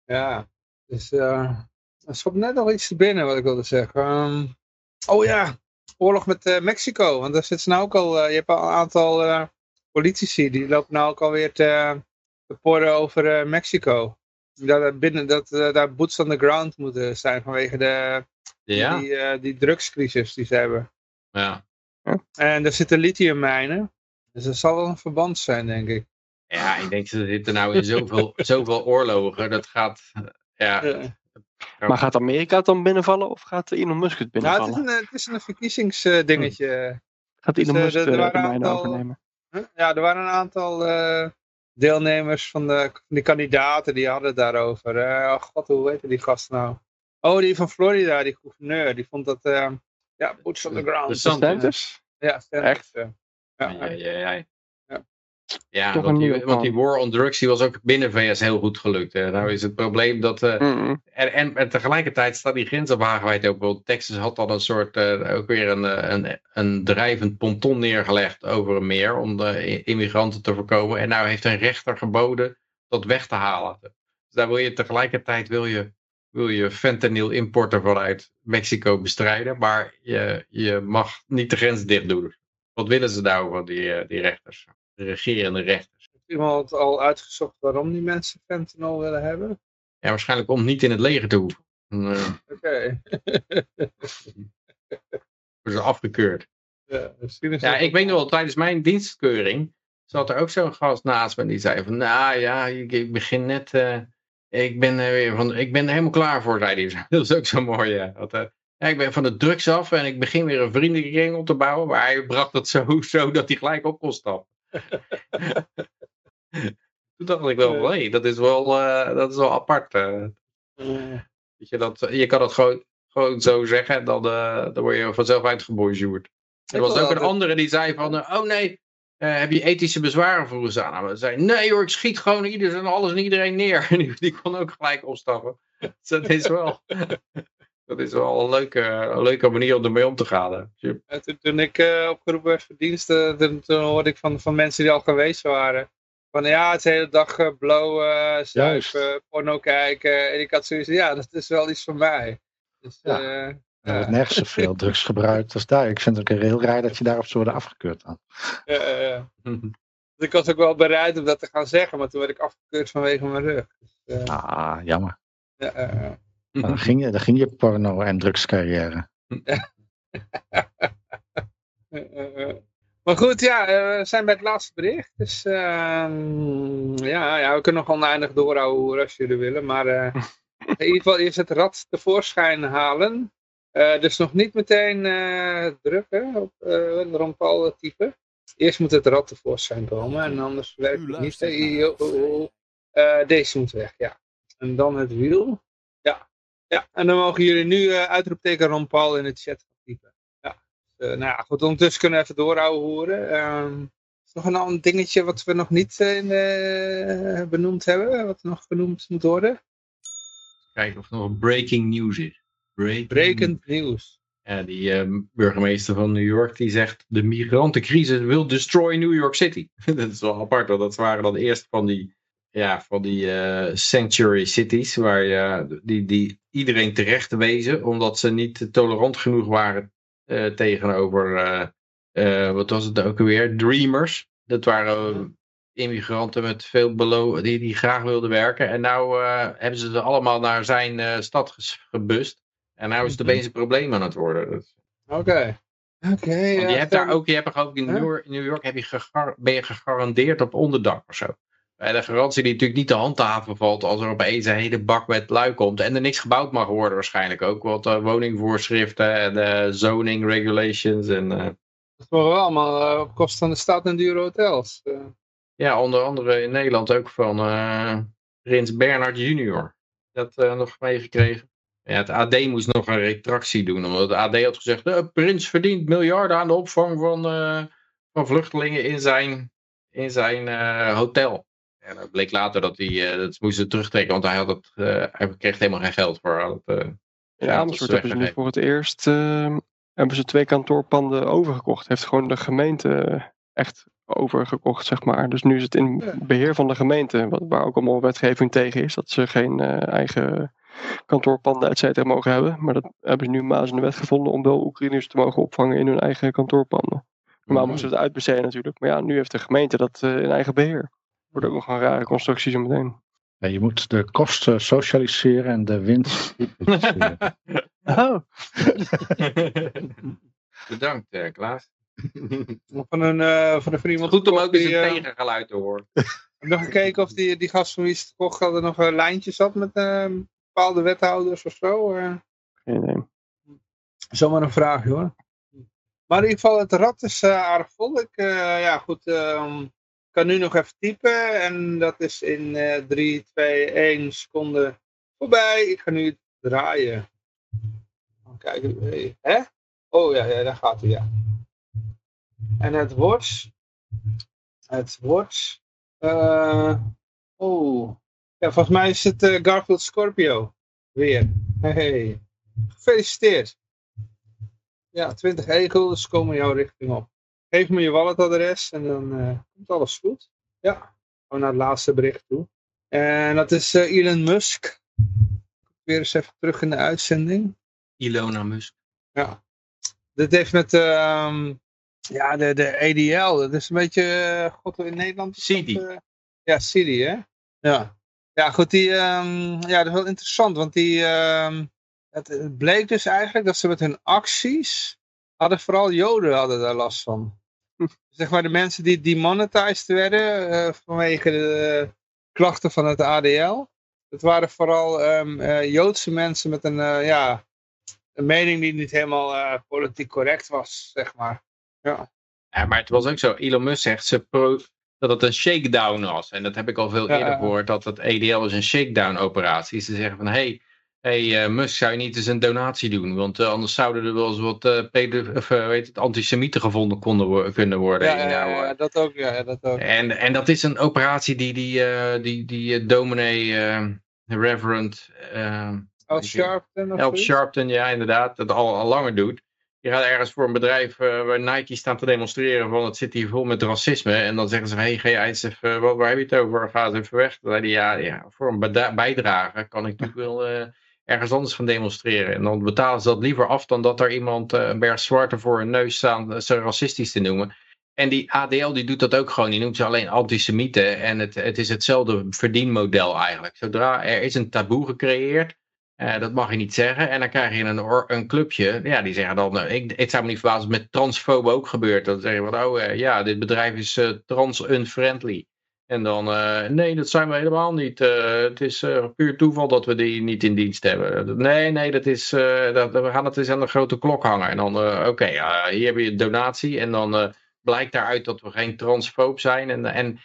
Ja, dus eh er schoot net nog iets te binnen wat ik wilde zeggen. Ehm, oh ja, oorlog met eh, Mexico. Want daar zitten ze nou ook al, eh, je hebt al een aantal politici die lopen nou ook alweer te, te porren over Mexico. Dat, binnen, dat daar boots on the ground moeten zijn vanwege de, ja, die, die drugscrisis die ze hebben. Ja. En er zitten lithiummijnen. Dus er zal wel een verband zijn, denk ik. Ja, ik denk ze zitten nou in zoveel, zoveel oorlogen. Dat gaat. eh, Ja, Ja. Maar gaat Amerika het dan binnenvallen of gaat Elon Musk het Nou, het is binnenvallen? een, het is een verkiezingsdingetje. Gaat Elon dus, eh, Musk er- de, er de waren een mijnen aantal- overnemen? Huh? Ja, er waren een aantal eh, deelnemers van de, van die kandidaten die hadden het daarover. Oh god, hoe heette die gast nou? Oh, die van Florida, die gouverneur, die vond dat, eh, ja, boots on the ground. De. DeSantis? Ja, Echt? Ja, ja, ja, ja. Ja. Want die, want war on drugs die was ook binnen VS heel goed gelukt. Hè. Nou is het probleem dat... eh, Mm. en, en, en tegelijkertijd staat die grens op wagenwijd ook wel. Texas had dan een soort, eh, ook weer een, eh, een, een drijvend ponton neergelegd over een meer om de immigranten te voorkomen. En nou heeft een rechter geboden dat weg te halen. Dus daar wil je tegelijkertijd wil je, wil je fentanyl importen vanuit Mexico bestrijden, maar je, je mag niet de grens dicht doen. Wat willen ze daarover, die, eh, die rechters? De regerende rechters. Heeft iemand al uitgezocht waarom die mensen fentanyl willen hebben? Ja, waarschijnlijk om niet in het leger te hoeven. Eh, Oké. worden ze afgekeurd. ja, misschien is Ja, ik weet nog wel, tijdens mijn dienstkeuring zat er ook zo'n gast naast me die zei van, nou ja, ik, ik begin net, eh, ik, ben, eh, weer van, ik ben er helemaal klaar voor, zei hij. Dat is ook zo mooi, ja. Dat, eh, ja. Ik ben van de drugs af en ik begin weer een vriendenkring op te bouwen, maar hij bracht het zo, zo dat hij gelijk op kon stappen. Toen dacht ik wel, hé, dat is wel, eh, dat is wel apart. Eh, Weet je, dat, je kan het gewoon, gewoon zo zeggen en dan, dan word je vanzelf uitgebonjourd. Er was ook een andere die zei van, oh nee, eh, heb je ethische bezwaren ze aan hem. Hij zei, nee hoor, ik schiet gewoon ieder en alles en iedereen neer. En die, die kon ook gelijk opstappen. Dus dat is wel, dat is wel een leuke, een leuke manier om ermee om te gaan. Ja, toen, toen ik eh, opgeroepen werd voor diensten, toen, toen hoorde ik van, van mensen die al geweest waren. Van ja, het is de hele dag uh, blowen, zuipen, porno kijken. En ik had zoiets ja, dat is wel iets voor mij. Dus, Ja. eh, Er wordt nergens zoveel drugs gebruikt als daar. Ik vind het ook heel raar dat je daarop zou worden afgekeurd. Dan. Ja, ja, ja. Dus ik was ook wel bereid om dat te gaan zeggen, maar toen werd ik afgekeurd vanwege mijn rug. Dus, eh, Ah, jammer. ja, eh, Maar dan, ging je, dan ging je porno- en drugscarrière. Maar goed, ja, eh, we zijn bij het laatste bericht. Dus ehm, ja, ja, we kunnen nog oneindig doorhouden als jullie willen. Maar eh, in ieder geval eerst het rad tevoorschijn halen. Eh, dus nog niet meteen eh, drukken op uh, Ron Paul type. Eerst moet het rad tevoorschijn komen en anders werkt het niet. Uh, deze moet weg, ja. En dan het wiel. Ja. ja. En dan mogen jullie nu uitroepteken Ron Paul in het chat typen. Ja. Dus, nou ja, goed, ondertussen kunnen we even doorhouden horen. Ehm, is nog een ander dingetje wat we nog niet in, benoemd hebben, wat nog benoemd moet worden? Kijken of er nog breaking news is. Breaking nieuws. Ja, die uh, burgemeester van New York die zegt de migrantencrisis wil destroy New York City. dat is wel apart, want dat waren dan eerst van die, ja, van die uh, sanctuary cities waar je, die, die iedereen terecht wezen omdat ze niet tolerant genoeg waren uh, tegenover, wat was het ook alweer, dreamers. Dat waren immigranten met veel beloven die, die graag wilden werken. En nou hebben ze ze allemaal naar zijn stad gebust. En nou is het opeens een probleem aan het worden. Oké. Oké. je hebt daar ook, je hebt ook in New York, New York heb je ben je gegarandeerd op onderdak of zo. De garantie die natuurlijk niet te handhaven valt als er opeens een hele bak met lui komt. En er niks gebouwd mag worden waarschijnlijk ook. Want uh, woningvoorschriften en uh, zoning regulations. En, uh... Dat worden allemaal op kosten van de staat en dure hotels. Ja, onder andere in Nederland ook van Prins Bernhard junior. Dat nog meegekregen. Ja, het AD moest nog een retractie doen, omdat het AD had gezegd, de eh, Prins verdient miljarden aan de opvang van, uh, van vluchtelingen in zijn, in zijn uh, hotel. En dat bleek later dat hij dat moest terugtrekken, want hij, had het, hij kreeg helemaal geen geld voor. Het, in Amersfoort hebben ze nu voor het eerst hebben ze twee kantoorpanden overgekocht. Heeft gewoon de gemeente echt overgekocht, zeg maar. Dus nu is het in beheer van de gemeente, waar ook allemaal wetgeving tegen is, dat ze geen eigen kantoorpanden, et cetera, mogen hebben. Maar dat hebben ze nu maas in de wet gevonden om wel Oekraïners te mogen opvangen in hun eigen kantoorpanden. Normaal mhm. moesten ze het uitbesteden natuurlijk. Maar ja, nu heeft de gemeente dat uh, in eigen beheer. Wordt ook nog een rare constructie zo meteen. Ja, je moet de kosten socialiseren en de winst. oh. Bedankt, uh, Klaas. van een, uh, van een vriend. Goed om ook eens een tegengeluid te horen. Ik heb nog gekeken of die, die gast van wie het er nog een lijntje zat met, ehm, bepaalde wethouders of zo? Eh? Geen idee. Zomaar een vraag hoor. Maar in ieder geval, het rad is uh, aardig vol. Ik uh, ja, goed, uh, kan nu nog even typen. En dat is in 3, 2, 1 seconde voorbij. Ik ga nu draaien. Kijken. Hè? Oh ja, ja, daar gaat hij, ja. En het wordt... Het wordt... oh, ja, volgens mij is het uh, Garfield Scorpio. Weer. Hey. Gefeliciteerd. Ja, 20 egels komen jouw richting op. Geef me je walletadres en dan uh, komt alles goed. Ja, gewoon naar het laatste bericht toe. En dat is uh, Elon Musk. Weer eens even terug in de uitzending. Ilona Musk. Ja. Dit heeft met uh, ja, de, de ADL. Dat is een beetje, god in Nederland. CD. ja, CD hè. Ja. Ja, goed, die, um, ja, dat is wel interessant, want die, um, het, het, bleek dus eigenlijk dat ze met hun acties, hadden vooral joden hadden daar last van. zeg maar de mensen die demonetized werden uh, vanwege de klachten van het ADL. Dat waren vooral um, uh, Joodse mensen met een, uh, ja, een mening die niet helemaal politiek correct was, zeg maar. Ja. ja, maar het was ook zo. Elon Musk zegt, ze, pro dat het een shakedown was. En dat heb ik al veel eerder gehoord, dat het EDL is een shakedown operatie. Ze zeggen van, hé, hey, hey, uh, Musk zou je niet eens een donatie doen, want uh, anders zouden er wel eens wat uh, of, weet het, antisemieten gevonden konden kunnen worden. Ja, ja, ja, dat ook. Ja, dat ook. En, en dat is een operatie die die, die, die dominee, Reverend... Al Sharpton? Al Sharpton, ja, inderdaad, dat al, al langer doet je gaat ergens voor een bedrijf uh, waar Nike staat te demonstreren van het zit hier vol met racisme. En dan zeggen ze hé, hey, ga je eens even, wat, waar heb je het over? Ga eens even weg. Dan zei ja, ja, voor een bijdrage kan ik natuurlijk wel uh, ergens anders van demonstreren. En dan betalen ze dat liever af dan dat er iemand uh, een berg zwarte voor hun neus staan ze racistisch te noemen. En die ADL die doet dat ook gewoon. Die noemt ze alleen antisemieten. En het, het is hetzelfde verdienmodel eigenlijk. Zodra er is een taboe gecreëerd uh, dat mag je niet zeggen. En dan krijg je een, een clubje. Ja, die zeggen dan. Uh, ik, het zou me niet verbazen met transfoben ook gebeurt. Dan zeggen we, oh uh, ja, dit bedrijf is trans-unfriendly. En dan, eh, nee, dat zijn we helemaal niet. Eh, het is eh, puur toeval dat we die niet in dienst hebben. Nee, nee, dat is, eh, dat, we gaan het eens aan de grote klok hangen. En dan, eh, oké, hier heb je donatie. En dan eh, blijkt daaruit dat we geen transfoob zijn. En, en,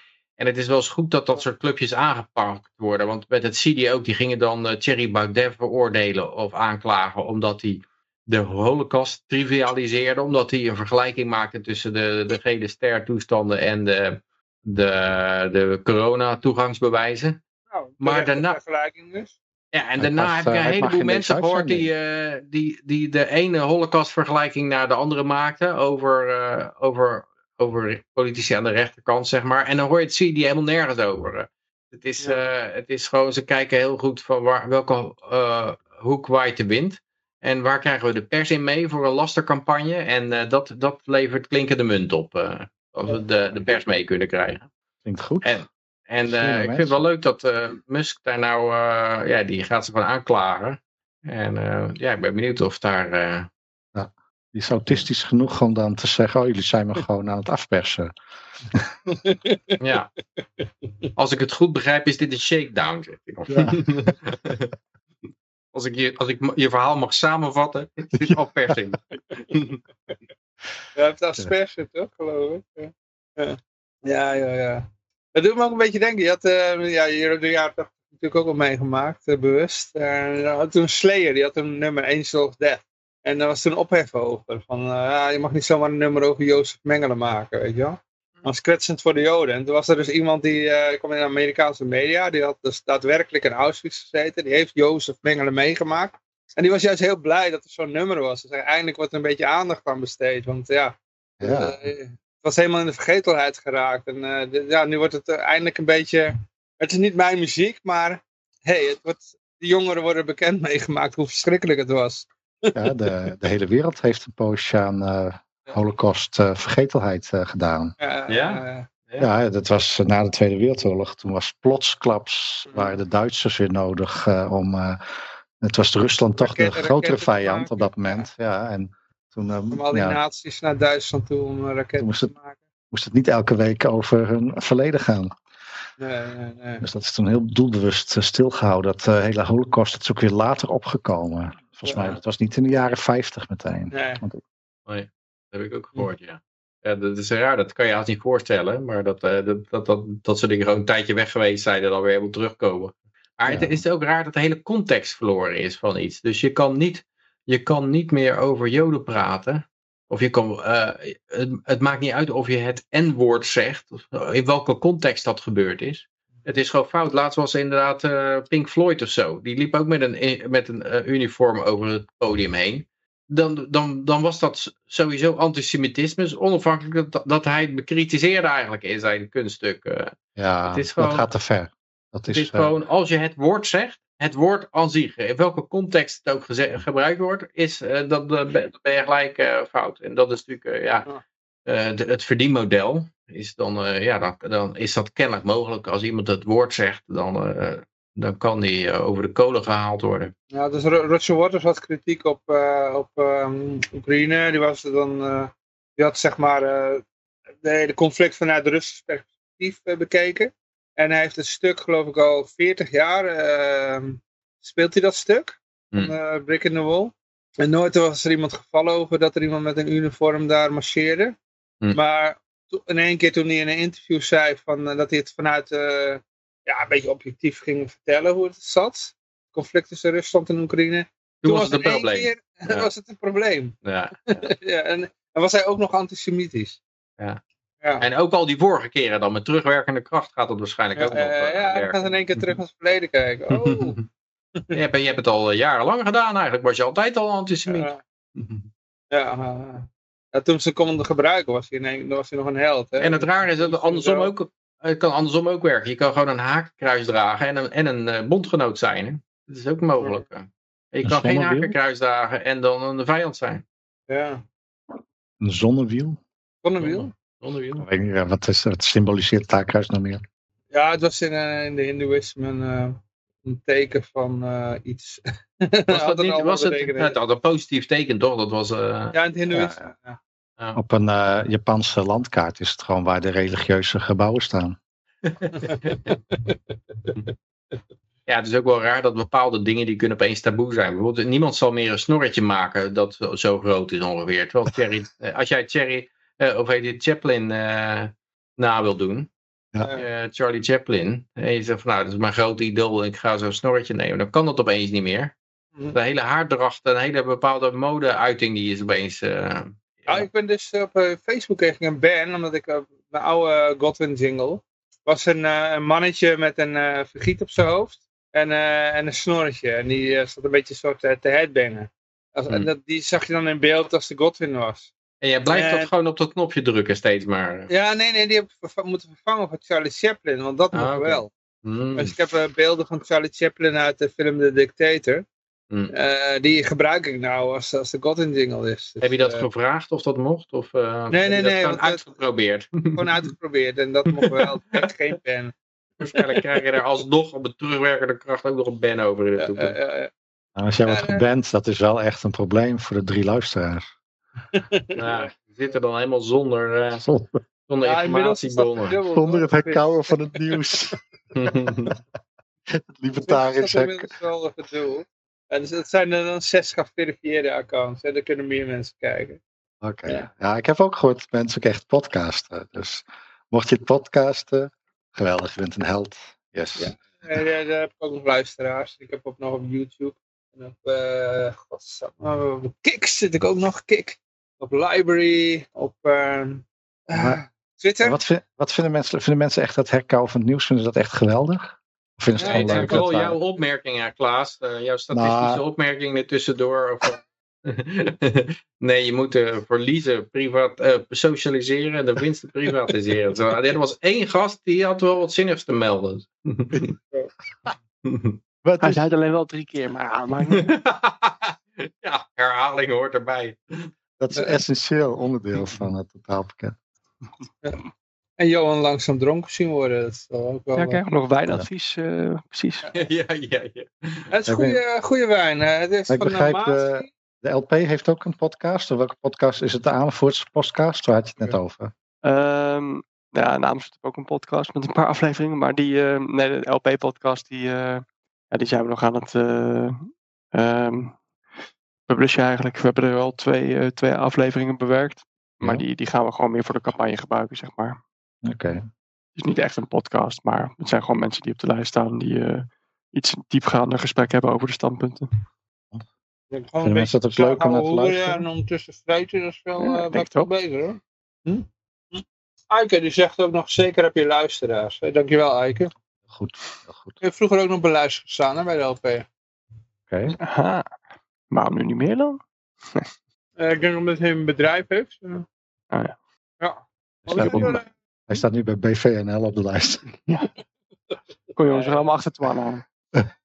en het is wel eens goed dat dat soort clubjes aangepakt worden. Want met het CD ook, die gingen dan eh, Thierry Baudet veroordelen of aanklagen. Omdat hij de holocaust trivialiseerde. Omdat hij een vergelijking maakte tussen de, de gele ster toestanden en de, de, de corona toegangsbewijzen. Nou, Maar daarna- vergelijking dus. Ja, en Hij daarna mag, heb je eh, een heleboel mensen gehoord die, eh, die, die de ene holocaustvergelijking naar de andere maakten over, over, over politici aan de rechterkant, zeg maar. En dan hoor je het zie je helemaal nergens over. eh. Het is, eh, het is gewoon, ze kijken heel goed van waar, welke eh, hoek waait de wind. En waar krijgen we de pers in mee voor een lastercampagne? En eh, dat, dat levert klinkende munt op. eh, als we de, de pers mee kunnen krijgen. Klinkt goed. En, en eh, ik vind het wel leuk dat eh, Musk daar nou, eh, ja, die gaat ze gewoon aanklagen. En eh, ja, ik ben benieuwd of daar, eh, Die is autistisch genoeg om dan te zeggen, oh jullie zijn me gewoon aan het afpersen. ja. Als ik het goed begrijp is dit een shakedown. Ja. als ik, je, als ik je verhaal mag samenvatten, het is afpersing. Je hebt asperge, toch, geloof ik? Ja. Ja. ja, ja. Dat doet me ook een beetje denken. Je had eh, ja, hier de jaren 80 natuurlijk ook al meegemaakt, eh, bewust. Dan had toen Slayer, die had een nummer Angel of Death. En daar was toen ophef over. Van, eh, ja, je mag niet zomaar een nummer over Jozef Mengele maken, weet je wel. Dat was kwetsend voor de Joden. En toen was er dus iemand die eh, kwam in de Amerikaanse media. Die had dus daadwerkelijk in Auschwitz gezeten. Die heeft Jozef Mengele meegemaakt. En die was juist heel blij dat er zo'n nummer was. Dus eindelijk wordt er een beetje aandacht aan besteed. Want ja, Ja. eh, het was helemaal in de vergetelheid geraakt. En eh, de- ja, nu wordt het eindelijk een beetje... Het is niet mijn muziek, maar hey, het wordt, de jongeren worden bekend meegemaakt hoe verschrikkelijk het was. Ja, de, de hele wereld heeft een poosje aan eh, holocaust eh, vergetelheid eh, gedaan. Ja? eh, Ja, dat was na de Tweede Wereldoorlog. Toen was plotsklaps, waren de Duitsers weer nodig eh, om... eh, het was Rusland toch de grotere te vijand op dat moment. Ja, en toen eh, om al die ja, naties naar Duitsland toe om raketten moest te het- maken. moest het niet elke week over hun verleden gaan. Nee, nee, nee. Dus dat is toen heel doelbewust eh, stilgehouden. Dat eh, hele holocaust dat is ook weer later opgekomen. Volgens Ja. mij, dat was niet in de jaren 50 meteen. nee. Dat heb ik ook gehoord, ja. ja. Dat is raar, dat kan je haast niet voorstellen. Maar dat, eh, dat, dat, dat, dat soort dingen gewoon een tijdje weg geweest zijn en dan weer helemaal terugkomen. Maar Ja. het is ook raar dat de hele context verloren is van iets. Dus je kan niet, je kan niet meer over joden praten. Of je kan, eh, het, het maakt niet uit of je het N-woord zegt. Of in welke context dat gebeurd is. Het is gewoon fout. Laatst was inderdaad eh, Pink Floyd of zo. Die liep ook met een, met een eh, uniform over het podium heen dan, dan, dan was dat sowieso antisemitisme. Dus onafhankelijk dat, dat hij het bekritiseerde eigenlijk in zijn kunststuk. eh. Ja, Het is gewoon- dat gaat te ver. Dat het is, is eh, gewoon, als je het woord zegt, het woord aan zich, in welke context het ook gebruikt wordt, is, eh, dat, dat ben dan ben je gelijk eh, fout. En dat is natuurlijk, eh, ja, eh, het verdienmodel. Is dan, eh, ja, dan, dan is dat kennelijk mogelijk. Als iemand het woord zegt, dan, eh, dan kan die eh, over de kolen gehaald worden. Ja, dus Waters had kritiek op, op ehm, Oekraïne. Die, was dan, die had zeg maar de hele conflict vanuit de Russische perspectief bekeken. En hij heeft het stuk, geloof ik, al 40 jaar. ehm, speelt hij dat stuk? Van eh, Brick in the Wall. En nooit was er iemand gevallen over dat er iemand met een uniform daar marcheerde. Hmm. Maar in één keer toen hij in een interview zei van, eh, dat hij het vanuit eh, ja, een beetje objectief ging vertellen hoe het zat. conflict tussen Rusland en Oekraïne. Toen was het een probleem. keer Ja. was het een probleem. Ja. ja, en, en was hij ook nog antisemitisch. Ja. Ja. En ook al die vorige keren dan met terugwerkende kracht gaat dat waarschijnlijk Ja, ook nog eh, ja, werken. gaat in één keer terug naar het verleden kijken. Oh, je, hebt, je hebt het al jarenlang gedaan eigenlijk. Was je altijd al antisemiet? ja, ja, ja, toen ze konden gebruiken was hij, in één- dan was hij nog een held. Hè? En het rare is dat het andersom ook, het kan andersom ook werken. Je kan gewoon een hakenkruis dragen en een, en een eh, bondgenoot zijn. Hè? Dat is ook mogelijk. hè. Je Een kan geen zonnewiel? hakenkruis dragen en dan een vijand zijn. Ja, Een zonnewiel. zonnewiel. Onderwiel. Ik weet niet, ja, wat, is, wat symboliseert het taakhuis nog meer? Ja, het was in, eh, in de hindoeïsme een, eh, een teken van eh, iets. Was dat niet, was het, het? had een positief teken toch? Dat was, eh, Ja, in het. Ja, ja. Op een eh, Japanse landkaart is het gewoon waar de religieuze gebouwen staan. Ja, het is ook wel raar dat bepaalde dingen die kunnen opeens taboe zijn. Bijvoorbeeld, niemand zal meer een snorretje maken dat zo- groot is ongeveer. Terwijl Thierry, eh, als jij Cherry, eh, of heet het, Chaplin eh, na wil doen, Ja. Charlie Chaplin, en je zegt van nou, dat is mijn grote idool, ik ga zo'n snorretje nemen, dan kan dat opeens niet meer. Mhm. De hele haardracht, een hele bepaalde mode-uiting die is opeens... eh, Ja, ik ben dus op eh, Facebook kreeg ik een ban, omdat ik op mijn oude Godwin jingle was een, eh, een mannetje met een eh, vergiet op zijn hoofd en, eh, en een snorretje. En die eh, zat een beetje soort eh, te headbangen. Als, Hmm. En dat, die zag je dan in beeld als de Godwin was. En jij blijft En- dat gewoon op dat knopje drukken steeds maar. Ja, nee, nee, die heb ik moeten vervangen voor Charlie Chaplin, want dat Ah, oké. wel. Hmm. Dus ik heb eh, beelden van Charlie Chaplin uit de film The Dictator. Hmm. Eh, die gebruik ik nou als, als de Godwin jingle is. Dus, Heb je dat eh, gevraagd of dat mocht? Of eh, Nee, nee, nee, gewoon uitgeprobeerd? gewoon uitgeprobeerd en dat mocht wel. Ik heb geen pen. Waarschijnlijk krijg je er alsnog op de terugwerkende kracht ook nog een ban over in de Ja, toekomst. ja, ja. Nou, als jij wordt geband, dat is wel echt een probleem voor de drie luisteraars. Nou, we zitten dan helemaal zonder, eh, Zonder, zonder Ja, informatiebronnen. zonder het herkauwen van het nieuws. Het libertarisch Dat is wel dus het zijn er dan zes geverifieerde accounts. En daar kunnen meer mensen kijken. Oké. Ja. Ja. ik heb ook gehoord dat mensen ook echt podcasten. Dus mocht je het podcasten, geweldig, je bent een held. Yes. Ja. En daar, daar heb ik ook nog luisteraars. Ik heb ook nog op YouTube. En op, godsamme, op Kik zit ik ook nog. Kik. Op Library. Op ehm, eh, Maar- Twitter. Wat, vind- wat vinden, mensen, vinden mensen echt dat herkauwen van het nieuws? Vinden ze dat echt geweldig? Ze het gewoon leuk? vooral dat jouw opmerkingen, Klaas. Eh, jouw statistische Nou. opmerkingen er tussendoor. Of, nee, je moet eh, verliezen, privaat, eh, socialiseren en de winsten privatiseren. Zo, er was één gast die had wel wat zinnigs te melden. Wat Hij is- zei het alleen wel drie keer, maar ja, ja, herhaling hoort erbij. dat is een essentieel onderdeel van het totaalpakket. En Johan langzaam dronken zien worden. Dat is wel ook wel... Ja, ik krijg nog wijnadvies, eh, precies. ja, ja, ja. het is goede, goede wijn. Het is Ik van begrijp, de eh. De LP heeft ook een podcast. Of welke podcast is het? De Amersfoortse podcast? Waar had je het net over? Ehm ja, namens ook een podcast met een paar afleveringen. Maar die, eh, nee, de LP-podcast, die, eh, ja, die zijn we nog aan het eh ehm, publishen eigenlijk. We hebben er al twee, eh, twee afleveringen bewerkt. Maar Ja. die, die gaan we gewoon meer voor de campagne gebruiken, zeg maar. Oké. Het is niet echt een podcast, maar het zijn gewoon mensen die op de lijst staan. Die eh, iets diepgaander gesprek hebben over de standpunten. Ik gewoon Vinden een mensen beetje dat leuk om naar te luisteren? En ondertussen vreten, dat is wel Ja, eh, ik wat beter hoor. Hm? Hm? Eike die zegt ook nog, zeker heb je luisteraars. Hey, dankjewel Eike. Goed. Heel goed. Je hebt vroeger ook nog beluisterd gestaan hè, bij de LP. Oké. Aha. Waarom nu niet meer dan? Eh, ik denk omdat hij een bedrijf heeft. Ah, ja. Ja. Jullie? Hij staat nu bij BVNL op de lijst. Kom jongens, we gaan allemaal achter aan.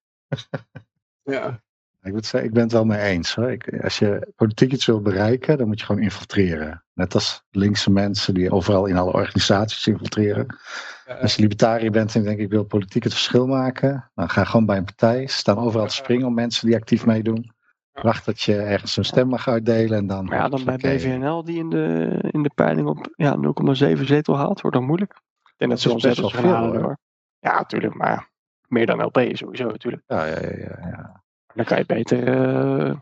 Ja. Ik, moet zeggen, ik ben het wel mee eens. Hoor. Ik, als je politiek iets wil bereiken, dan moet je gewoon infiltreren. Net als linkse mensen die overal in alle organisaties infiltreren. Ja, Als je libertariër bent en je denkt ik wil politiek het verschil maken, dan ga gewoon bij een partij. Ze staan overal te springen om mensen die actief meedoen. Wacht dat je ergens een stem mag uitdelen en dan. Maar ja, dan bij. BVNL die in de, in de peiling op ja, 0,7 zetel haalt, wordt dan moeilijk. Ik denk dat ze Dat wel is best wel gaan veel, halen hoor. Ja, natuurlijk, maar meer dan LP sowieso natuurlijk. Ja, ja, ja, ja, ja. Dan kan je beter. eh,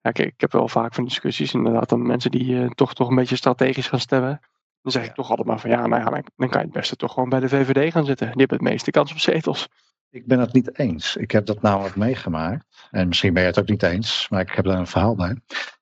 ja, kijk, ik heb wel vaak van discussies inderdaad dan mensen die eh, toch, toch een beetje strategisch gaan stemmen. Dan zeg ik toch altijd maar van ja, nou ja, dan, dan kan je het beste toch gewoon bij de VVD gaan zitten. Die hebben het meeste kans op zetels. Ik ben het niet eens. Ik heb dat namelijk meegemaakt. En misschien ben je het ook niet eens, maar ik heb daar een verhaal bij.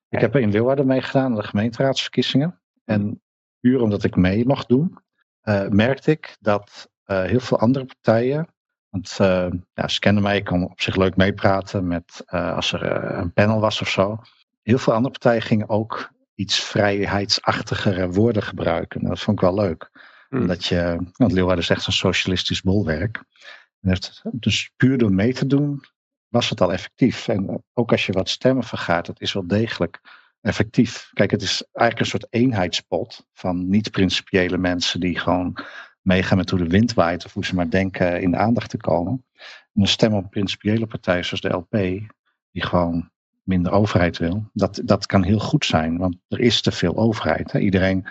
Ik heb in Leeuwarden meegedaan aan de gemeenteraadsverkiezingen. En puur omdat ik mee mocht doen, eh, merkte ik dat eh, heel veel andere partijen. Want eh, ja, ze kennen mij, ik kon op zich leuk meepraten met als er een panel was of zo. Heel veel andere partijen gingen ook iets vrijheidsachtigere woorden gebruiken. En dat vond ik wel leuk. Hmm. Omdat je, want Leeuwarden is echt een socialistisch bolwerk. Dus puur door mee te doen was het al effectief. En ook als je wat stemmen vergaart, het is wel degelijk effectief. Kijk, het is eigenlijk een soort eenheidspot van niet-principiële mensen die gewoon meegaan met hoe de wind waait of hoe ze maar denken in de aandacht te komen. En een stem op principiële partij zoals de LP, die gewoon minder overheid wil, dat, dat kan heel goed zijn, want er is te veel overheid. Hè. Iedereen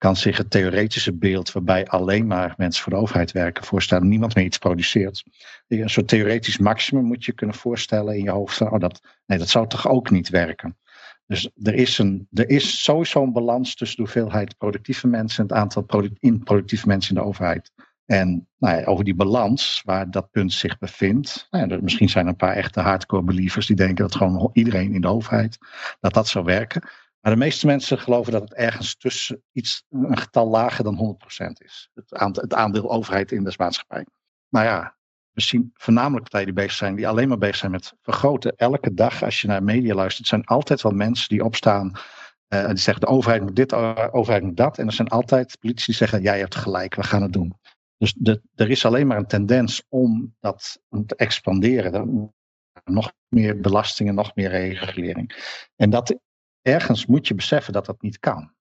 kan zich het theoretische beeld waarbij alleen maar mensen voor de overheid werken voorstellen, niemand meer iets produceert. Een soort theoretisch maximum moet je kunnen voorstellen in je hoofd. Oh, dat, nee, dat zou toch ook niet werken. Dus er is, een, er is sowieso een balans tussen de hoeveelheid productieve mensen en het aantal product, improductieve mensen in de overheid. En nou ja, over die balans, waar dat punt zich bevindt. Nou ja, misschien zijn er een paar echte hardcore believers die denken dat gewoon iedereen in de overheid, dat dat zou werken. Maar de meeste mensen geloven dat het ergens tussen iets, een getal lager dan 100% is. Het aandeel, het aandeel overheid in de maatschappij. Maar ja, we zien voornamelijk partijen die bezig zijn, die alleen maar bezig zijn met vergroten. Elke dag, als je naar media luistert, zijn altijd wel mensen die opstaan. Uh, die zeggen: de overheid moet dit, de overheid moet dat. En er zijn altijd politici die zeggen: jij hebt gelijk, we gaan het doen. Dus er is alleen maar een tendens om dat te expanderen. Nog meer belastingen, nog meer regulering. En dat ergens moet je beseffen dat dat niet kan.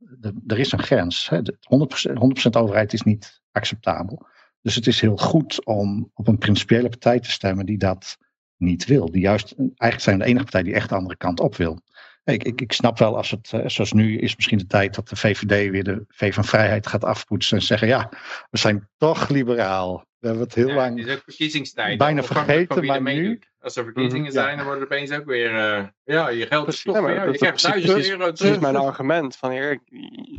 er is een grens. Hè. 100%, 100% overheid is niet acceptabel. Dus het is heel goed om op een principiële partij te stemmen die dat niet wil. Die juist, eigenlijk zijn we de enige partij die echt de andere kant op wil. Ik, ik, ik snap wel als het, eh, zoals nu is misschien de tijd dat de VVD weer de V van Vrijheid gaat afpoetsen en zeggen ja, we zijn toch liberaal. We hebben het heel Ja, lang het is ook verkiezingstijd. bijna vergeten, wie er maar nu... Als er verkiezingen Mhm, zijn, dan wordt het opeens ook weer... eh, ja, je geld is toch Ja, Je is krijgt 1000 euro Dat is terug. mijn argument. Van, Erik,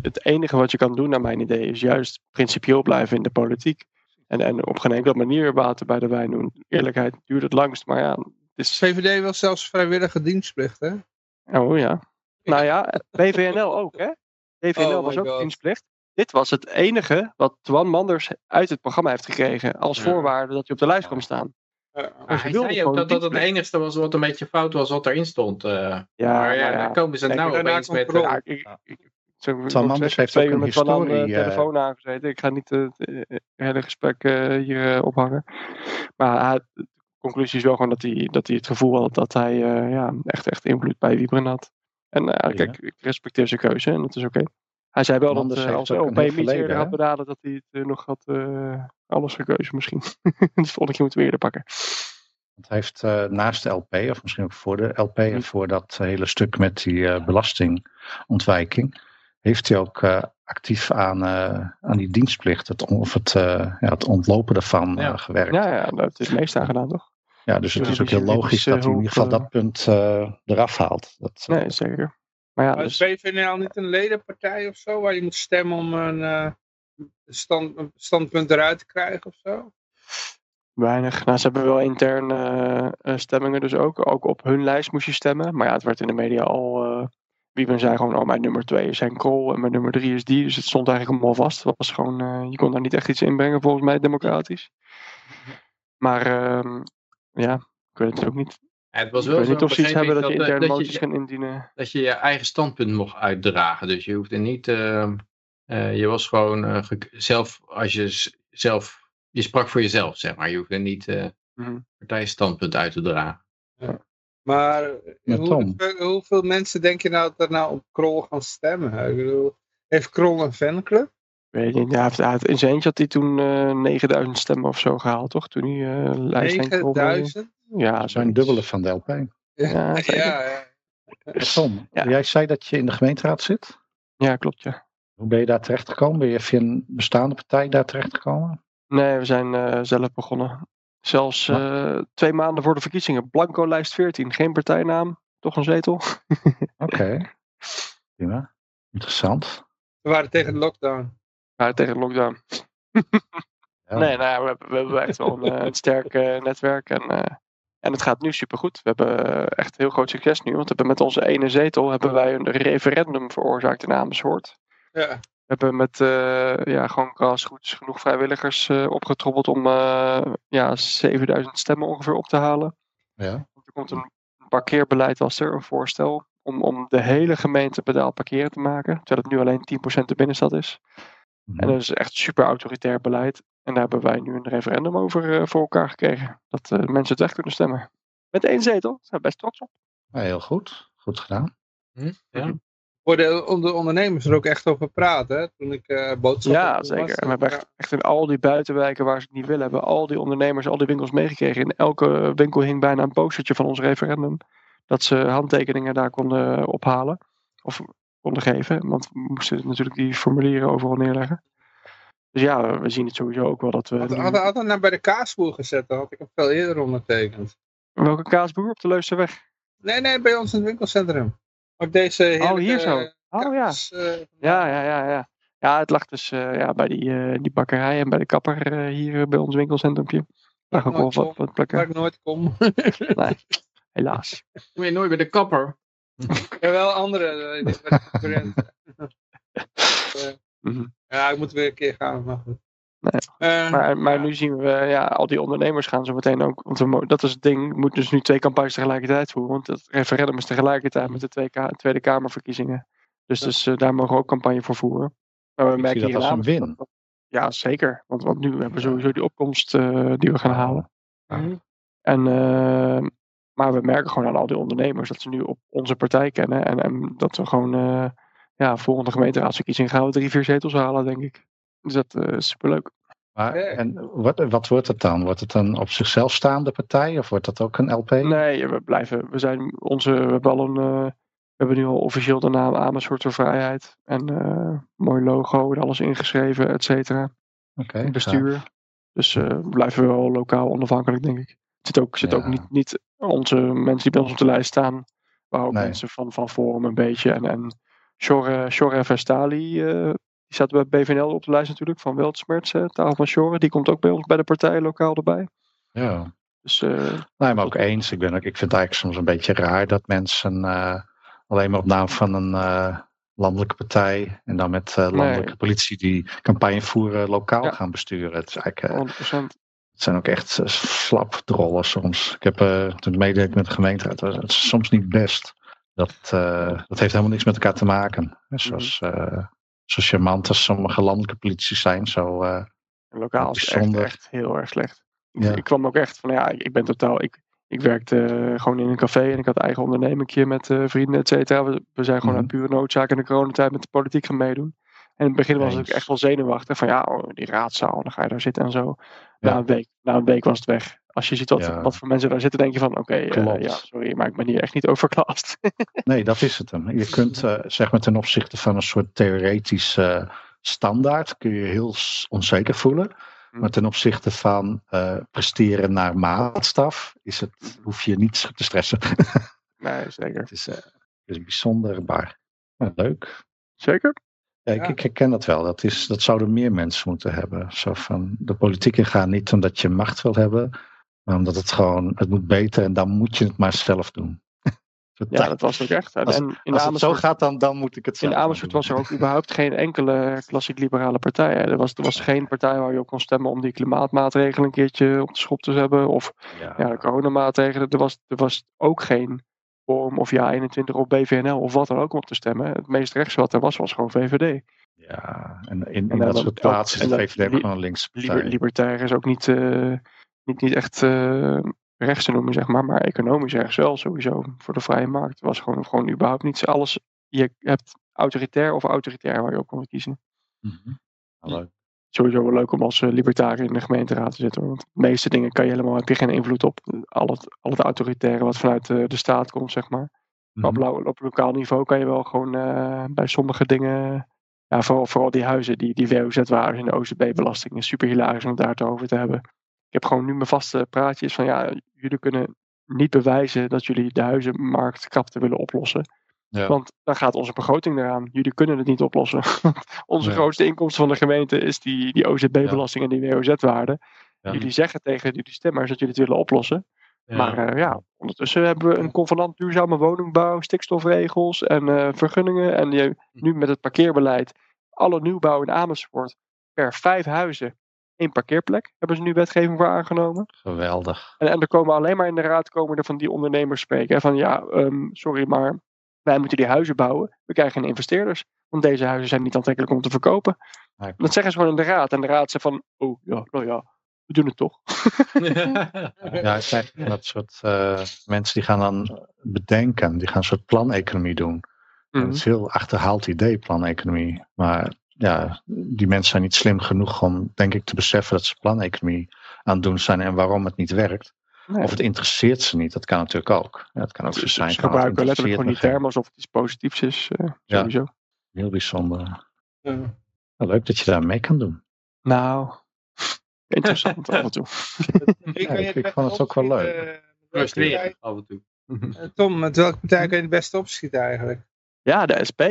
het enige wat je kan doen naar mijn idee is juist principieel blijven in de politiek. En, en op geen enkele manier water bij de wijn doen. Eerlijkheid duurt het langst, maar ja, het is... VVD wil zelfs vrijwillige dienstplicht, hè? Oh ja. Nou ja, BVNL ook hè. BVNL Oh was ook God. dienstplicht. Dit was het enige wat Twan Manders uit het programma heeft gekregen. Als Ja. voorwaarde dat hij op de lijst kwam staan. Ja. Maar hij zei ook dat dat het enigste was wat een beetje fout was wat erin stond. eh. Ja, maar ja, nou ja. dan komen ze nou opeens met... Eh, Ja, ik, ik, ik, ik Twan Manders heeft twee ook een met Twan aan de historie, eh, telefoon aangezeten. Ik ga niet het hele gesprek hier ophangen. Maar de conclusie is wel gewoon dat hij, dat hij het gevoel had dat hij eh, ja, echt, echt invloed bij Wiebren had. En Ja. kijk, ik respecteer zijn keuze en dat is oké. Hij zei wel dat heeft als iets eerder had hè? benaderd, dat hij het eh, nog had eh, alles gekozen misschien. dus volgende keer moeten we eerder pakken. Want hij heeft naast de LP, of misschien ook voor de LP, en Hm. voor dat hele stuk met die belastingontwijking, heeft hij ook actief aan, aan die dienstplicht, het, of het, ja, het ontlopen daarvan Ja. gewerkt. Ja, ja, dat is het meest aan gedaan toch? Ja, dus het is ook die heel logisch dat hij in ieder geval dat punt eraf haalt. Dat, Nee, zeker. Maar ja, Maar dus, is VVNL niet een ledenpartij of zo, waar je moet stemmen om een, eh, stand, een standpunt eruit te krijgen of zo? Weinig. Nou, ze hebben wel intern eh, stemmingen dus ook. Ook op hun lijst moest je stemmen. Maar ja, het werd in de media al... eh Wieben zei gewoon, oh, mijn nummer 2 is Henk Krol en mijn nummer 3 is die. Dus het stond eigenlijk allemaal vast. Het was gewoon, je kon daar niet echt iets inbrengen volgens mij, democratisch. Maar ehm, ja, ik weet het ook niet. Het was Ik wel weet zo, niet of ze iets hebben dat je eh, intern dat moties je, kan indienen. dat je je eigen standpunt mocht uitdragen. Dus je hoefde niet... eh, eh, je was gewoon eh, ge- zelf, als je zelf... Je sprak voor jezelf, zeg maar. Je hoefde niet eh Mhm. partijstandpunt uit te dragen. Maar hoe- hoeveel mensen denk je nou dat er nou op Krol gaan stemmen? Ik bedoel, heeft Krol een fanclub? Weet je, ja, hij heeft- in zijn eentje had hij toen eh 9000 stemmen of zo gehaald, toch? Toen hij eh lijst Henk Krol meedeed. 9000? Ja, zijn dubbele van de LP. Ja, ja, ja. Tom, Ja. jij zei dat je in de gemeenteraad zit. Ja, klopt, ja. Hoe ben je daar terechtgekomen? Ben je via een bestaande partij daar terechtgekomen? Nee, we zijn eh, zelf begonnen. Zelfs eh, twee maanden voor de verkiezingen. Blanco lijst 14. Geen partijnaam. Toch een zetel. Oké, prima. Interessant. We waren tegen de lockdown. Maar tegen de lockdown. Ja. Nee, nou, ja, we, hebben, we hebben echt wel een, eh, een sterk eh, netwerk. En, eh, en het gaat nu supergoed. We hebben eh, echt heel groot succes nu. Want we hebben met onze ene zetel hebben wij een referendum veroorzaakt in Amersfoort. Ja. We hebben met eh, ja, gewoon grassroots genoeg vrijwilligers eh, opgetrobbeld om eh, ja, 7000 stemmen ongeveer op te halen. Ja. Er komt een parkeerbeleid, was er, een voorstel. Om, om de hele gemeente betaald parkeren te maken. Terwijl het nu alleen 10% de binnenstad is. Mhm. En dat is echt super autoritair beleid. En daar hebben wij nu een referendum over eh, voor elkaar gekregen. Dat eh, mensen het echt kunnen stemmen. Met één zetel. Daar zijn we best trots op. Nou, heel goed. Goed gedaan. Hm? Ja? Voor de, om de ondernemers er ook echt over praten, hè? Toen ik eh boodschappen Ja, zeker. was. En we hebben echt, echt in al die buitenwijken waar ze het niet willen, hebben al die ondernemers, al die winkels meegekregen. In elke winkel hing bijna een postertje van ons referendum. Dat ze handtekeningen daar konden ophalen. Of konden geven. Want we moesten natuurlijk die formulieren overal neerleggen. Dus ja, we zien het sowieso ook wel dat we... Had, nu- had, nou bij de kaasboer gezet, dan had ik hem veel eerder ondertekend. Welke kaasboer op de Leusterweg? Nee, nee, bij ons in het winkelcentrum. Ook deze heerlijke, Oh, hier zo. eh, Oh ja. eh, Ja, ja, ja, ja. Ja, het lag dus eh, ja, bij die, eh, die bakkerij en bij de kapper eh, hier bij ons winkelcentrumpje. Lag ook wel wat, wat Waar plekken. ik nooit kom. Helaas. Kom je nooit bij de kapper? ja, wel andere. Mhm. ja, ik moet weer een keer gaan, maar goed. Nee. Eh, Maar, maar ja. nu zien we, ja, al die ondernemers gaan zo meteen ook. Want we, dat is het ding, we moeten dus nu twee campagnes tegelijkertijd voeren. Want het referendum is tegelijkertijd met de twee Ka- Tweede Kamerverkiezingen. Dus, Ja. dus eh, daar mogen we ook campagne voor voeren. Maar we Ik merken zie dat als een win. dat- Ja, zeker. Want, want nu hebben we sowieso die opkomst eh, die we gaan halen. Mhm. En, eh, maar we merken gewoon aan al die ondernemers dat ze nu op onze partij kennen. En, en dat we gewoon, eh, ja, volgende gemeenteraadsverkiezing gaan we drie, vier zetels halen, denk ik. Dus dat eh, is superleuk. Maar, en wat, wat wordt het dan? Wordt het een op zichzelf staande partij of wordt dat ook een LP? Nee, we blijven. We zijn onze. We hebben al een. eh, we hebben nu al officieel de naam Amersfoort voor Vrijheid. En eh, mooi logo en alles ingeschreven, et cetera. Oké, Het bestuur. Dus eh, we blijven wel lokaal onafhankelijk, denk ik. Het zit ook, zit Ja. ook niet, niet onze mensen die bij ons op de lijst staan. Maar ook Nee. mensen van, van Forum een beetje. En, en Shore, Vestali, eh, die staat bij BVNL op de lijst natuurlijk. Van Weltsmerts, taal van Shore. Die komt ook bij ons bij de partij lokaal erbij. Ja. Dus eh, Nee, maar ook eens. Ik, ben ook, ik vind het eigenlijk soms een beetje raar dat mensen eh, alleen maar op naam van een landelijke partij en dan met landelijke politie die campagne voeren lokaal Ja. gaan besturen. Het, is eigenlijk, 100%. het zijn ook echt uh, flapdrollen soms. Ik heb uh, toen meedeed met de gemeenteraad, het soms niet best. Dat, uh, dat heeft helemaal niks met elkaar te maken. Zoals, uh, zo charmant als sommige landelijke politici zijn, zo uh, lokaal is echt, echt heel erg slecht. Ik, Ja. ik kwam ook echt van ja, ik, ik ben totaal. Ik, ik werkte eh, gewoon in een café en ik had eigen ondernemingje met eh, vrienden, et cetera. We, we zijn gewoon Mhm. uit pure noodzaak in de coronatijd met de politiek gaan meedoen. En in het begin was ik echt wel zenuwachtig van ja, oh, die raadzaal, dan ga je daar zitten en zo. Ja. Na, een week, na een week was het weg. Als je ziet wat, Ja. wat voor mensen daar zitten, denk je van oké, eh, ja, sorry, maar ik ben hier echt niet overklast. Nee, dat is het hem. Je kunt, eh, zeg maar ten opzichte van een soort theoretische standaard, kun je heel onzeker voelen. Hm. Maar ten opzichte van eh, presteren naar maatstaf, is het, hoef je niet te stressen. nee, zeker. het, is, eh, het is bijzonder, maar ja, leuk. Zeker? Ja, ik, Ja. ik herken dat wel. Dat, is, dat zouden meer mensen moeten hebben. Zo van de politiek ingaan niet omdat je macht wil hebben, omdat het gewoon, het moet beter en dan moet je het maar zelf doen. Ja, dat was ook echt. En, Als- in Als het zo gaat, dan, dan moet ik het zelf In Amersfoort doen. was er ook überhaupt geen enkele klassiek liberale partij. hè. Er was, er was geen partij waar je op kon stemmen om die klimaatmaatregelen een keertje op de schop te hebben. Of Ja. ja, de coronamaatregelen. Er was, er was ook geen Forum of Ja 21 of BVNL of wat dan ook om op te stemmen. Het meest rechts wat er was, was gewoon VVD. Ja, en in, in dat soort plaatsen is de VVD gewoon een linkse Liber, libertair is ook niet, eh, niet, niet echt eh, rechts te noemen, zeg maar. Maar economisch rechts wel, sowieso. Voor de vrije markt was gewoon, gewoon überhaupt niet alles. Je hebt autoritair of autoritair waar je op kon kiezen. Mhm. Hallo. sowieso wel leuk om als eh, libertariër in de gemeenteraad te zitten. Want de meeste dingen kan je helemaal, heb je geen invloed op. Al het, al het autoritaire wat vanuit eh, de staat komt, zeg maar. Maar op, lo- op lokaal niveau kan je wel gewoon bij sommige dingen. Ja, vooral, vooral die huizen, die, die WOZ-waarden in de OZB-belasting. is super hilarisch om het daar te over te hebben. Ik heb gewoon nu mijn vaste praatjes van ja, jullie kunnen niet bewijzen dat jullie de huizenmarktkrapte willen oplossen. Ja. Want dan gaat onze begroting eraan. Jullie kunnen het niet oplossen. onze grootste inkomsten van de gemeente is die, die OZB-belasting en die WOZ-waarde. Jullie zeggen tegen jullie stemmers dat jullie het willen oplossen. Maar eh, ja, ondertussen hebben we een convenant duurzame woningbouw, stikstofregels en eh, vergunningen. En je, nu met het parkeerbeleid, alle nieuwbouw in Amersfoort per vijf huizen één parkeerplek. Hebben ze nu wetgeving voor aangenomen. Geweldig. En, en er komen alleen maar in de raad komen er van die ondernemers spreken. hè, Van ja, ehm, sorry, maar wij moeten die huizen bouwen. We krijgen geen investeerders. Want deze huizen zijn niet aantrekkelijk om te verkopen. Ja. Dat zeggen ze gewoon in de raad. En de raad zegt van, oh ja, nou ja, we doen het toch. Ja, het zijn dat soort eh, mensen die gaan dan bedenken, die gaan een soort planeconomie doen. En Mhm. het is een heel achterhaald idee, planeconomie. Maar ja, die mensen zijn niet slim genoeg om, denk ik, te beseffen dat ze planeconomie aan het doen zijn en waarom het niet werkt. Nee. Of het interesseert ze niet, dat kan natuurlijk ook. Ja, het kan ook zo zijn. ze gebruiken letterlijk interesseert gewoon die termen alsof het iets positiefs is. eh, Ja. sowieso. Heel bijzonder. Ja. Nou, leuk dat je daar mee kan doen. Nou, interessant af en toe. Ja, ik- vond het ook wel leuk. eh, Frustrerend af en toe. eh, Tom, met welke partij kan je het beste opschieten eigenlijk? Ja, de SP. Dat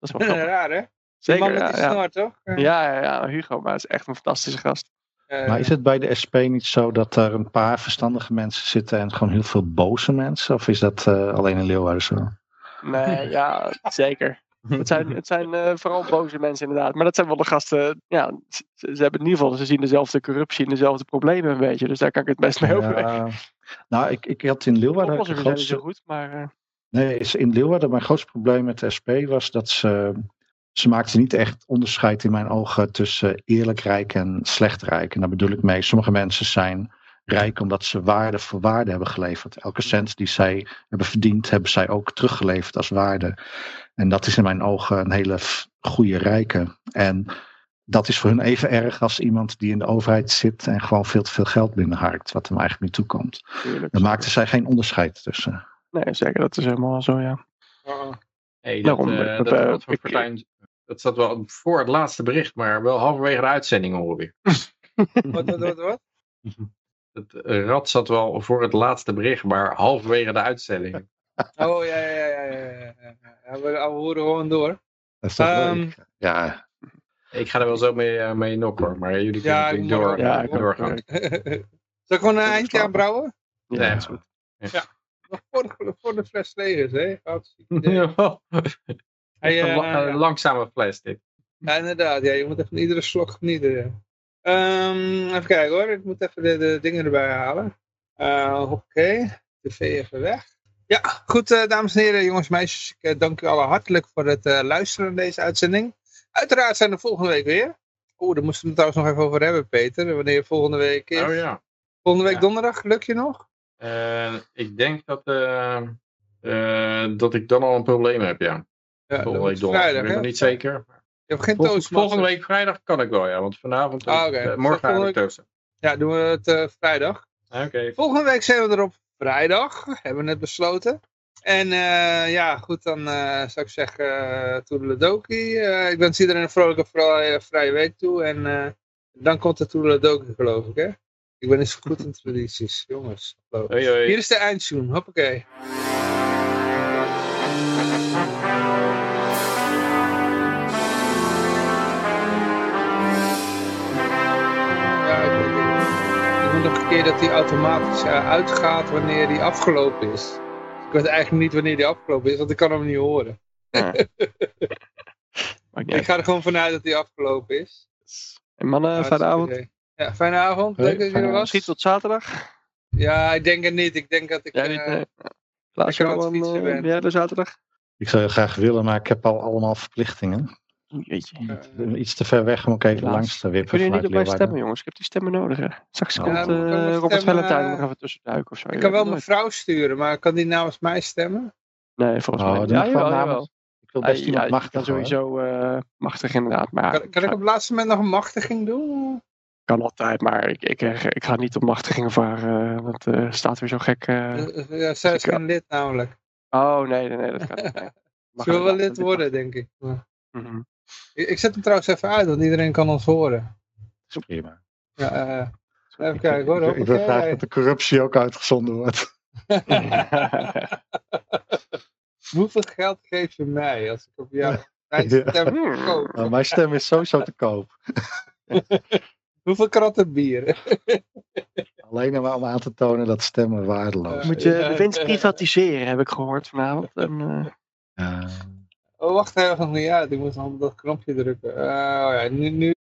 is wel grappig. Raar hè? Die Zeker, man met ja, die ja. snor toch? Ja, ja, ja, Hugo, maar het is echt een fantastische gast. Maar is het bij de SP niet zo dat er een paar verstandige mensen zitten en gewoon heel veel boze mensen? Of is dat eh, alleen in Leeuwarden zo? Nee, ja, zeker. Het zijn, het zijn eh, vooral boze mensen inderdaad. Maar dat zijn wel de gasten, ja, ze, ze hebben in ieder geval, ze zien dezelfde corruptie en dezelfde problemen een beetje. Dus daar kan ik het best mee. Ja. Nou, ik, ik had in De Leeuwarden... oplossingen zijn niet zo grootste- goed, maar eh, Nee, is in Leeuwarden mijn grootste probleem met de SP was dat ze. Ze maakten niet echt onderscheid in mijn ogen tussen eerlijk rijk en slecht rijk. En daar bedoel ik mee. Sommige mensen zijn rijk omdat ze waarde voor waarde hebben geleverd. Elke cent die zij hebben verdiend, hebben zij ook teruggeleverd als waarde. En dat is in mijn ogen een hele goede rijke. En dat is voor hun even erg als iemand die in de overheid zit en gewoon veel te veel geld binnenharkt, wat hem eigenlijk niet toekomt. tuurlijk. Daar maakten zij geen onderscheid tussen. Nee, zeker, dat is helemaal zo, ja. oh, Hey, dat, Daarom, eh, dat, dat, eh, van ik- Fortuyn, dat zat wel voor het laatste bericht, maar wel halverwege de uitzending ongeveer. Wat, wat, wat, wat? Het eh, rad zat wel voor het laatste bericht, maar halverwege de uitzending. Oh ja, ja, ja, ja, ja, ja, ja. ja. We, we horen gewoon door. Dat is toch Ehm, leuk? Ja, Ik ga er wel zo mee, eh, mee knokken hoor, maar jullie kunnen Ja, natuurlijk door, Ja, eh, doorgaan. Zal ik gewoon een Dat is eindje aanbrouwen? Ja, Nee. dat is goed. Nog voor de, voor de fles leeg is, hè? Hartstikke idee. Een la- eh, een langzame dit. Ja, inderdaad. Ja, je moet even iedere slok genieten. Ehm, even kijken hoor. Ik moet even de, de dingen erbij halen. Oké. TV even weg. Ja, goed eh, dames en heren, jongens en meisjes. Ik eh, dank u allen hartelijk voor het luisteren naar deze uitzending. Uiteraard zijn we volgende week weer. Oeh, daar moesten we het trouwens nog even over hebben, Peter. Wanneer volgende week is. Oh ja. Volgende week Ja. donderdag, lukt je nog? Ik denk dat, dat ik dan al een probleem heb, ja. Ja, Volgende week donderdag. ik ben nog niet zeker. Je hebt geen Vol- toastmaster. volgende week vrijdag kan ik wel, ja. Want vanavond, Ah, eh, morgen ga ik toasten. Ja, doen we het eh, vrijdag. Oké. Volgende week zijn we er op vrijdag, hebben we net besloten. En eh, ja, goed, dan zou ik zeggen, uh, toedeledokie. Eh, ik wens iedereen een vrolijke vrije, vrije week toe. En dan komt de toedeledokie, geloof ik, hè? Ik ben eens goed in tradities, jongens. Hoi, hoi. Hier is de eindtune, hoppakee. Keer dat die automatisch eh, uitgaat wanneer die afgelopen is. Ik weet eigenlijk niet wanneer die afgelopen is, want ik kan hem niet horen. Ja. Ik ga er gewoon vanuit dat die afgelopen is. En mannen, fijne avond. idee. Ja, fijne avond. Leuk dat je er was. Misschien tot zaterdag. Ja, ik denk het niet. Ik denk dat ik... Jij niet, eh, nee. Laat je eh, ben. jij er zaterdag? ik zou heel graag willen, maar ik heb al allemaal verplichtingen. Je. eh, Iets te ver weg om ook even langs te Ik wippen wil hier niet op mij stemmen, jongens. Ik heb die stemmen nodig. Hè. Straks komt eh, Robert Valentijn eh, nog even tussenduiken of zo. ik Je kan wel mijn vrouw sturen, maar kan die namens mij stemmen? Nee, volgens Oh, mij. Ja, jawel, namens- jawel. Ik wil best iemand ja, machtig sowieso eh, machtig inderdaad. Maar Kan, kan ik op het laatste moment nog een machtiging doen? kan altijd, maar ik, ik, ik ga niet op machtigingen eh, want eh staat weer zo gek. Ja, zij is geen lid namelijk. Oh, nee, nee, nee, dat kan niet. Ze wil wel lid worden, denk ik. Maar- mag. Ik, ik zet hem trouwens even uit, want iedereen kan ons horen. Dat is prima. Ja, eh, even kijken hoor. Ik, ik wil graag dat de corruptie ook uitgezonden wordt. Hoeveel geld geef je mij als ik op jou mijn Ja. stem koop? Nou, mijn stem is sowieso te koop. Hoeveel kratten bier? Alleen maar om aan te tonen dat stemmen waardeloos is. Moet je de winst privatiseren, heb ik gehoord vanavond. En, eh, Ja. Oh, wacht, nog niet uit. Ik moet nog op dat knopje drukken. Eh, oh ja, nu, nu